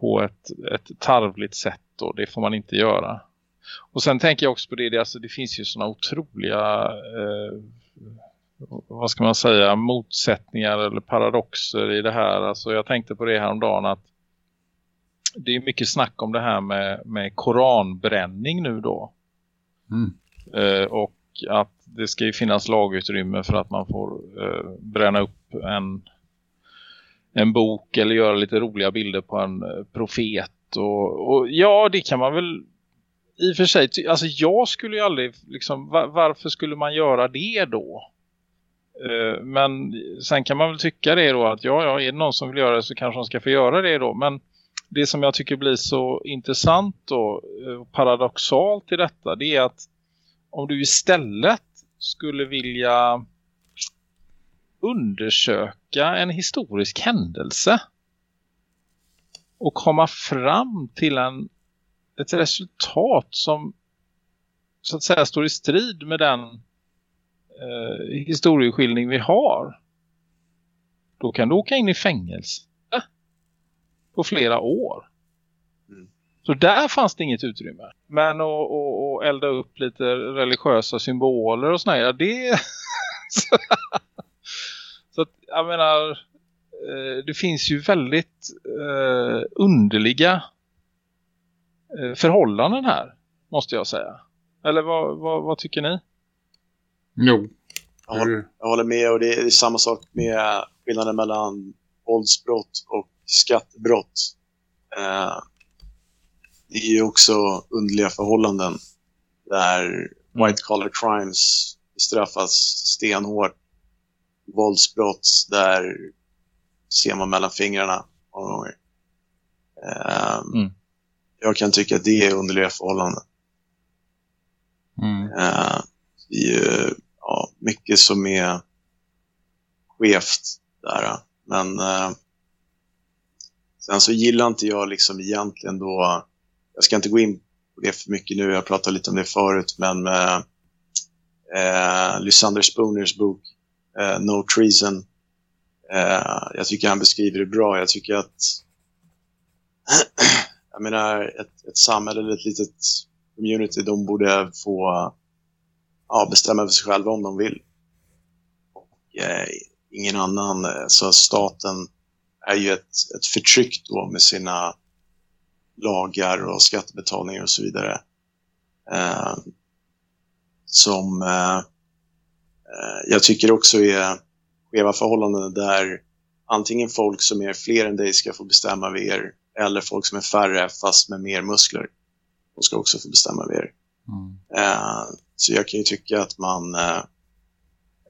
på ett, ett tarvligt sätt då, det får man inte göra. Och sen tänker jag också på det, det, alltså, det finns ju sådana otroliga eh, vad ska man säga, motsättningar eller paradoxer i det här. Alltså jag tänkte på det här om dagen att det är mycket snack om det här med, med koranbränning nu då. Mm. Eh, och att det ska ju finnas lagutrymme för att man får eh, bränna upp en, en bok eller göra lite roliga bilder på en eh, profet. Och, och ja, det kan man väl i och för sig, alltså jag skulle ju aldrig, liksom, va- varför skulle man göra det då? Eh, men sen kan man väl tycka det då att ja, ja, är det någon som vill göra det så kanske de ska få göra det då. Men det som jag tycker blir så intressant eh, och paradoxalt i detta det är att om du istället skulle vilja undersöka en historisk händelse och komma fram till en, ett resultat som så att säga står i strid med den eh, historieskildring vi har då kan du åka in i fängelse på flera år. Mm. Så där fanns det inget utrymme. Men att elda upp lite religiösa symboler och sådär, ja, det... så, så att, jag menar, eh, det finns ju väldigt eh, underliga eh, förhållanden här, måste jag säga. Eller vad, vad, vad tycker ni? Jo. Jag håller, jag håller med och det är samma sak med skillnaden mellan våldsbrott och skattebrott. Eh, det är ju också underliga förhållanden där white collar crimes straffas stenhårt. Våldsbrott där ser man mellan fingrarna många gånger. Eh, Mm. Jag kan tycka att det är underliga förhållanden. Mm. Eh, det är ju ja, mycket som är skevt där. Men eh, sen så gillar inte jag liksom egentligen då, jag ska inte gå in på det för mycket nu, jag pratade lite om det förut, men eh, eh, Lysander Spooners bok eh, No Treason Eh, jag tycker han beskriver det bra. Jag tycker att jag menar, ett, ett samhälle eller ett litet community, de borde få ja, bestämma för sig själva om de vill. Och, eh, ingen annan. eh, Så staten är ju ett, ett förtryck då med sina lagar och skattebetalningar och så vidare. Eh, som eh, eh, jag tycker också är skeva förhållanden där antingen folk som är fler än dig ska få bestämma över er eller folk som är färre fast med mer muskler. De ska också få bestämma över er. Eh, så jag kan ju tycka att man eh,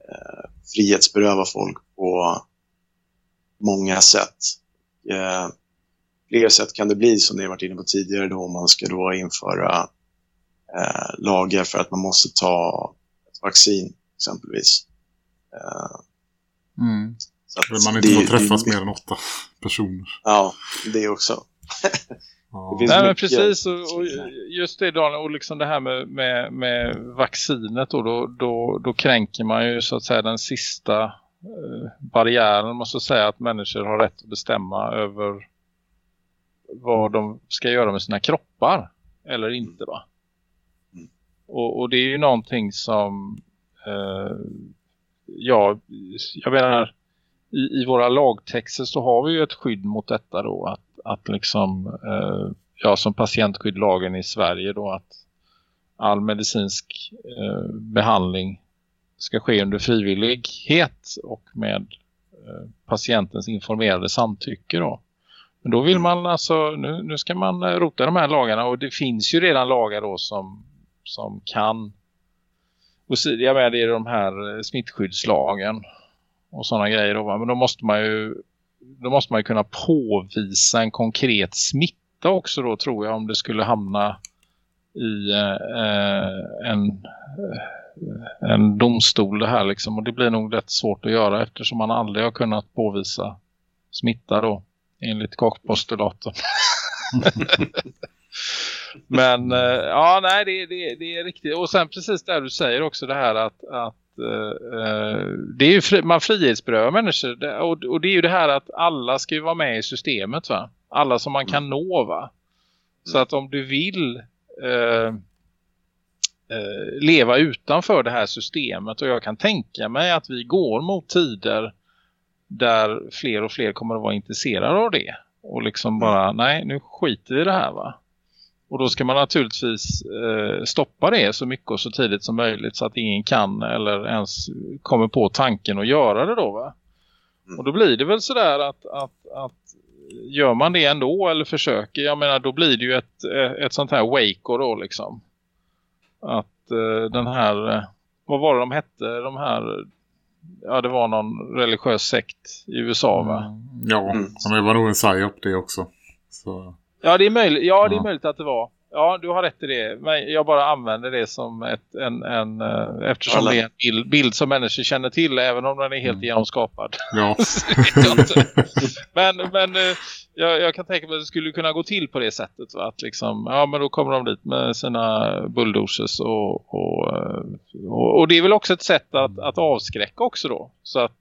eh, frihetsberövar folk på många sätt. Eh, fler sätt kan det bli som ni har varit inne på tidigare då om man ska då införa eh, lagar för att man måste ta ett vaccin exempelvis. Eh, Mm. så att man inte det- få träffas det- mer än åtta personer. Ja, det också. Det Nej men precis och, och just det Daniel och liksom det här med, med, med vaccinet då, då, då, då kränker man ju så att säga den sista eh, barriären måste säga att människor har rätt att bestämma över vad de ska göra med sina kroppar eller inte va. Mm. Och, och det är ju någonting som eh, ja, jag menar i, i våra lagtexter så har vi ju ett skydd mot detta då att, att liksom eh, ja som patientskyddlagen i Sverige då att all medicinsk eh, behandling ska ske under frivillighet och med eh, patientens informerade samtycke då. Men då vill man alltså, nu, nu ska man eh, rota i de här lagarna och det finns ju redan lagar då som, som kan och sidiga jag det är de här eh, smittskyddslagen och sådana grejer då, men då måste man ju då måste man ju kunna påvisa en konkret smitta också då tror jag om det skulle hamna i eh, en, eh, en domstol det här liksom och det blir nog rätt svårt att göra eftersom man aldrig har kunnat påvisa smitta då enligt kakpostulatorn. Men eh, ja, nej, det, det, det är riktigt. Och sen precis där du säger också det här att, att det är ju fri, man frihetsberövar människor. Och, och det är ju det här att alla ska ju vara med i systemet va? Alla som man kan nå va? Så att om du vill eh, eh, leva utanför det här systemet och jag kan tänka mig att vi går mot tider där fler och fler kommer att vara intresserade av det. Och liksom bara, nej nu skiter vi i det här va? Och då ska man naturligtvis eh, stoppa det så mycket och så tidigt som möjligt så att ingen kan eller ens kommer på tanken att göra det då va? Mm. Och då blir det väl sådär att, att, att gör man det ändå eller försöker, jag menar då blir det ju ett, ett sånt här Waco då liksom. Att eh, den här, eh, vad var det de hette, de här, ja det var någon religiös sekt i USA va? Ja, Mm. men det var nog en psyop det också. Så, Ja, det är möjligt, ja, det är möjligt att det var. Ja, du har rätt i det. Men jag bara använder det som ett, en, en eh, eftersom Alla- det är en bild, bild som människor känner till, även om den är helt Mm. genomskapad. ja. Men men eh, jag, jag kan tänka mig att det skulle kunna gå till på det sättet. Va? Att liksom, ja, men då kommer de dit med sina bulldozers och, och, eh, och, och det är väl också ett sätt att, att avskräcka också då. Så att,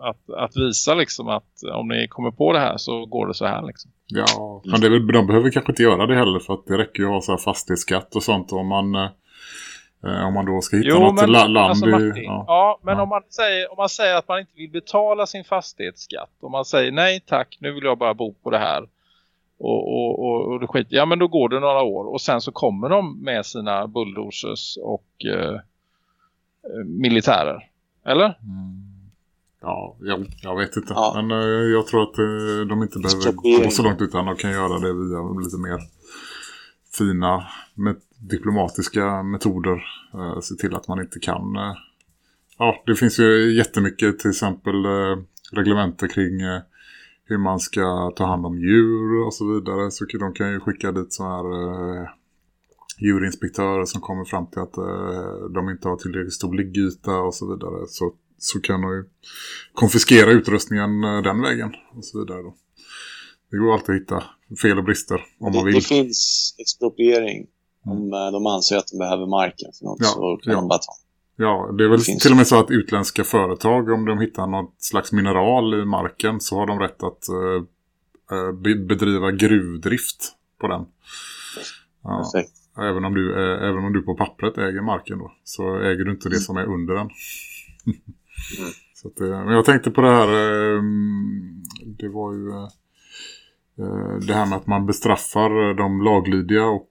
att, att visa liksom att om ni kommer på det här så går det så här liksom. Ja, men det de behöver kanske inte göra det heller för att det räcker ju att ha så här fastighetsskatt och sånt om man, eh, om man då ska hitta Jo, något men, la, land alltså, i... Martin, Ja. ja. men Ja. Om, man säger, om man säger att man inte vill betala sin fastighetsskatt. Om man säger nej tack, nu vill jag bara bo på det här. Och, och, och, och det skit, ja men då går det några år. Och sen så kommer de med sina bulldozers och eh, eh, militärer. Eller? Mm. Ja, jag, jag vet inte. Ja. Men eh, jag tror att eh, de inte behöver gå så långt utan de kan göra det via lite mer fina med diplomatiska metoder. Eh, se till att man inte kan... Eh, ja, det finns ju jättemycket till exempel eh, reglementer kring eh, hur man ska ta hand om djur och så vidare. Så de kan ju skicka dit så här eh, djurinspektörer som kommer fram till att eh, de inte har tillräckligt stor liggyta och så vidare. Så, så kan de ju konfiskera utrustningen eh, den vägen och så vidare då. Det går alltid att hitta fel och brister om det, man vill. det finns expropriering om eh, de anser att de behöver marken för något Ja, så kan ja. de bara ta. Ja, det är väl Det till och med så att utländska företag, om de hittar något slags mineral i marken så har de rätt att eh, eh, be- bedriva gruvdrift på den. Ja, Perfekt. även, om du, eh, även om du på pappret äger marken då, så äger du inte det som är under den. Mm. så att, eh, men jag tänkte på det här, ehm, det var ju eh, eh, det här med att man bestraffar de laglydiga och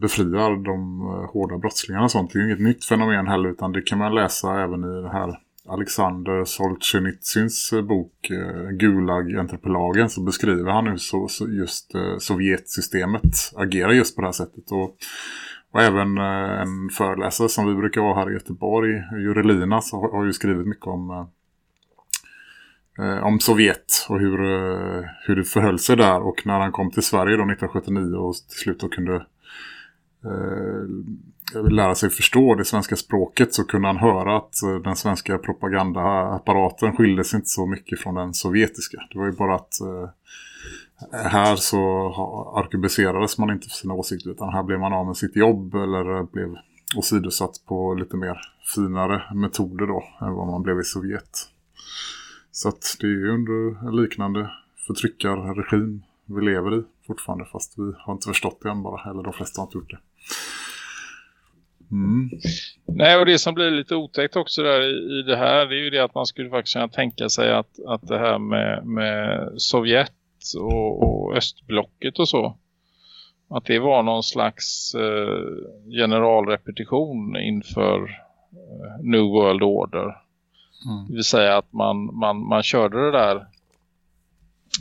befriar de hårda brottslingarna och sånt. Det är ju inget nytt fenomen heller utan det kan man läsa även i det här Alexander Solzhenitsyns bok Gulag-entrepelagen så beskriver han hur så, så just eh, Sovjetsystemet agerar just på det här sättet. Och, och även eh, en föreläsare som vi brukar ha här i Göteborg, Jurelina, så har, ju skrivit mycket om eh, eh om Sovjet och hur, eh, hur det förhöll sig där. Och när han kom till Sverige då 1979 och till slut då kunde eh, lära sig förstå det svenska språket så kunde han höra att den svenska propagandaapparaten skilde sig inte så mycket från den sovjetiska. Det var ju bara att eh, här så arkebuserades man inte för sina åsikter utan här blev man av med sitt jobb eller blev åsidosatt på lite mer finare metoder då än vad man blev i Sovjet. Så att det är ju under en liknande förtryckarregim vi lever i fortfarande fast vi har inte förstått det än bara, eller de flesta har inte gjort det. Mm. Nej, och det som blir lite otäckt också där i, i det här det är ju det att man skulle faktiskt kunna tänka sig att, att det här med, med Sovjet och, och östblocket och så att det var någon slags eh, generalrepetition inför eh, New World Order. Det vill säga att man, man, man körde det där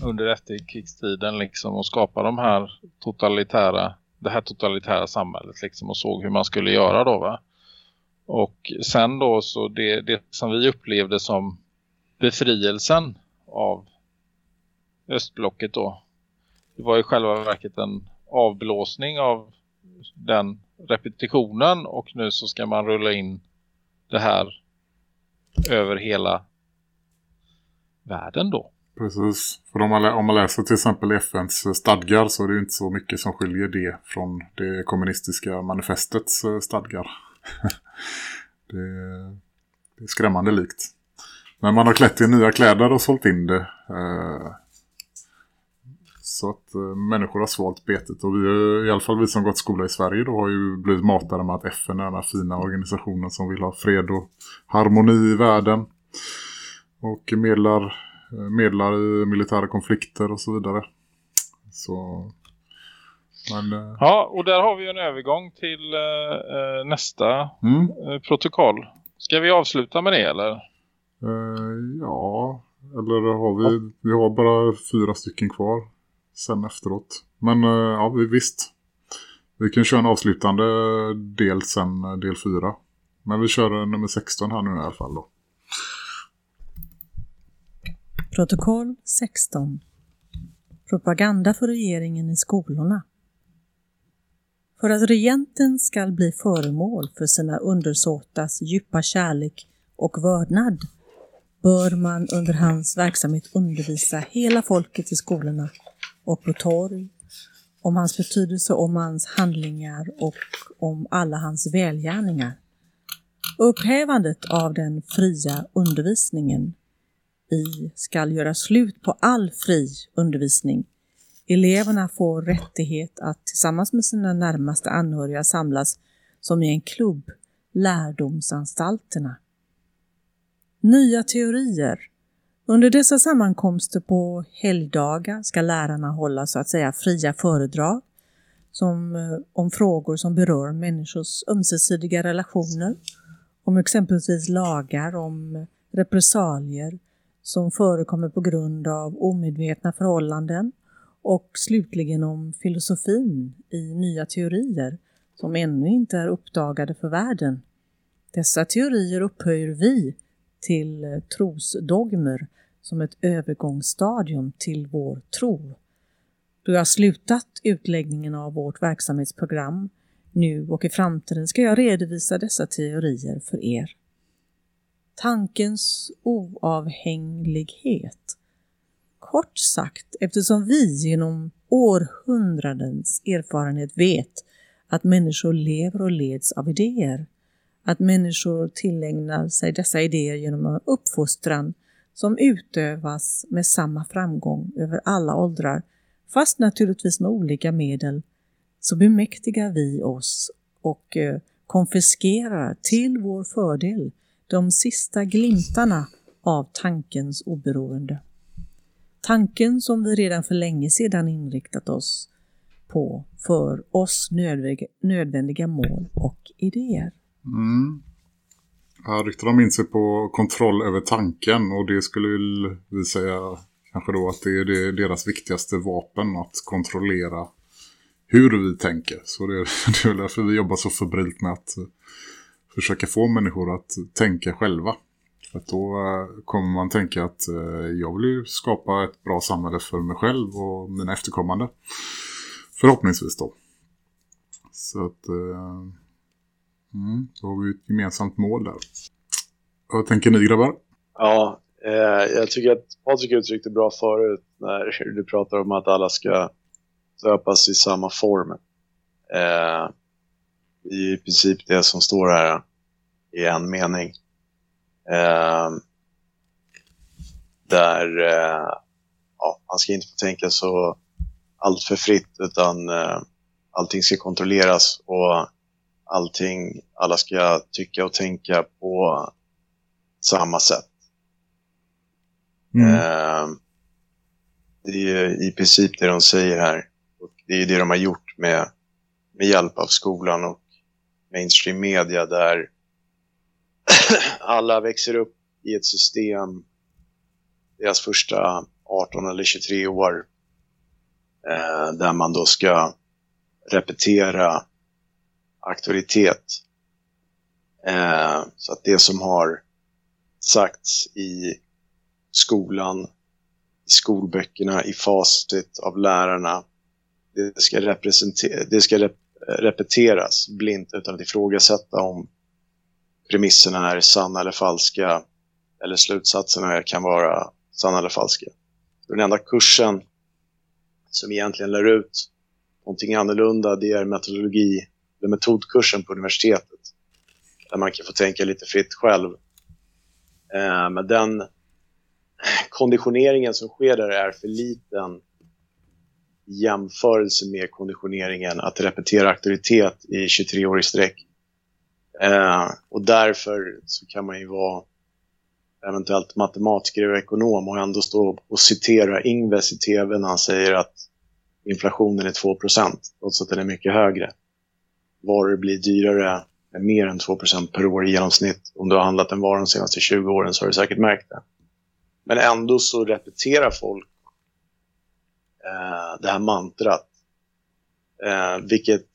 under efterkrigstiden liksom och skapade de här totalitära det här totalitära samhället liksom och såg hur man skulle göra då va. Och sen då så det, det som vi upplevde som befrielsen av östblocket då. Det var i själva verket en avblåsning av den repetitionen och nu så ska man rulla in det här över hela världen då. Precis. För om man, om man läser till exempel FNs stadgar så är det ju inte så mycket som skiljer det från det kommunistiska manifestets eh, stadgar. det, det är skrämmande likt. Men man har klätt i nya kläder och sålt in det. Eh, så att eh, människor har svalt betet. Och vi, eh, i alla fall vi som gått skola i Sverige då har ju blivit matade med att FN är den här fina organisationen som vill ha fred och harmoni i världen. Och medlar medlar i militära konflikter och så vidare. Så... Men... eh, Ja, och där har vi en övergång till eh, eh, nästa Mm, eh, protokoll. Ska vi avsluta med det eller? eh, ja, eller har vi... Vi har bara fyra stycken kvar sen efteråt. Men eh, ja, vi, visst. Vi kan köra en avslutande del sen, eh, del fyra. Men vi kör eh, nummer 16 här nu i alla fall då. Protokoll 16. Propaganda för regeringen i skolorna. För att regenten skall bli föremål för sina undersåtas djupa kärlek och vördnad bör man under hans verksamhet undervisa hela folket i skolorna och på torg om hans betydelse, om hans handlingar och om alla hans välgärningar. Upphävandet av den fria undervisningen i skall göra slut på all fri undervisning. Eleverna får rättighet att tillsammans med sina närmaste anhöriga samlas som i en klubb, lärdomsanstalterna. Nya teorier. Under dessa sammankomster på helgdagar ska lärarna hålla så att säga fria föredrag som, eh, om frågor som berör människors ömsesidiga relationer, om exempelvis lagar, om repressalier, som förekommer på grund av omedvetna förhållanden och slutligen om filosofin i nya teorier som ännu inte är uppdagade för världen. Dessa teorier upphöjer vi till eh, trosdogmer som ett övergångsstadium till vår tro. Då jag slutat utläggningen av vårt verksamhetsprogram nu och i framtiden ska jag redovisa dessa teorier för er tankens oavhängighet. Kort sagt, eftersom vi genom århundradens erfarenhet vet att människor lever och leds av idéer, att människor tillägnar sig dessa idéer genom uppfostran som utövas med samma framgång över alla åldrar, fast naturligtvis med olika medel, så bemäktigar vi oss och eh, konfiskerar till vår fördel de sista glimtarna av tankens oberoende. Tanken som vi redan för länge sedan inriktat oss på för oss nödvändiga, nödvändiga mål och idéer. Mm. Här ryckte de in sig på kontroll över tanken och det skulle vi säga kanske då att det är det, deras viktigaste vapen att kontrollera hur vi tänker. Så det är, det är väl därför vi jobbar så febrilt med att eh, försöka få människor att tänka själva. För att då eh, kommer man tänka att eh, jag vill ju skapa ett bra samhälle för mig själv och mina efterkommande. Förhoppningsvis då. Så att eh, mm, då har vi ett gemensamt mål där. Vad tänker ni grabbar? Ja, eh, jag tycker att Patrik uttryckte bra förut när du pratar om att alla ska döpas i samma form. Eh, I princip det som står här i en mening. Eh, där eh, ja, man ska inte få tänka så allt för fritt utan eh, allting ska kontrolleras och allting, alla ska tycka och tänka på samma sätt. Mm. Eh, det är i princip det de säger här. Och det är det de har gjort med, med hjälp av skolan och mainstream media där alla växer upp i ett system deras första 18 eller 23 år eh, där man då ska repetera auktoritet. Eh, så att det som har sagts i skolan, i skolböckerna, i facit av lärarna, det ska, representera, det ska rep repeteras blint utan att ifrågasätta om premisserna är sanna eller falska eller slutsatserna kan vara sanna eller falska. Den enda kursen som egentligen lär ut någonting annorlunda det är metodologi, eller metodkursen på universitetet. Där man kan få tänka lite fritt själv. Eh, men den konditioneringen som sker där är för liten i jämförelse med konditioneringen att repetera auktoritet i 23 år i sträck. Eh, och därför så kan man ju vara eventuellt matematiker och ekonom och ändå stå och citera Ingves i tv när han säger att inflationen är 2 trots att den är mycket högre. Varor blir dyrare med mer än 2% per år i genomsnitt. Om du har handlat en vara de senaste 20 åren så har du säkert märkt det. Men ändå så repeterar folk eh, det här mantrat. Eh, vilket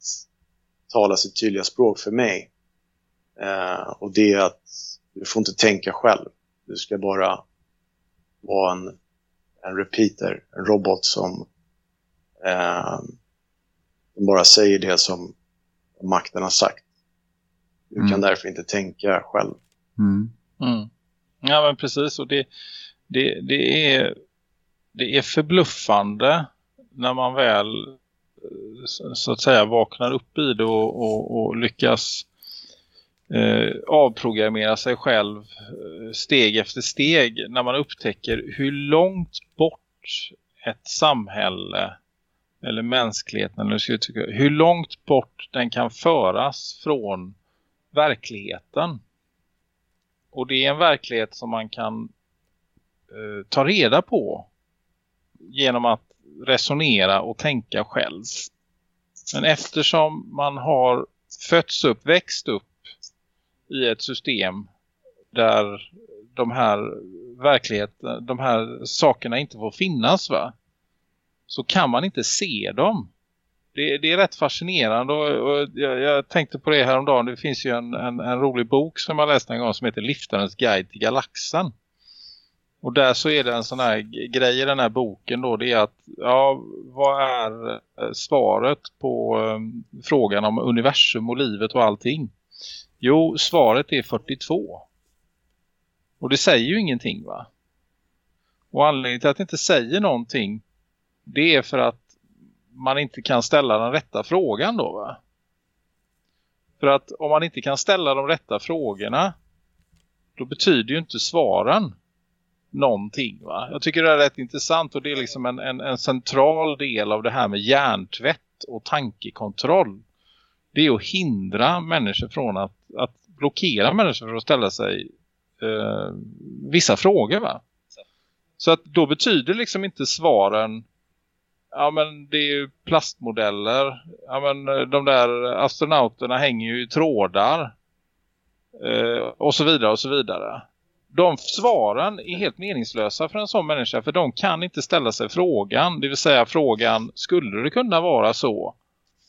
talar sitt tydliga språk för mig. Eh, och det är att du får inte tänka själv. Du ska bara vara en, en repeater, en robot som, eh, som bara säger det som makten har sagt. Du Mm. kan därför inte tänka själv. Mm. Mm. Ja men precis och det, det, det, är, det är förbluffande när man väl eh, så att säga vaknar upp i det och, och, och lyckas eh, avprogrammera sig själv eh, steg efter steg när man upptäcker hur långt bort ett samhälle eller mänskligheten eller hur hur långt bort den kan föras från verkligheten. Och det är en verklighet som man kan eh, ta reda på genom att resonera och tänka själv. Men eftersom man har fötts upp, växt upp i ett system där de här verkligheten, de här sakerna inte får finnas va? Så kan man inte se dem. Det, det är rätt fascinerande och, och jag, jag tänkte på det häromdagen. Det finns ju en, en, en rolig bok som jag läste en gång som heter Liftarens guide till galaxen. Och där så är det en sån här grej i den här boken då. Det är att, ja, vad är eh, svaret på um, frågan om universum och livet och allting? Jo, svaret är 42. Och det säger ju ingenting va? Och anledningen till att det inte säger någonting det är för att man inte kan ställa den rätta frågan då va? För att om man inte kan ställa de rätta frågorna då betyder ju inte svaren någonting va. Jag tycker det är rätt intressant och det är liksom en, en, en central del av det här med hjärntvätt och tankekontroll. Det är att hindra människor från att, att blockera människor från att ställa sig eh, vissa frågor va. Så att då betyder liksom inte svaren ja men det är ju plastmodeller. Ja men eh, de där astronauterna hänger ju i trådar. Eh, och så vidare och så vidare. De svaren är helt meningslösa för en sån människa för de kan inte ställa sig frågan. Det vill säga frågan, skulle det kunna vara så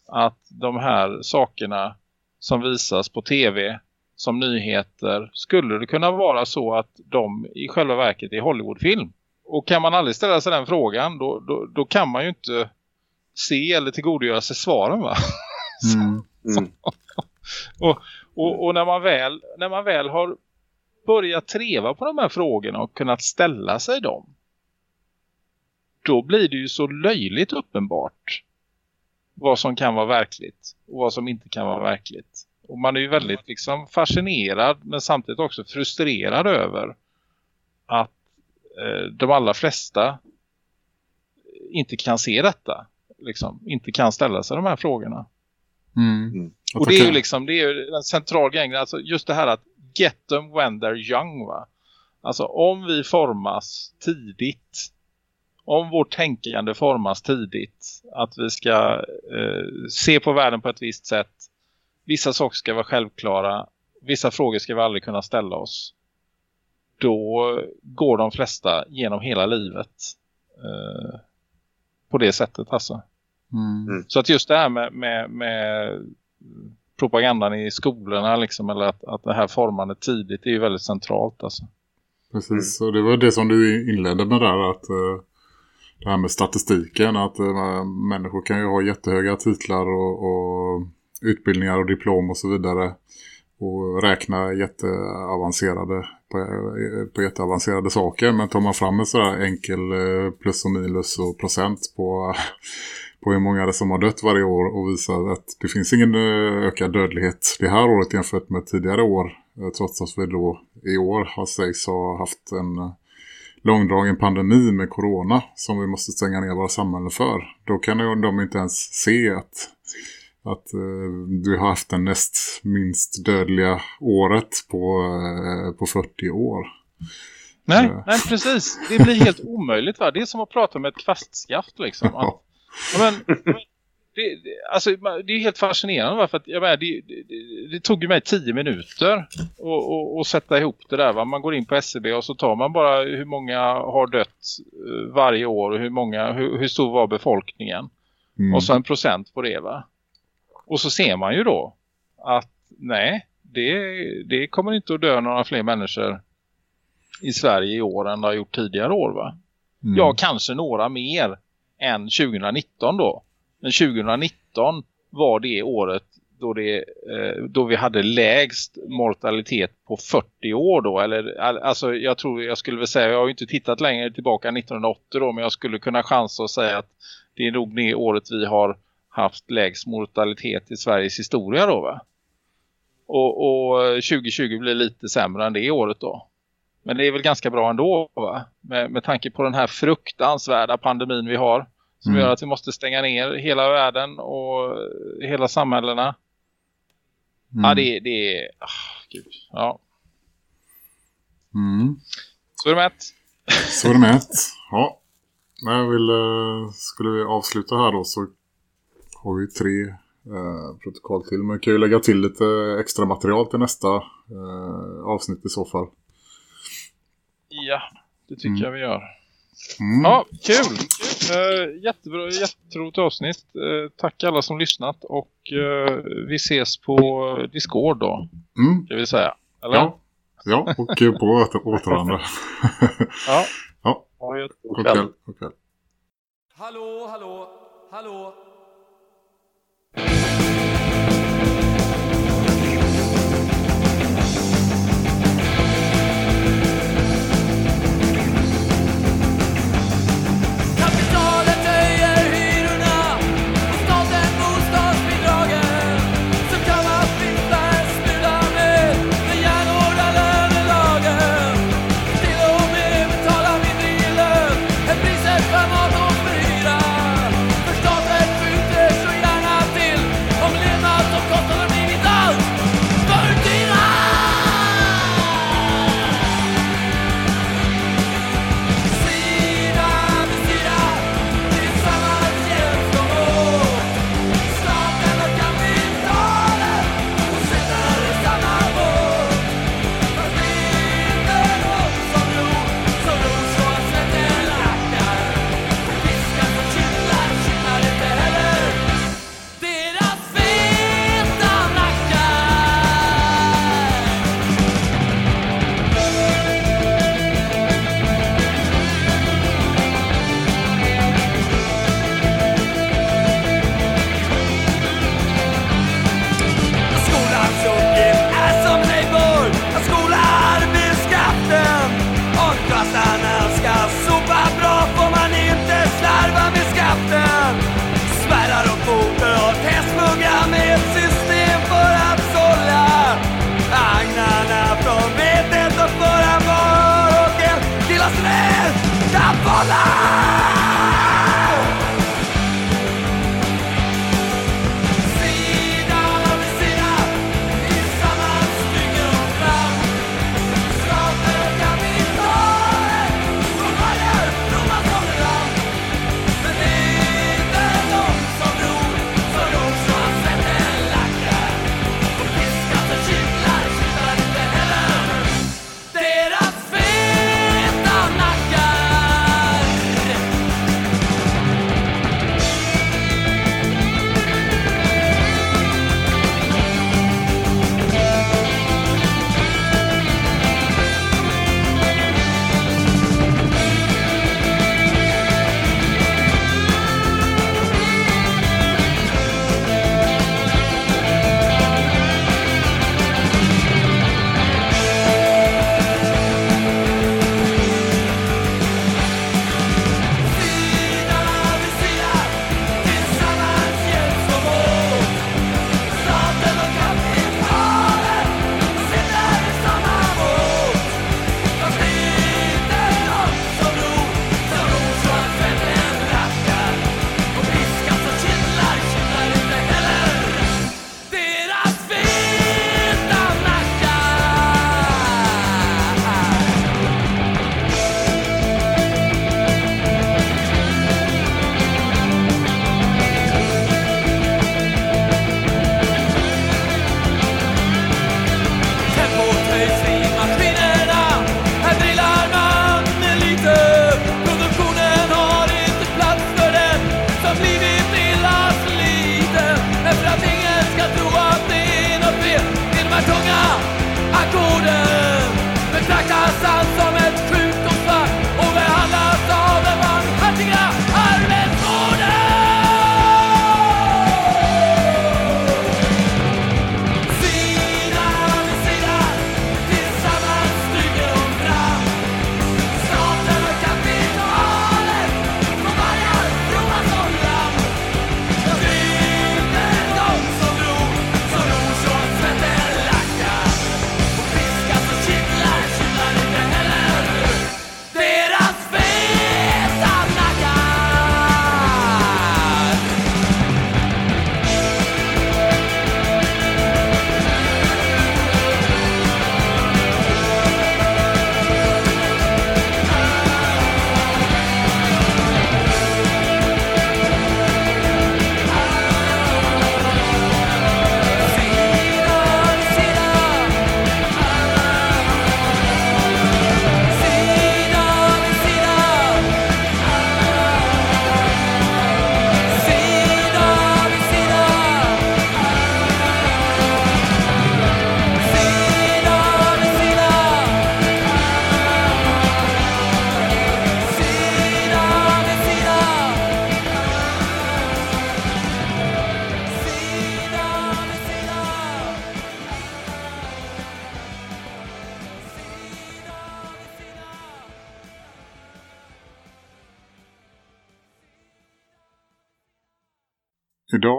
att de här sakerna som visas på tv som nyheter, skulle det kunna vara så att de i själva verket är Hollywoodfilm? Och kan man aldrig ställa sig den frågan då, då, då kan man ju inte se eller tillgodogöra sig svaren va? Mm. Mm. och, och, och när, man väl, när man väl har börjat treva på de här frågorna och kunnat ställa sig dem då blir det ju så löjligt uppenbart vad som kan vara verkligt och vad som inte kan vara verkligt. Och man är ju väldigt liksom fascinerad men samtidigt också frustrerad över att de allra flesta inte kan se detta. Liksom, inte kan ställa sig de här frågorna. Mm. Och det är ju liksom, det är ju en central grej. Alltså just det här att get them when they're young va. Alltså om vi formas tidigt. Om vårt tänkande formas tidigt. Att vi ska eh, se på världen på ett visst sätt. Vissa saker ska vara självklara. Vissa frågor ska vi aldrig kunna ställa oss. Då går de flesta genom hela livet. Eh, på det sättet alltså. Mm. Så att just det här med, med, med propagandan i skolorna liksom, eller att, att det här formandet tidigt är ju väldigt centralt alltså. Precis, och det var det som du inledde med där att eh, det här med statistiken att eh, människor kan ju ha jättehöga titlar och, och utbildningar och diplom och så vidare och räkna jätteavancerade på, på jätteavancerade saker men tar man fram en sådär enkel eh, plus och minus och procent på på hur många det som har dött varje år och visar att det finns ingen eh, ökad dödlighet det här året jämfört med tidigare år. Eh, trots att vi då i år har sägs ha haft en långdragen pandemi med corona som vi måste stänga ner våra samhällen för. Då kan de inte ens se att, att eh, du har haft den näst minst dödliga året på, eh, på 40 år. Nej, Ja. nej precis. Det blir helt omöjligt va. Det är som att prata med ett kvastskaft liksom. Att, ja, men, men, det, alltså, det är helt fascinerande va? För att, jag menar, det, det, det, tog ju mig tio minuter att sätta ihop det där va. Man går in på SCB och så tar man bara hur många har dött eh, varje år och hur, många, hur, hur stor var befolkningen. Mm. Och så en procent på det va. Och så ser man ju då att nej, det, det kommer inte att dö några fler människor i Sverige i år än det har gjort tidigare år va. Mm. Ja, kanske några mer än 2019 då. Men 2019 var det året då, det, eh, då vi hade lägst mortalitet på 40 år då. Eller, all- alltså jag tror jag skulle väl säga, jag har ju inte tittat längre tillbaka än 1980 då. Men jag skulle kunna chansa att säga att det är nog det året vi har haft lägst mortalitet i Sveriges historia då va. Och, och 2020 blir lite sämre än det året då. Men det är väl ganska bra ändå va? Med, med tanke på den här fruktansvärda pandemin vi har. Som Mm. gör att vi måste stänga ner hela världen och eh, hela samhällena. Mm. Ja, det, det är... ah, gud. Ja, Mm. så är det mätt. Så är det med. Ja. Jag vill, eh, skulle vi avsluta här då så har vi tre eh, protokoll till. Men jag kan ju lägga till lite extra material till nästa eh, avsnitt i så fall. Ja, det tycker Mm. jag vi gör. Mm. Ja, kul! Uh, jättebra, jätteroligt avsnitt. Eh, tack alla som lyssnat och eh, vi ses på Discord då, Mm. ska vi säga. Eller? Ja. ja, och på åter återhörande. ja. ja, Ha det. kväll. Hallå, hallå, hallå.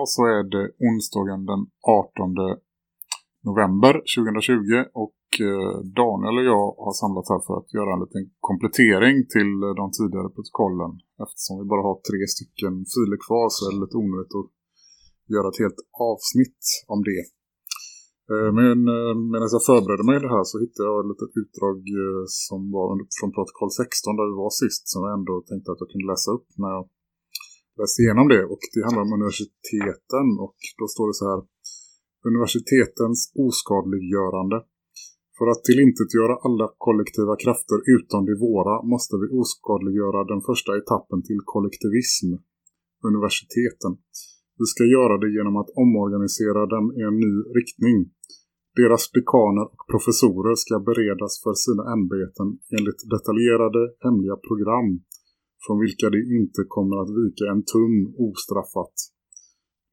Idag så är det onsdagen den 18 november 2020 och eh, Daniel och jag har samlats här för att göra en liten komplettering till eh, de tidigare protokollen. Eftersom vi bara har tre stycken filer kvar så är det lite onödigt att göra ett helt avsnitt om det. Eh, men medan jag förberedde mig i det här så hittade jag ett litet utdrag som var från protokoll 16 där vi var sist som jag ändå tänkte att jag kunde läsa upp när jag läste igenom det. Och det handlar om universiteten och då står det så här Universitetens oskadliggörande. För att tillintetgöra alla kollektiva krafter utom de våra måste vi oskadliggöra den första etappen till kollektivism, universiteten. Vi ska göra det genom att omorganisera dem i en ny riktning. Deras dekaner och professorer ska beredas för sina ämbeten enligt detaljerade hemliga program från vilka de inte kommer att vika en tum ostraffat.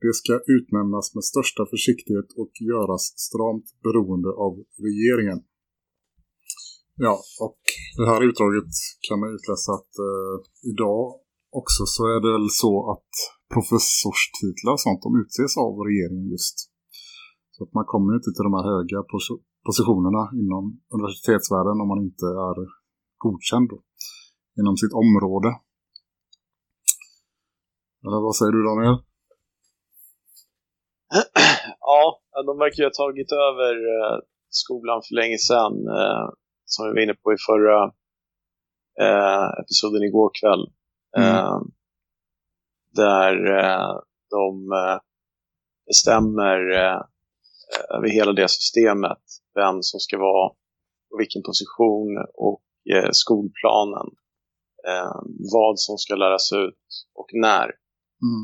Det ska utnämnas med största försiktighet och göras stramt beroende av regeringen. Ja, och det här utdraget kan man utläsa att eh, idag också så är det väl så att professorstitlar och sånt de utses av regeringen just. Så att man kommer ju inte till de här höga pos- positionerna inom universitetsvärlden om man inte är godkänd då, inom sitt område. Eller vad säger du Daniel? Ja, de verkar ju ha tagit över eh, skolan för länge sedan. Eh, som vi var inne på i förra eh, episoden igår kväll. Eh, där de bestämmer över hela det systemet. Vem som ska vara på vilken position och skolplanen. Eh, vad som ska läras ut och när. Mm.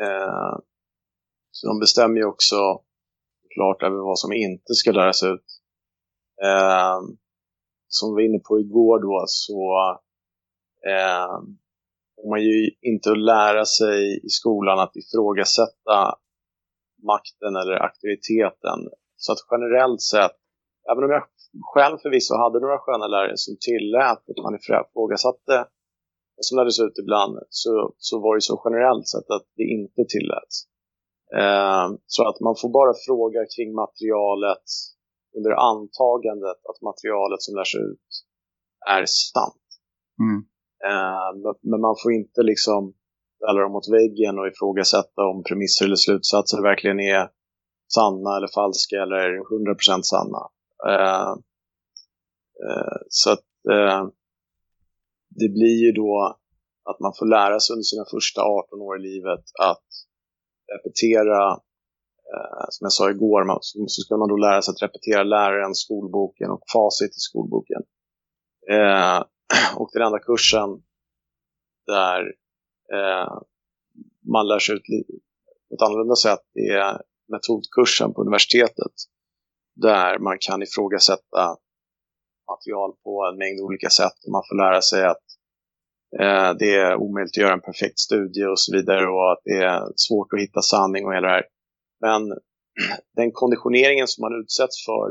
Eh, så de bestämmer ju också klart över vad som inte ska läras ut. Eh, som vi var inne på igår då så eh, får man ju inte att lära sig i skolan att ifrågasätta makten eller auktoriteten. Så att generellt sett, även om jag själv förvisso hade några sköna lärare som tillät att man ifrågasatte vad som lärdes ut ibland, så, så var det så generellt sett att det inte tilläts. Eh, så att man får bara fråga kring materialet under antagandet att materialet som lärs ut är sant. Mm. Eh, men- man får inte liksom ställa dem mot väggen och ifrågasätta om premisser eller slutsatser verkligen är sanna eller falska eller 100% sanna. Eh, Eh, så att eh, det blir ju då att man får lära sig under sina första 18 år i livet att repetera, eh, som jag sa igår, man, så, ska man då lära sig att repetera läraren, skolboken och facit i skolboken. Eh, och den andra kursen där eh, man lär sig ut på ett annorlunda sätt är metodkursen på universitetet. Där man kan ifrågasätta material på en mängd olika sätt man får lära sig att eh, det är omöjligt att göra en perfekt studie och så vidare och att det är svårt att hitta sanning och hela det här. Men den konditioneringen som man utsätts för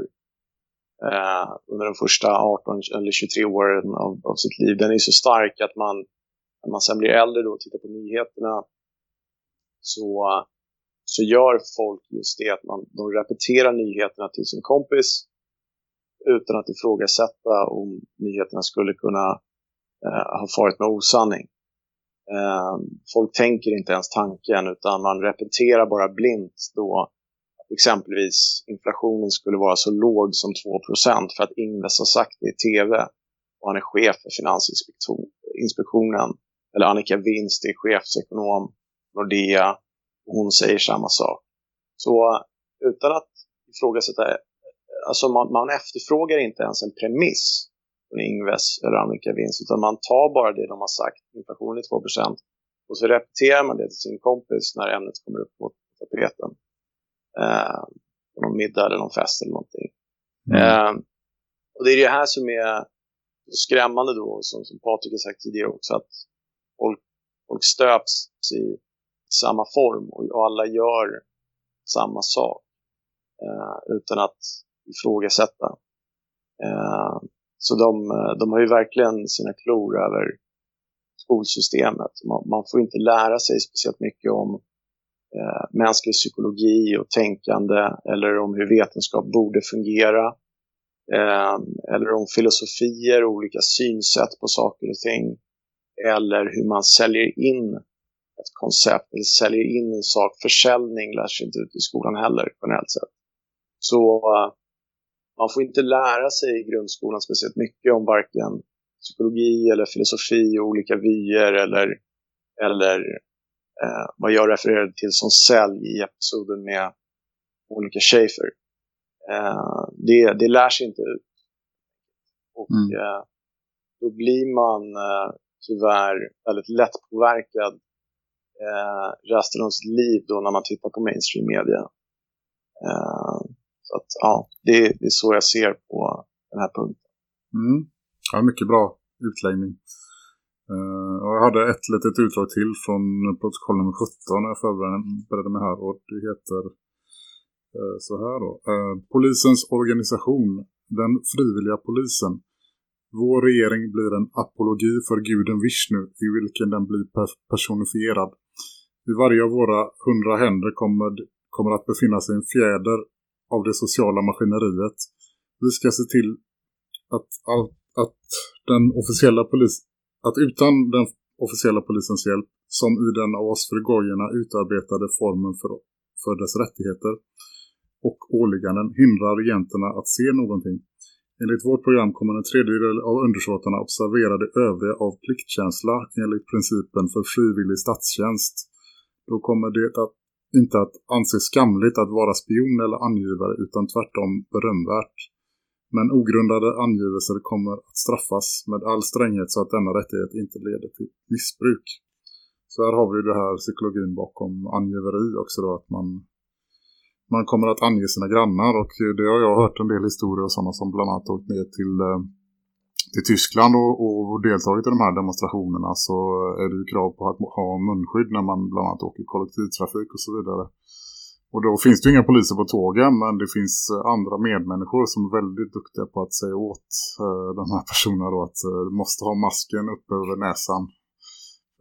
eh, under de första 18 eller 23 åren av, av sitt liv, den är så stark att man när man sen blir äldre då och tittar på nyheterna så, så gör folk just det att man, de repeterar nyheterna till sin kompis utan att ifrågasätta om nyheterna skulle kunna eh, ha farit med osanning. Eh, folk tänker inte ens tanken utan man repeterar bara blint då att exempelvis inflationen skulle vara så låg som 2% för att Ingves har sagt det i tv och han är chef för Finansinspektionen. Eller Annika Winst är chefsekonom Nordea och hon säger samma sak. Så utan att ifrågasätta, alltså man, man efterfrågar inte ens en premiss från Ingves eller Annika Winst utan man tar bara det de har sagt, inflationen är 2% och så repeterar man det till sin kompis när ämnet kommer upp på tapeten. Eh, på någon middag eller någon fest eller någonting. Eh, och det är det här som är skrämmande då, som, som Patrik har sagt tidigare också, att folk, folk stöps i samma form och, och alla gör samma sak eh, utan att ifrågasätta. Eh, så de, eh, de har ju verkligen sina klor över skolsystemet. Man, man får inte lära sig speciellt mycket om eh, mänsklig psykologi och tänkande eller om hur vetenskap borde fungera. Eh, eller om filosofier och olika synsätt på saker och ting. Eller hur man säljer in ett koncept eller säljer in en sak. Försäljning lär sig inte ut i skolan heller generellt sett. Så eh, man får inte lära sig i grundskolan speciellt mycket om varken psykologi eller filosofi och olika vyer eller, eller eh, vad jag refererade till som sälj i episoden med olika Schaefer. Eh, det, det lär sig inte ut. Och Mm. eh, då blir man eh, tyvärr väldigt lätt påverkad eh, resten av sitt liv då när man tittar på mainstream media. Så att, ja, det, det är så jag ser på den här punkten. Mm. Ja, mycket bra utläggning. Uh, och jag hade ett litet utdrag till från protokoll nummer 17 när jag förberedde mig här. Och det heter uh, så här då. Uh, polisens organisation, den frivilliga polisen. Vår regering blir en apologi för guden Vishnu i vilken den blir per- personifierad. I varje av våra hundra händer kommer, kommer att befinna sig en fjäder av det sociala maskineriet. Vi ska se till att, allt, att den officiella polis att utan den officiella polisens hjälp som i den av oss förgojerna utarbetade formen för, för dess rättigheter och åligganden hindrar regenterna att se någonting. Enligt vårt program kommer en tredjedel av undersåtarna observera det övriga av pliktkänsla enligt principen för frivillig statstjänst. Då kommer det att, inte att anses skamligt att vara spion eller angivare utan tvärtom berömvärt. Men ogrundade angivelser kommer att straffas med all stränghet så att denna rättighet inte leder till missbruk. Så här har vi ju det här psykologin bakom angiveri också då att man, man kommer att ange sina grannar och det har jag hört en del historier och sådana som bland annat åkt ner till, eh, till Tyskland och, och deltagit i de här demonstrationerna så är det ju krav på att ha munskydd när man bland annat åker kollektivtrafik och så vidare. Och då finns det ju inga poliser på tågen men det finns eh, andra medmänniskor som är väldigt duktiga på att säga åt eh, de här personerna då att eh, måste ha masken uppe över näsan.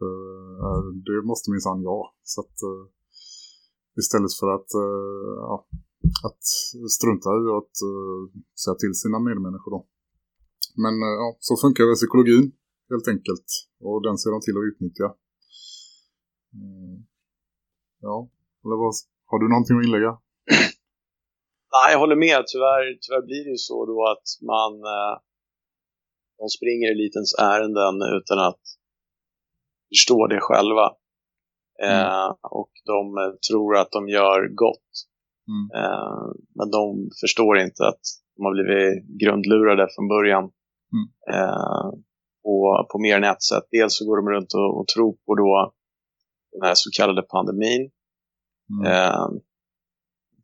Eh, eh, det måste minsann jag. Så att eh, istället för att, eh, ja, att strunta i och att eh, säga till sina medmänniskor då. Men eh, ja, så funkar väl psykologin helt enkelt. Och den ser de till att utnyttja. Mm. Ja, eller vad, har du någonting att inlägga? Nej, jag håller med. Tyvärr, tyvärr blir det ju så då att man eh, de springer elitens ärenden utan att förstå det själva. Eh, och de eh, tror att de gör gott. Mm. Eh, men de förstår inte att de har blivit grundlurade från början. Mm. Eh, på, på mer än ett sätt. Dels så går de runt och, och tror på då den här så kallade pandemin. Mm. Eh,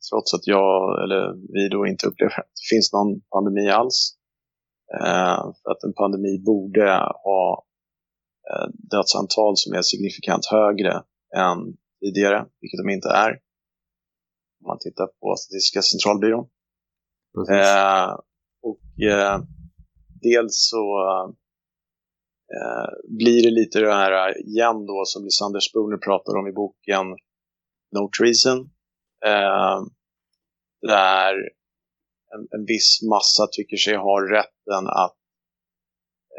trots att jag, eller vi då inte upplever att det finns någon pandemi alls. Eh, för att en pandemi borde ha eh, dödsantal som är signifikant högre än tidigare, vilket de inte är. Om man tittar på Statistiska centralbyrån. Eh, och eh, dels så eh, blir det lite det här igen då som Lysander Spooner pratar om i boken No Treason. Eh, där en, en viss massa tycker sig ha rätten att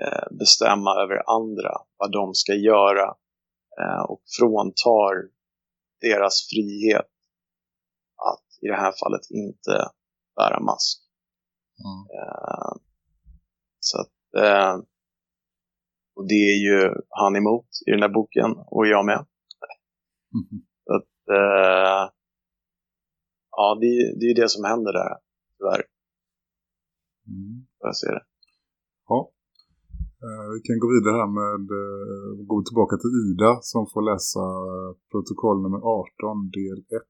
eh, bestämma över andra vad de ska göra eh, och fråntar deras frihet att i det här fallet inte bära mask. Mm. Så att, eh, och det är ju han emot i den här boken och jag med. Mhm. Så att, eh, ja, det, är- det är det som händer där, tyvärr. Mm. Jag ser det. Ja. Eh, Vi kan gå vidare här med eh, gå tillbaka till Ida som får läsa eh, protokoll nummer 18 del 1.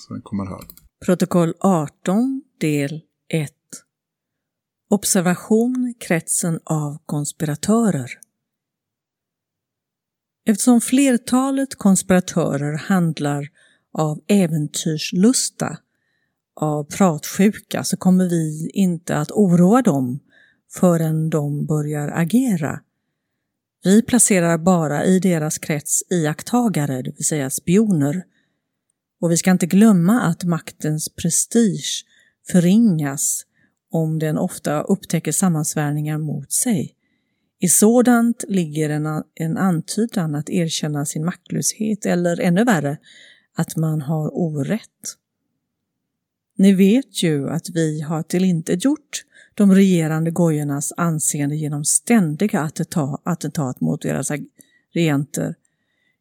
Så den kommer här. Protokoll 18, del 1. Observation kretsen av konspiratörer. Eftersom flertalet konspiratörer handlar av äventyrslusta, av pratsjuka, så kommer vi inte att oroa dem förrän de börjar agera. Vi placerar bara i deras krets iakttagare, det vill säga spioner. Och vi ska inte glömma att maktens prestige förringas om den ofta upptäcker sammansvärningar mot sig. I sådant ligger en, en antydan att erkänna sin maktlöshet eller ännu värre, att man har orätt. Ni vet ju att vi har tillintetgjort de regerande gojornas anseende genom ständiga attentat, attentat mot deras regenter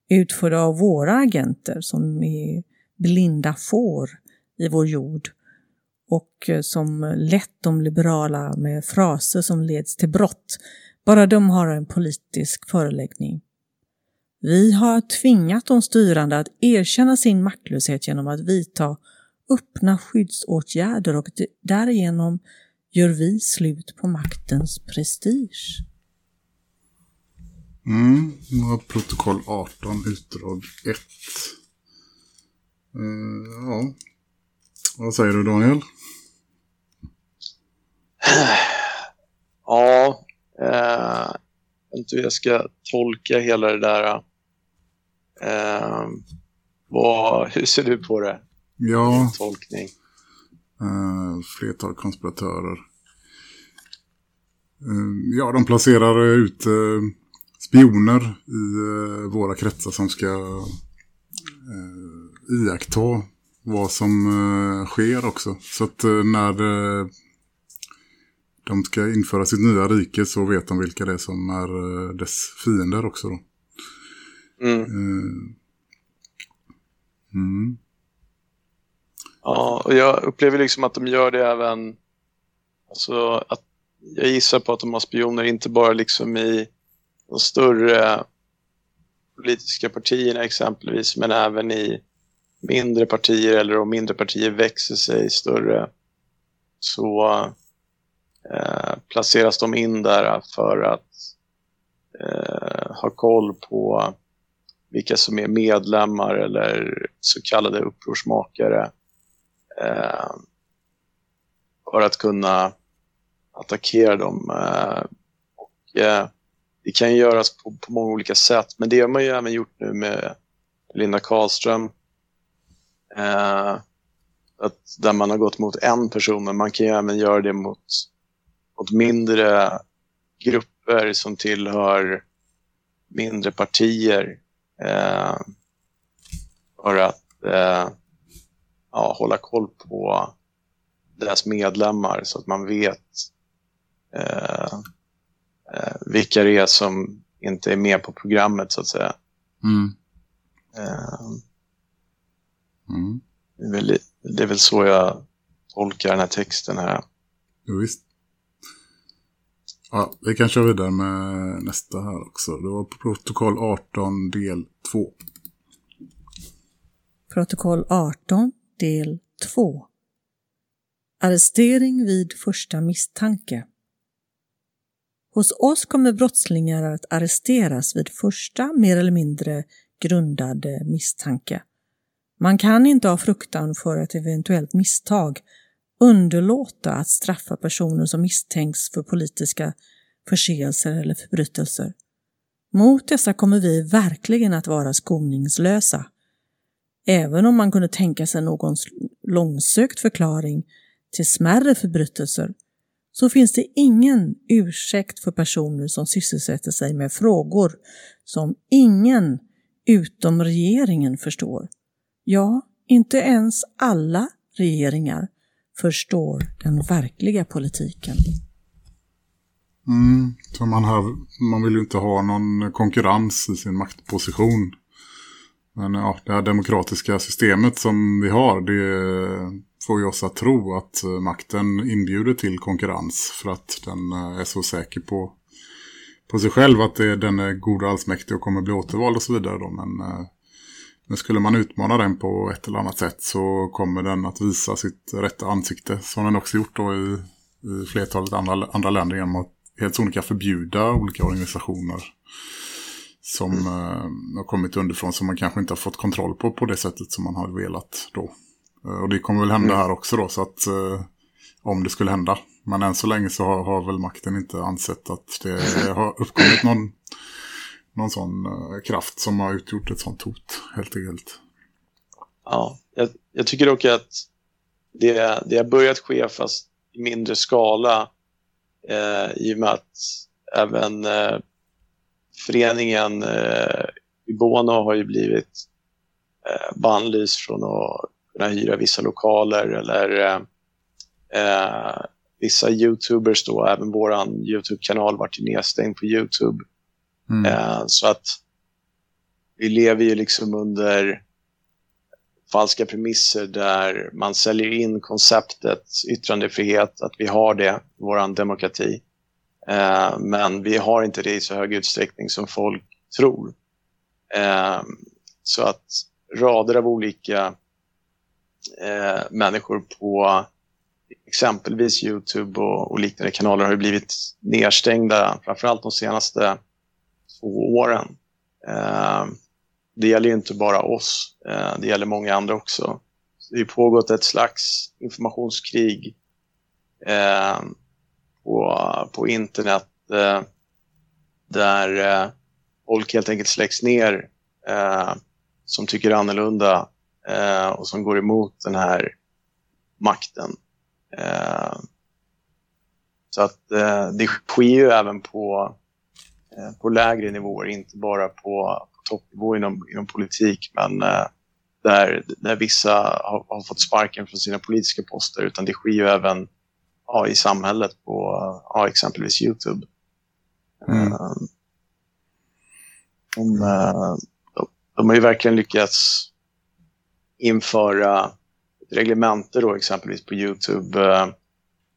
utförda av våra agenter som är blinda får i vår jord och eh, som lett de liberala med fraser som leds till brott bara de har en politisk föreläggning. Vi har tvingat de styrande att erkänna sin maktlöshet genom att vidta öppna skyddsåtgärder och därigenom gör vi slut på maktens prestige. Mm, nu har protokoll 18, utdrag 1. Uh, eh, ja. Vad säger du Daniel? Ja, eh, jag vet inte hur jag ska tolka hela det där. Eh, vad, hur ser du på det? Ja, Tolkning. uh, flertal konspiratörer. Eh, ja, de placerar ut uh, spioner i uh, våra kretsar som ska uh, iaktta vad som sker också. Så att när de ska införa sitt nya rike så vet de vilka det är som är uh, dess fiender också då. Mm. Uh, mm. Ja, och jag upplever liksom att de gör det även... Alltså att jag gissar på att de har spioner inte bara liksom i de större politiska partierna exempelvis, men även i mindre partier eller om mindre partier växer sig större så eh, placeras de in där för att eh, ha koll på vilka som är medlemmar eller så kallade upprorsmakare eh, för att kunna attackera dem. Eh, och, eh, det kan ju göras på, på många olika sätt, men det har man ju även gjort nu med Linda Karlström. Eh, att, där man har gått mot en person, men man kan ju även göra det mot, mot mindre grupper som tillhör mindre partier. Eh, för att eh, ja, hålla koll på deras medlemmar så att man vet eh, eh, vilka det är som inte är med på programmet så att säga. Mm. Eh, Mm. det, är väl, det är väl så jag tolkar den här texten här. Jo, visst. Ja, vi kan köra vidare med nästa här också. Det var protokoll 18 del 2. Protokoll 18, del 2. Arrestering vid första misstanke. Hos oss kommer brottslingar att arresteras vid första mer eller mindre grundade misstanke. Man kan inte ha fruktan för ett eventuellt misstag underlåta att straffa personer som misstänks för politiska förseelser eller förbrytelser. Mot dessa kommer vi verkligen att vara skoningslösa. Även om man kunde tänka sig någon långsökt förklaring till smärre förbrytelser så finns det ingen ursäkt för personer som sysselsätter sig med frågor som ingen utom regeringen förstår. Ja, inte ens alla regeringar förstår den verkliga politiken. Mm, för man, har, man vill ju inte ha någon konkurrens i sin maktposition. Men ja, det här demokratiska systemet som vi har, det får ju oss att tro att eh, makten inbjuder till konkurrens för att den eh, är så säker på, på sig själv att det, den är god och allsmäktig och kommer bli återvald och så vidare. Då. Men, men skulle man utmana den på ett eller annat sätt så kommer den att visa sitt rätta ansikte som den också gjort då i, i flertalet andra, andra länder genom att helt sonika förbjuda olika organisationer som eh, har kommit underifrån som man kanske inte har fått kontroll på på det sättet som man hade velat då. Eh, och det kommer väl hända här också då så att eh, om det skulle hända. Men än så länge så har, har väl makten inte ansett att det har uppkommit någon någon sån eh, kraft som har utgjort ett sånt hot helt enkelt. Ja, jag, jag tycker dock att det, det har börjat ske fast i mindre skala eh, i och med att även eh, föreningen eh, i Bono har ju blivit eh, bannlyst från att kunna hyra vissa lokaler eller eh, eh vissa youtubers då, även våran youtube-kanal vart ju nedstängd på youtube. Mm. Eh, så att vi lever ju liksom under falska premisser där man säljer in konceptet yttrandefrihet, att vi har det i vår demokrati. Eh, men vi har inte det i så hög utsträckning som folk tror. Eh, så att rader av olika eh, människor på exempelvis Youtube och, och liknande kanaler har ju blivit nedstängda, framförallt de senaste två åren. Eh, det gäller ju inte bara oss, eh, det gäller många andra också. Det har pågått ett slags informationskrig eh, på, på internet eh, där eh, folk helt enkelt släcks ner eh, som tycker annorlunda eh, och som går emot den här makten. Eh, så att eh, det sker ju även på, på lägre nivåer, inte bara på, på toppnivå inom, inom politik, men eh, där, där vissa har, har fått sparken från sina politiska poster, utan det sker ju även ja, i samhället på ja, exempelvis Youtube. Mm. Eh, de, eh, de, de har ju verkligen lyckats införa ett reglemente då exempelvis på Youtube eh,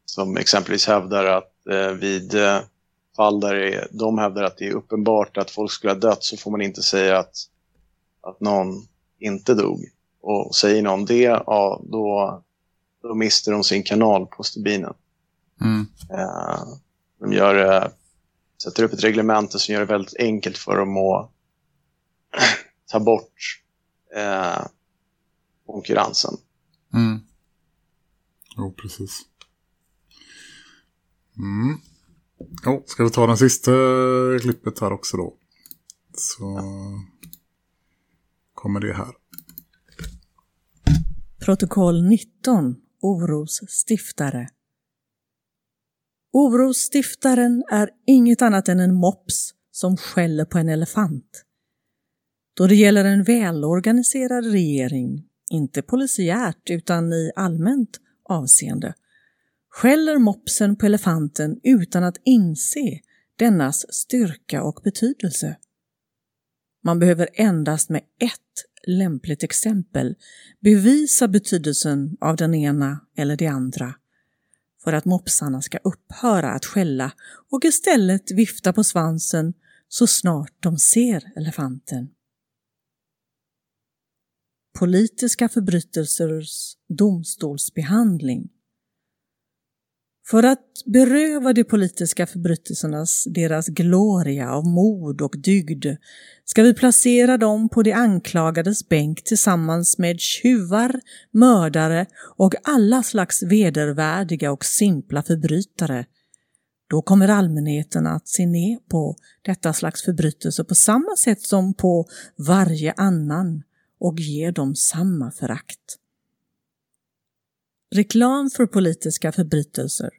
som exempelvis hävdar att eh, vid eh, fall där är, de hävdar att det är uppenbart att folk skulle ha dött så får man inte säga att, att någon inte dog. Och säger någon det, ja, då, då mister de sin kanal på stubinen. Mm. Eh, de gör, eh, sätter upp ett reglemente som gör det väldigt enkelt för dem att ta bort eh, konkurrensen. Mm. Jo, precis. Mm. Jo, ska vi ta den sista klippet här också då? Så kommer det här. Protokoll 19. Oros stiftare. Orosstiftaren är inget annat än en mops som skäller på en elefant. Då det gäller en välorganiserad regering, inte polisiärt utan i allmänt avseende, skäller mopsen på elefanten utan att inse dennas styrka och betydelse. Man behöver endast med ett lämpligt exempel bevisa betydelsen av den ena eller det andra för att mopsarna ska upphöra att skälla och istället vifta på svansen så snart de ser elefanten. Politiska förbrytelsers domstolsbehandling för att beröva de politiska förbrytelsernas deras gloria av mod och dygd ska vi placera dem på de anklagades bänk tillsammans med tjuvar, mördare och alla slags vedervärdiga och simpla förbrytare. Då kommer allmänheten att se ner på detta slags förbrytelser på samma sätt som på varje annan och ge dem samma förakt. Reklam för politiska förbrytelser.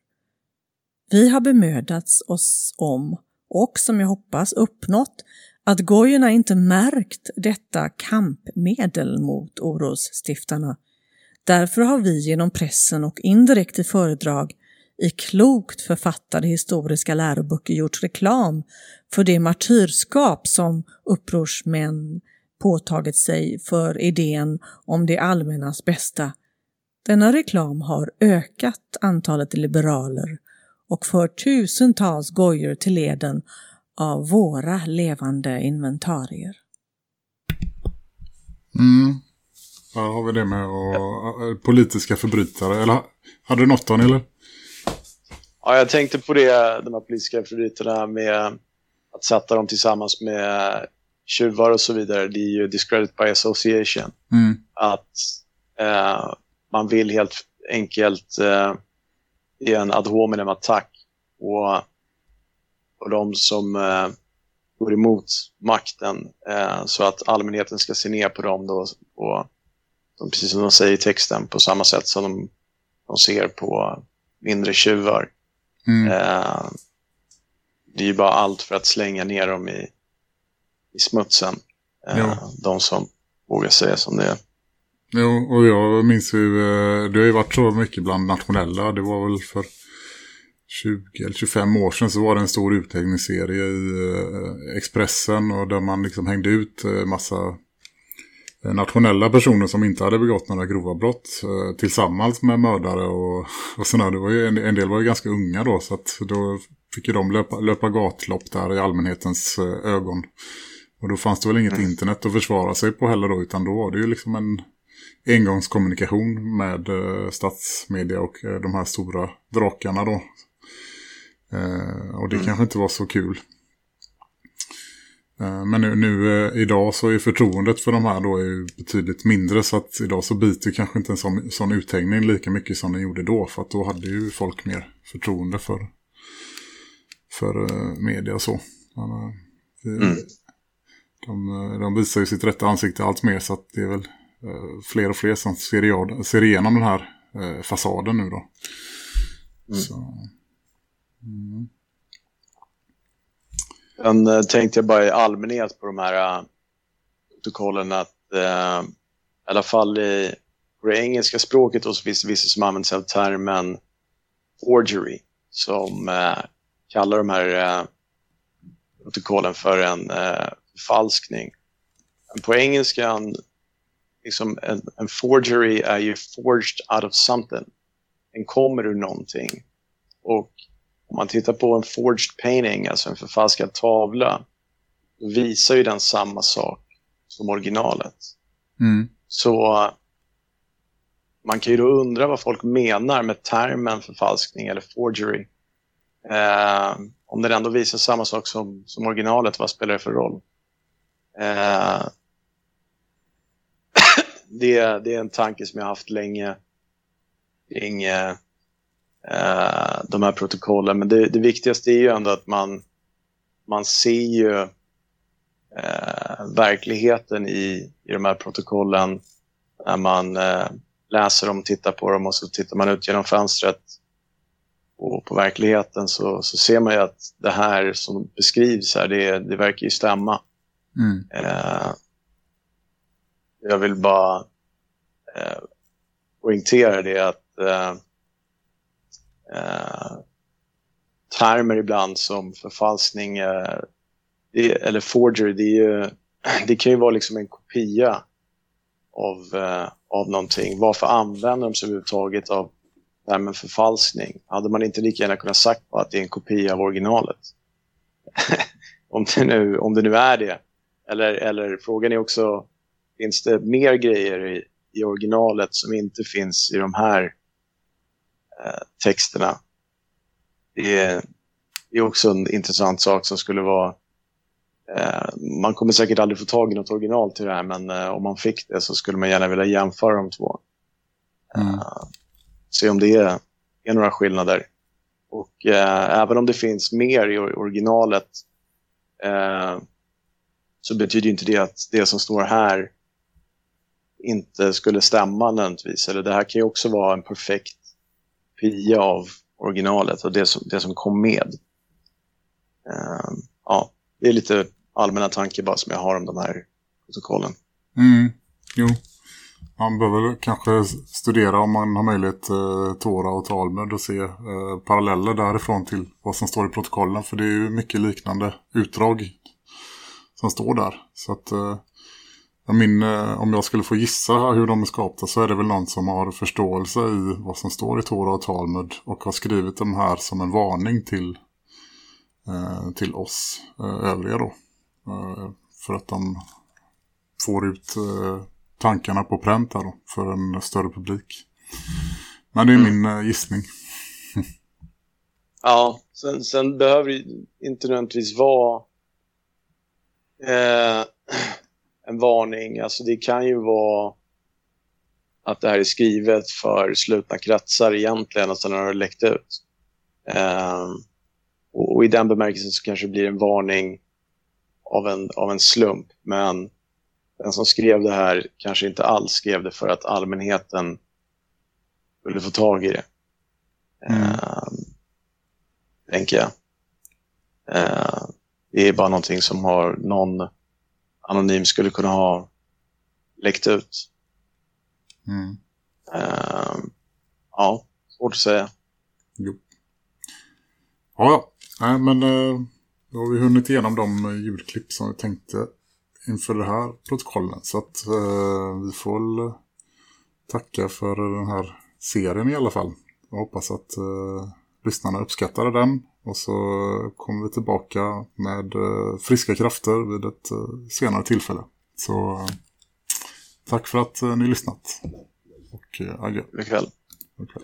Vi har bemödats oss om och som jag hoppas uppnått att gojorna inte märkt detta kampmedel mot orosstiftarna. Därför har vi genom pressen och indirekt i föredrag i klokt författade historiska läroböcker gjort reklam för det martyrskap som upprorsmän påtagit sig för idén om det allmännas bästa. Denna reklam har ökat antalet liberaler och fört tusentals gojor till leden av våra levande inventarier. Mm. Där har vi det med och, äh, politiska förbrytare. Eller hade du något då, eller? Ja, jag tänkte på det, de här politiska förbrytarna med att sätta dem tillsammans med tjuvar och så vidare. Det är ju discredit by association. Mm. Att eh, man vill helt enkelt eh, ge en ad hominem attack och, och de som eh, går emot makten eh, så att allmänheten ska se ner på dem då, på, som, precis som de säger i texten, på samma sätt som de, de ser på mindre tjuvar. Mm. Eh, det är ju bara allt för att slänga ner dem i, i smutsen. Eh, Ja. De som vågar säga som det är. Jo, och jag minns ju, eh, det har ju varit så mycket bland nationella. Det var väl för 20 eller 25 år sedan så var det en stor uthängningsserie i eh, Expressen och där man liksom hängde ut eh, massa nationella personer som inte hade begått några grova brott tillsammans med mördare och, och sådär. Det var ju, en, del var ju ganska unga då så att då fick ju de löpa, löpa gatlopp där i allmänhetens ögon. Och då fanns det väl inget internet att försvara sig på heller då utan då var det ju liksom en engångskommunikation med eh, statsmedia och eh, de här stora drakarna då. Eh, och det kanske inte var så kul. Eh, men nu, nu eh, idag så är förtroendet för de här då är betydligt mindre så att idag så biter kanske inte en sån, sån uthängning lika mycket som den gjorde då för att då hade ju folk mer förtroende för, för eh, media och så. Men, Mm. de, de visar ju sitt rätta ansikte allt mer så att det är väl fler och fler som ser, ser igenom den här eh, fasaden nu då. Mm. Så, mm. Sen eh, tänkte jag bara i allmänhet på de här eh, protokollen att eh, i alla fall i det engelska språket då så finns det vissa som använder sig av termen forgery som eh, kallar de här eh, protokollen för en eh, förfalskning. På engelskan, liksom en, en forgery är ju forged out of something. Den kommer ur någonting. Och om man tittar på en forged painting, alltså en förfalskad tavla, visar ju den samma sak som originalet. Mm. Så man kan ju då undra vad folk menar med termen förfalskning eller forgery. Eh, om den ändå visar samma sak som, som originalet, vad spelar det för roll? Eh, det, det är en tanke som jag haft länge kring eh, de här protokollen. Men det, det viktigaste är ju ändå att man, man ser ju eh, verkligheten i, i de här protokollen när man eh, läser dem, tittar på dem och så tittar man ut genom fönstret och på verkligheten så, så ser man ju att det här som beskrivs här, det, det verkar ju stämma. Mm. Eh, jag vill bara eh, poängtera det att eh, eh, termer ibland som förfalskning eh, det, eller forgery, det, är ju, det kan ju vara liksom en kopia av, eh, av någonting. Varför använder de sig överhuvudtaget av termen förfalskning? Hade man inte lika gärna kunnat sagt på att det är en kopia av originalet? om, det nu, om det nu är det. Eller, eller frågan är också, finns det mer grejer i, i originalet som inte finns i de här eh, texterna? Det är, det är också en intressant sak som skulle vara eh, man kommer säkert aldrig få tag i något original till det här men eh, om man fick det så skulle man gärna vilja jämföra de två. Mm. Se om det är, är några skillnader. Och även om det finns mer i or- originalet så betyder inte det att det som står här inte skulle stämma nödvändigtvis. Eller det här kan ju också vara en perfekt kopia av originalet och det som, det som kom med. Uh, ja, det är lite allmänna tankar bara som jag har om de här protokollen. Mm. Jo. Man behöver kanske studera om man har möjlighet eh, Tora och Talmud och se eh, paralleller därifrån till vad som står i protokollen. För det är ju mycket liknande utdrag som står där. Så att eh, min, om jag skulle få gissa hur de är skapta så är det väl någon som har förståelse i vad som står i Tora och Talmud och har skrivit de här som en varning till, eh, till oss eh, övriga då. Eh, för att de får ut tankarna på pränt här då, för en större publik. Men det är min eh, gissning. Ja, sen, sen behöver det inte nödvändigtvis vara eh, en varning. Alltså det kan ju vara att det här är skrivet för slutna kretsar egentligen och sen har det läckt ut. Eh, och, och i den bemärkelsen så kanske det blir en varning av en, av en slump. Men den som skrev det här kanske inte alls skrev det för att allmänheten skulle få tag i det. Mm. Eh, tänker jag. Eh, det är bara någonting som har någon anonym skulle kunna ha läckt ut. Mm. Eh, ja, svårt att säga. Jo. Ja. Nej, men eh, då har vi hunnit igenom de eh, ljudklipp som vi tänkte inför det här protokollen. Så att eh, vi får eh, tacka för den här serien i alla fall. Jag hoppas att eh, lyssnarna uppskattade den. Och så kommer vi tillbaka med eh, friska krafter vid ett eh, senare tillfälle. Så eh, tack för att ni lyssnat. Och adjö. Ikväll. Okej.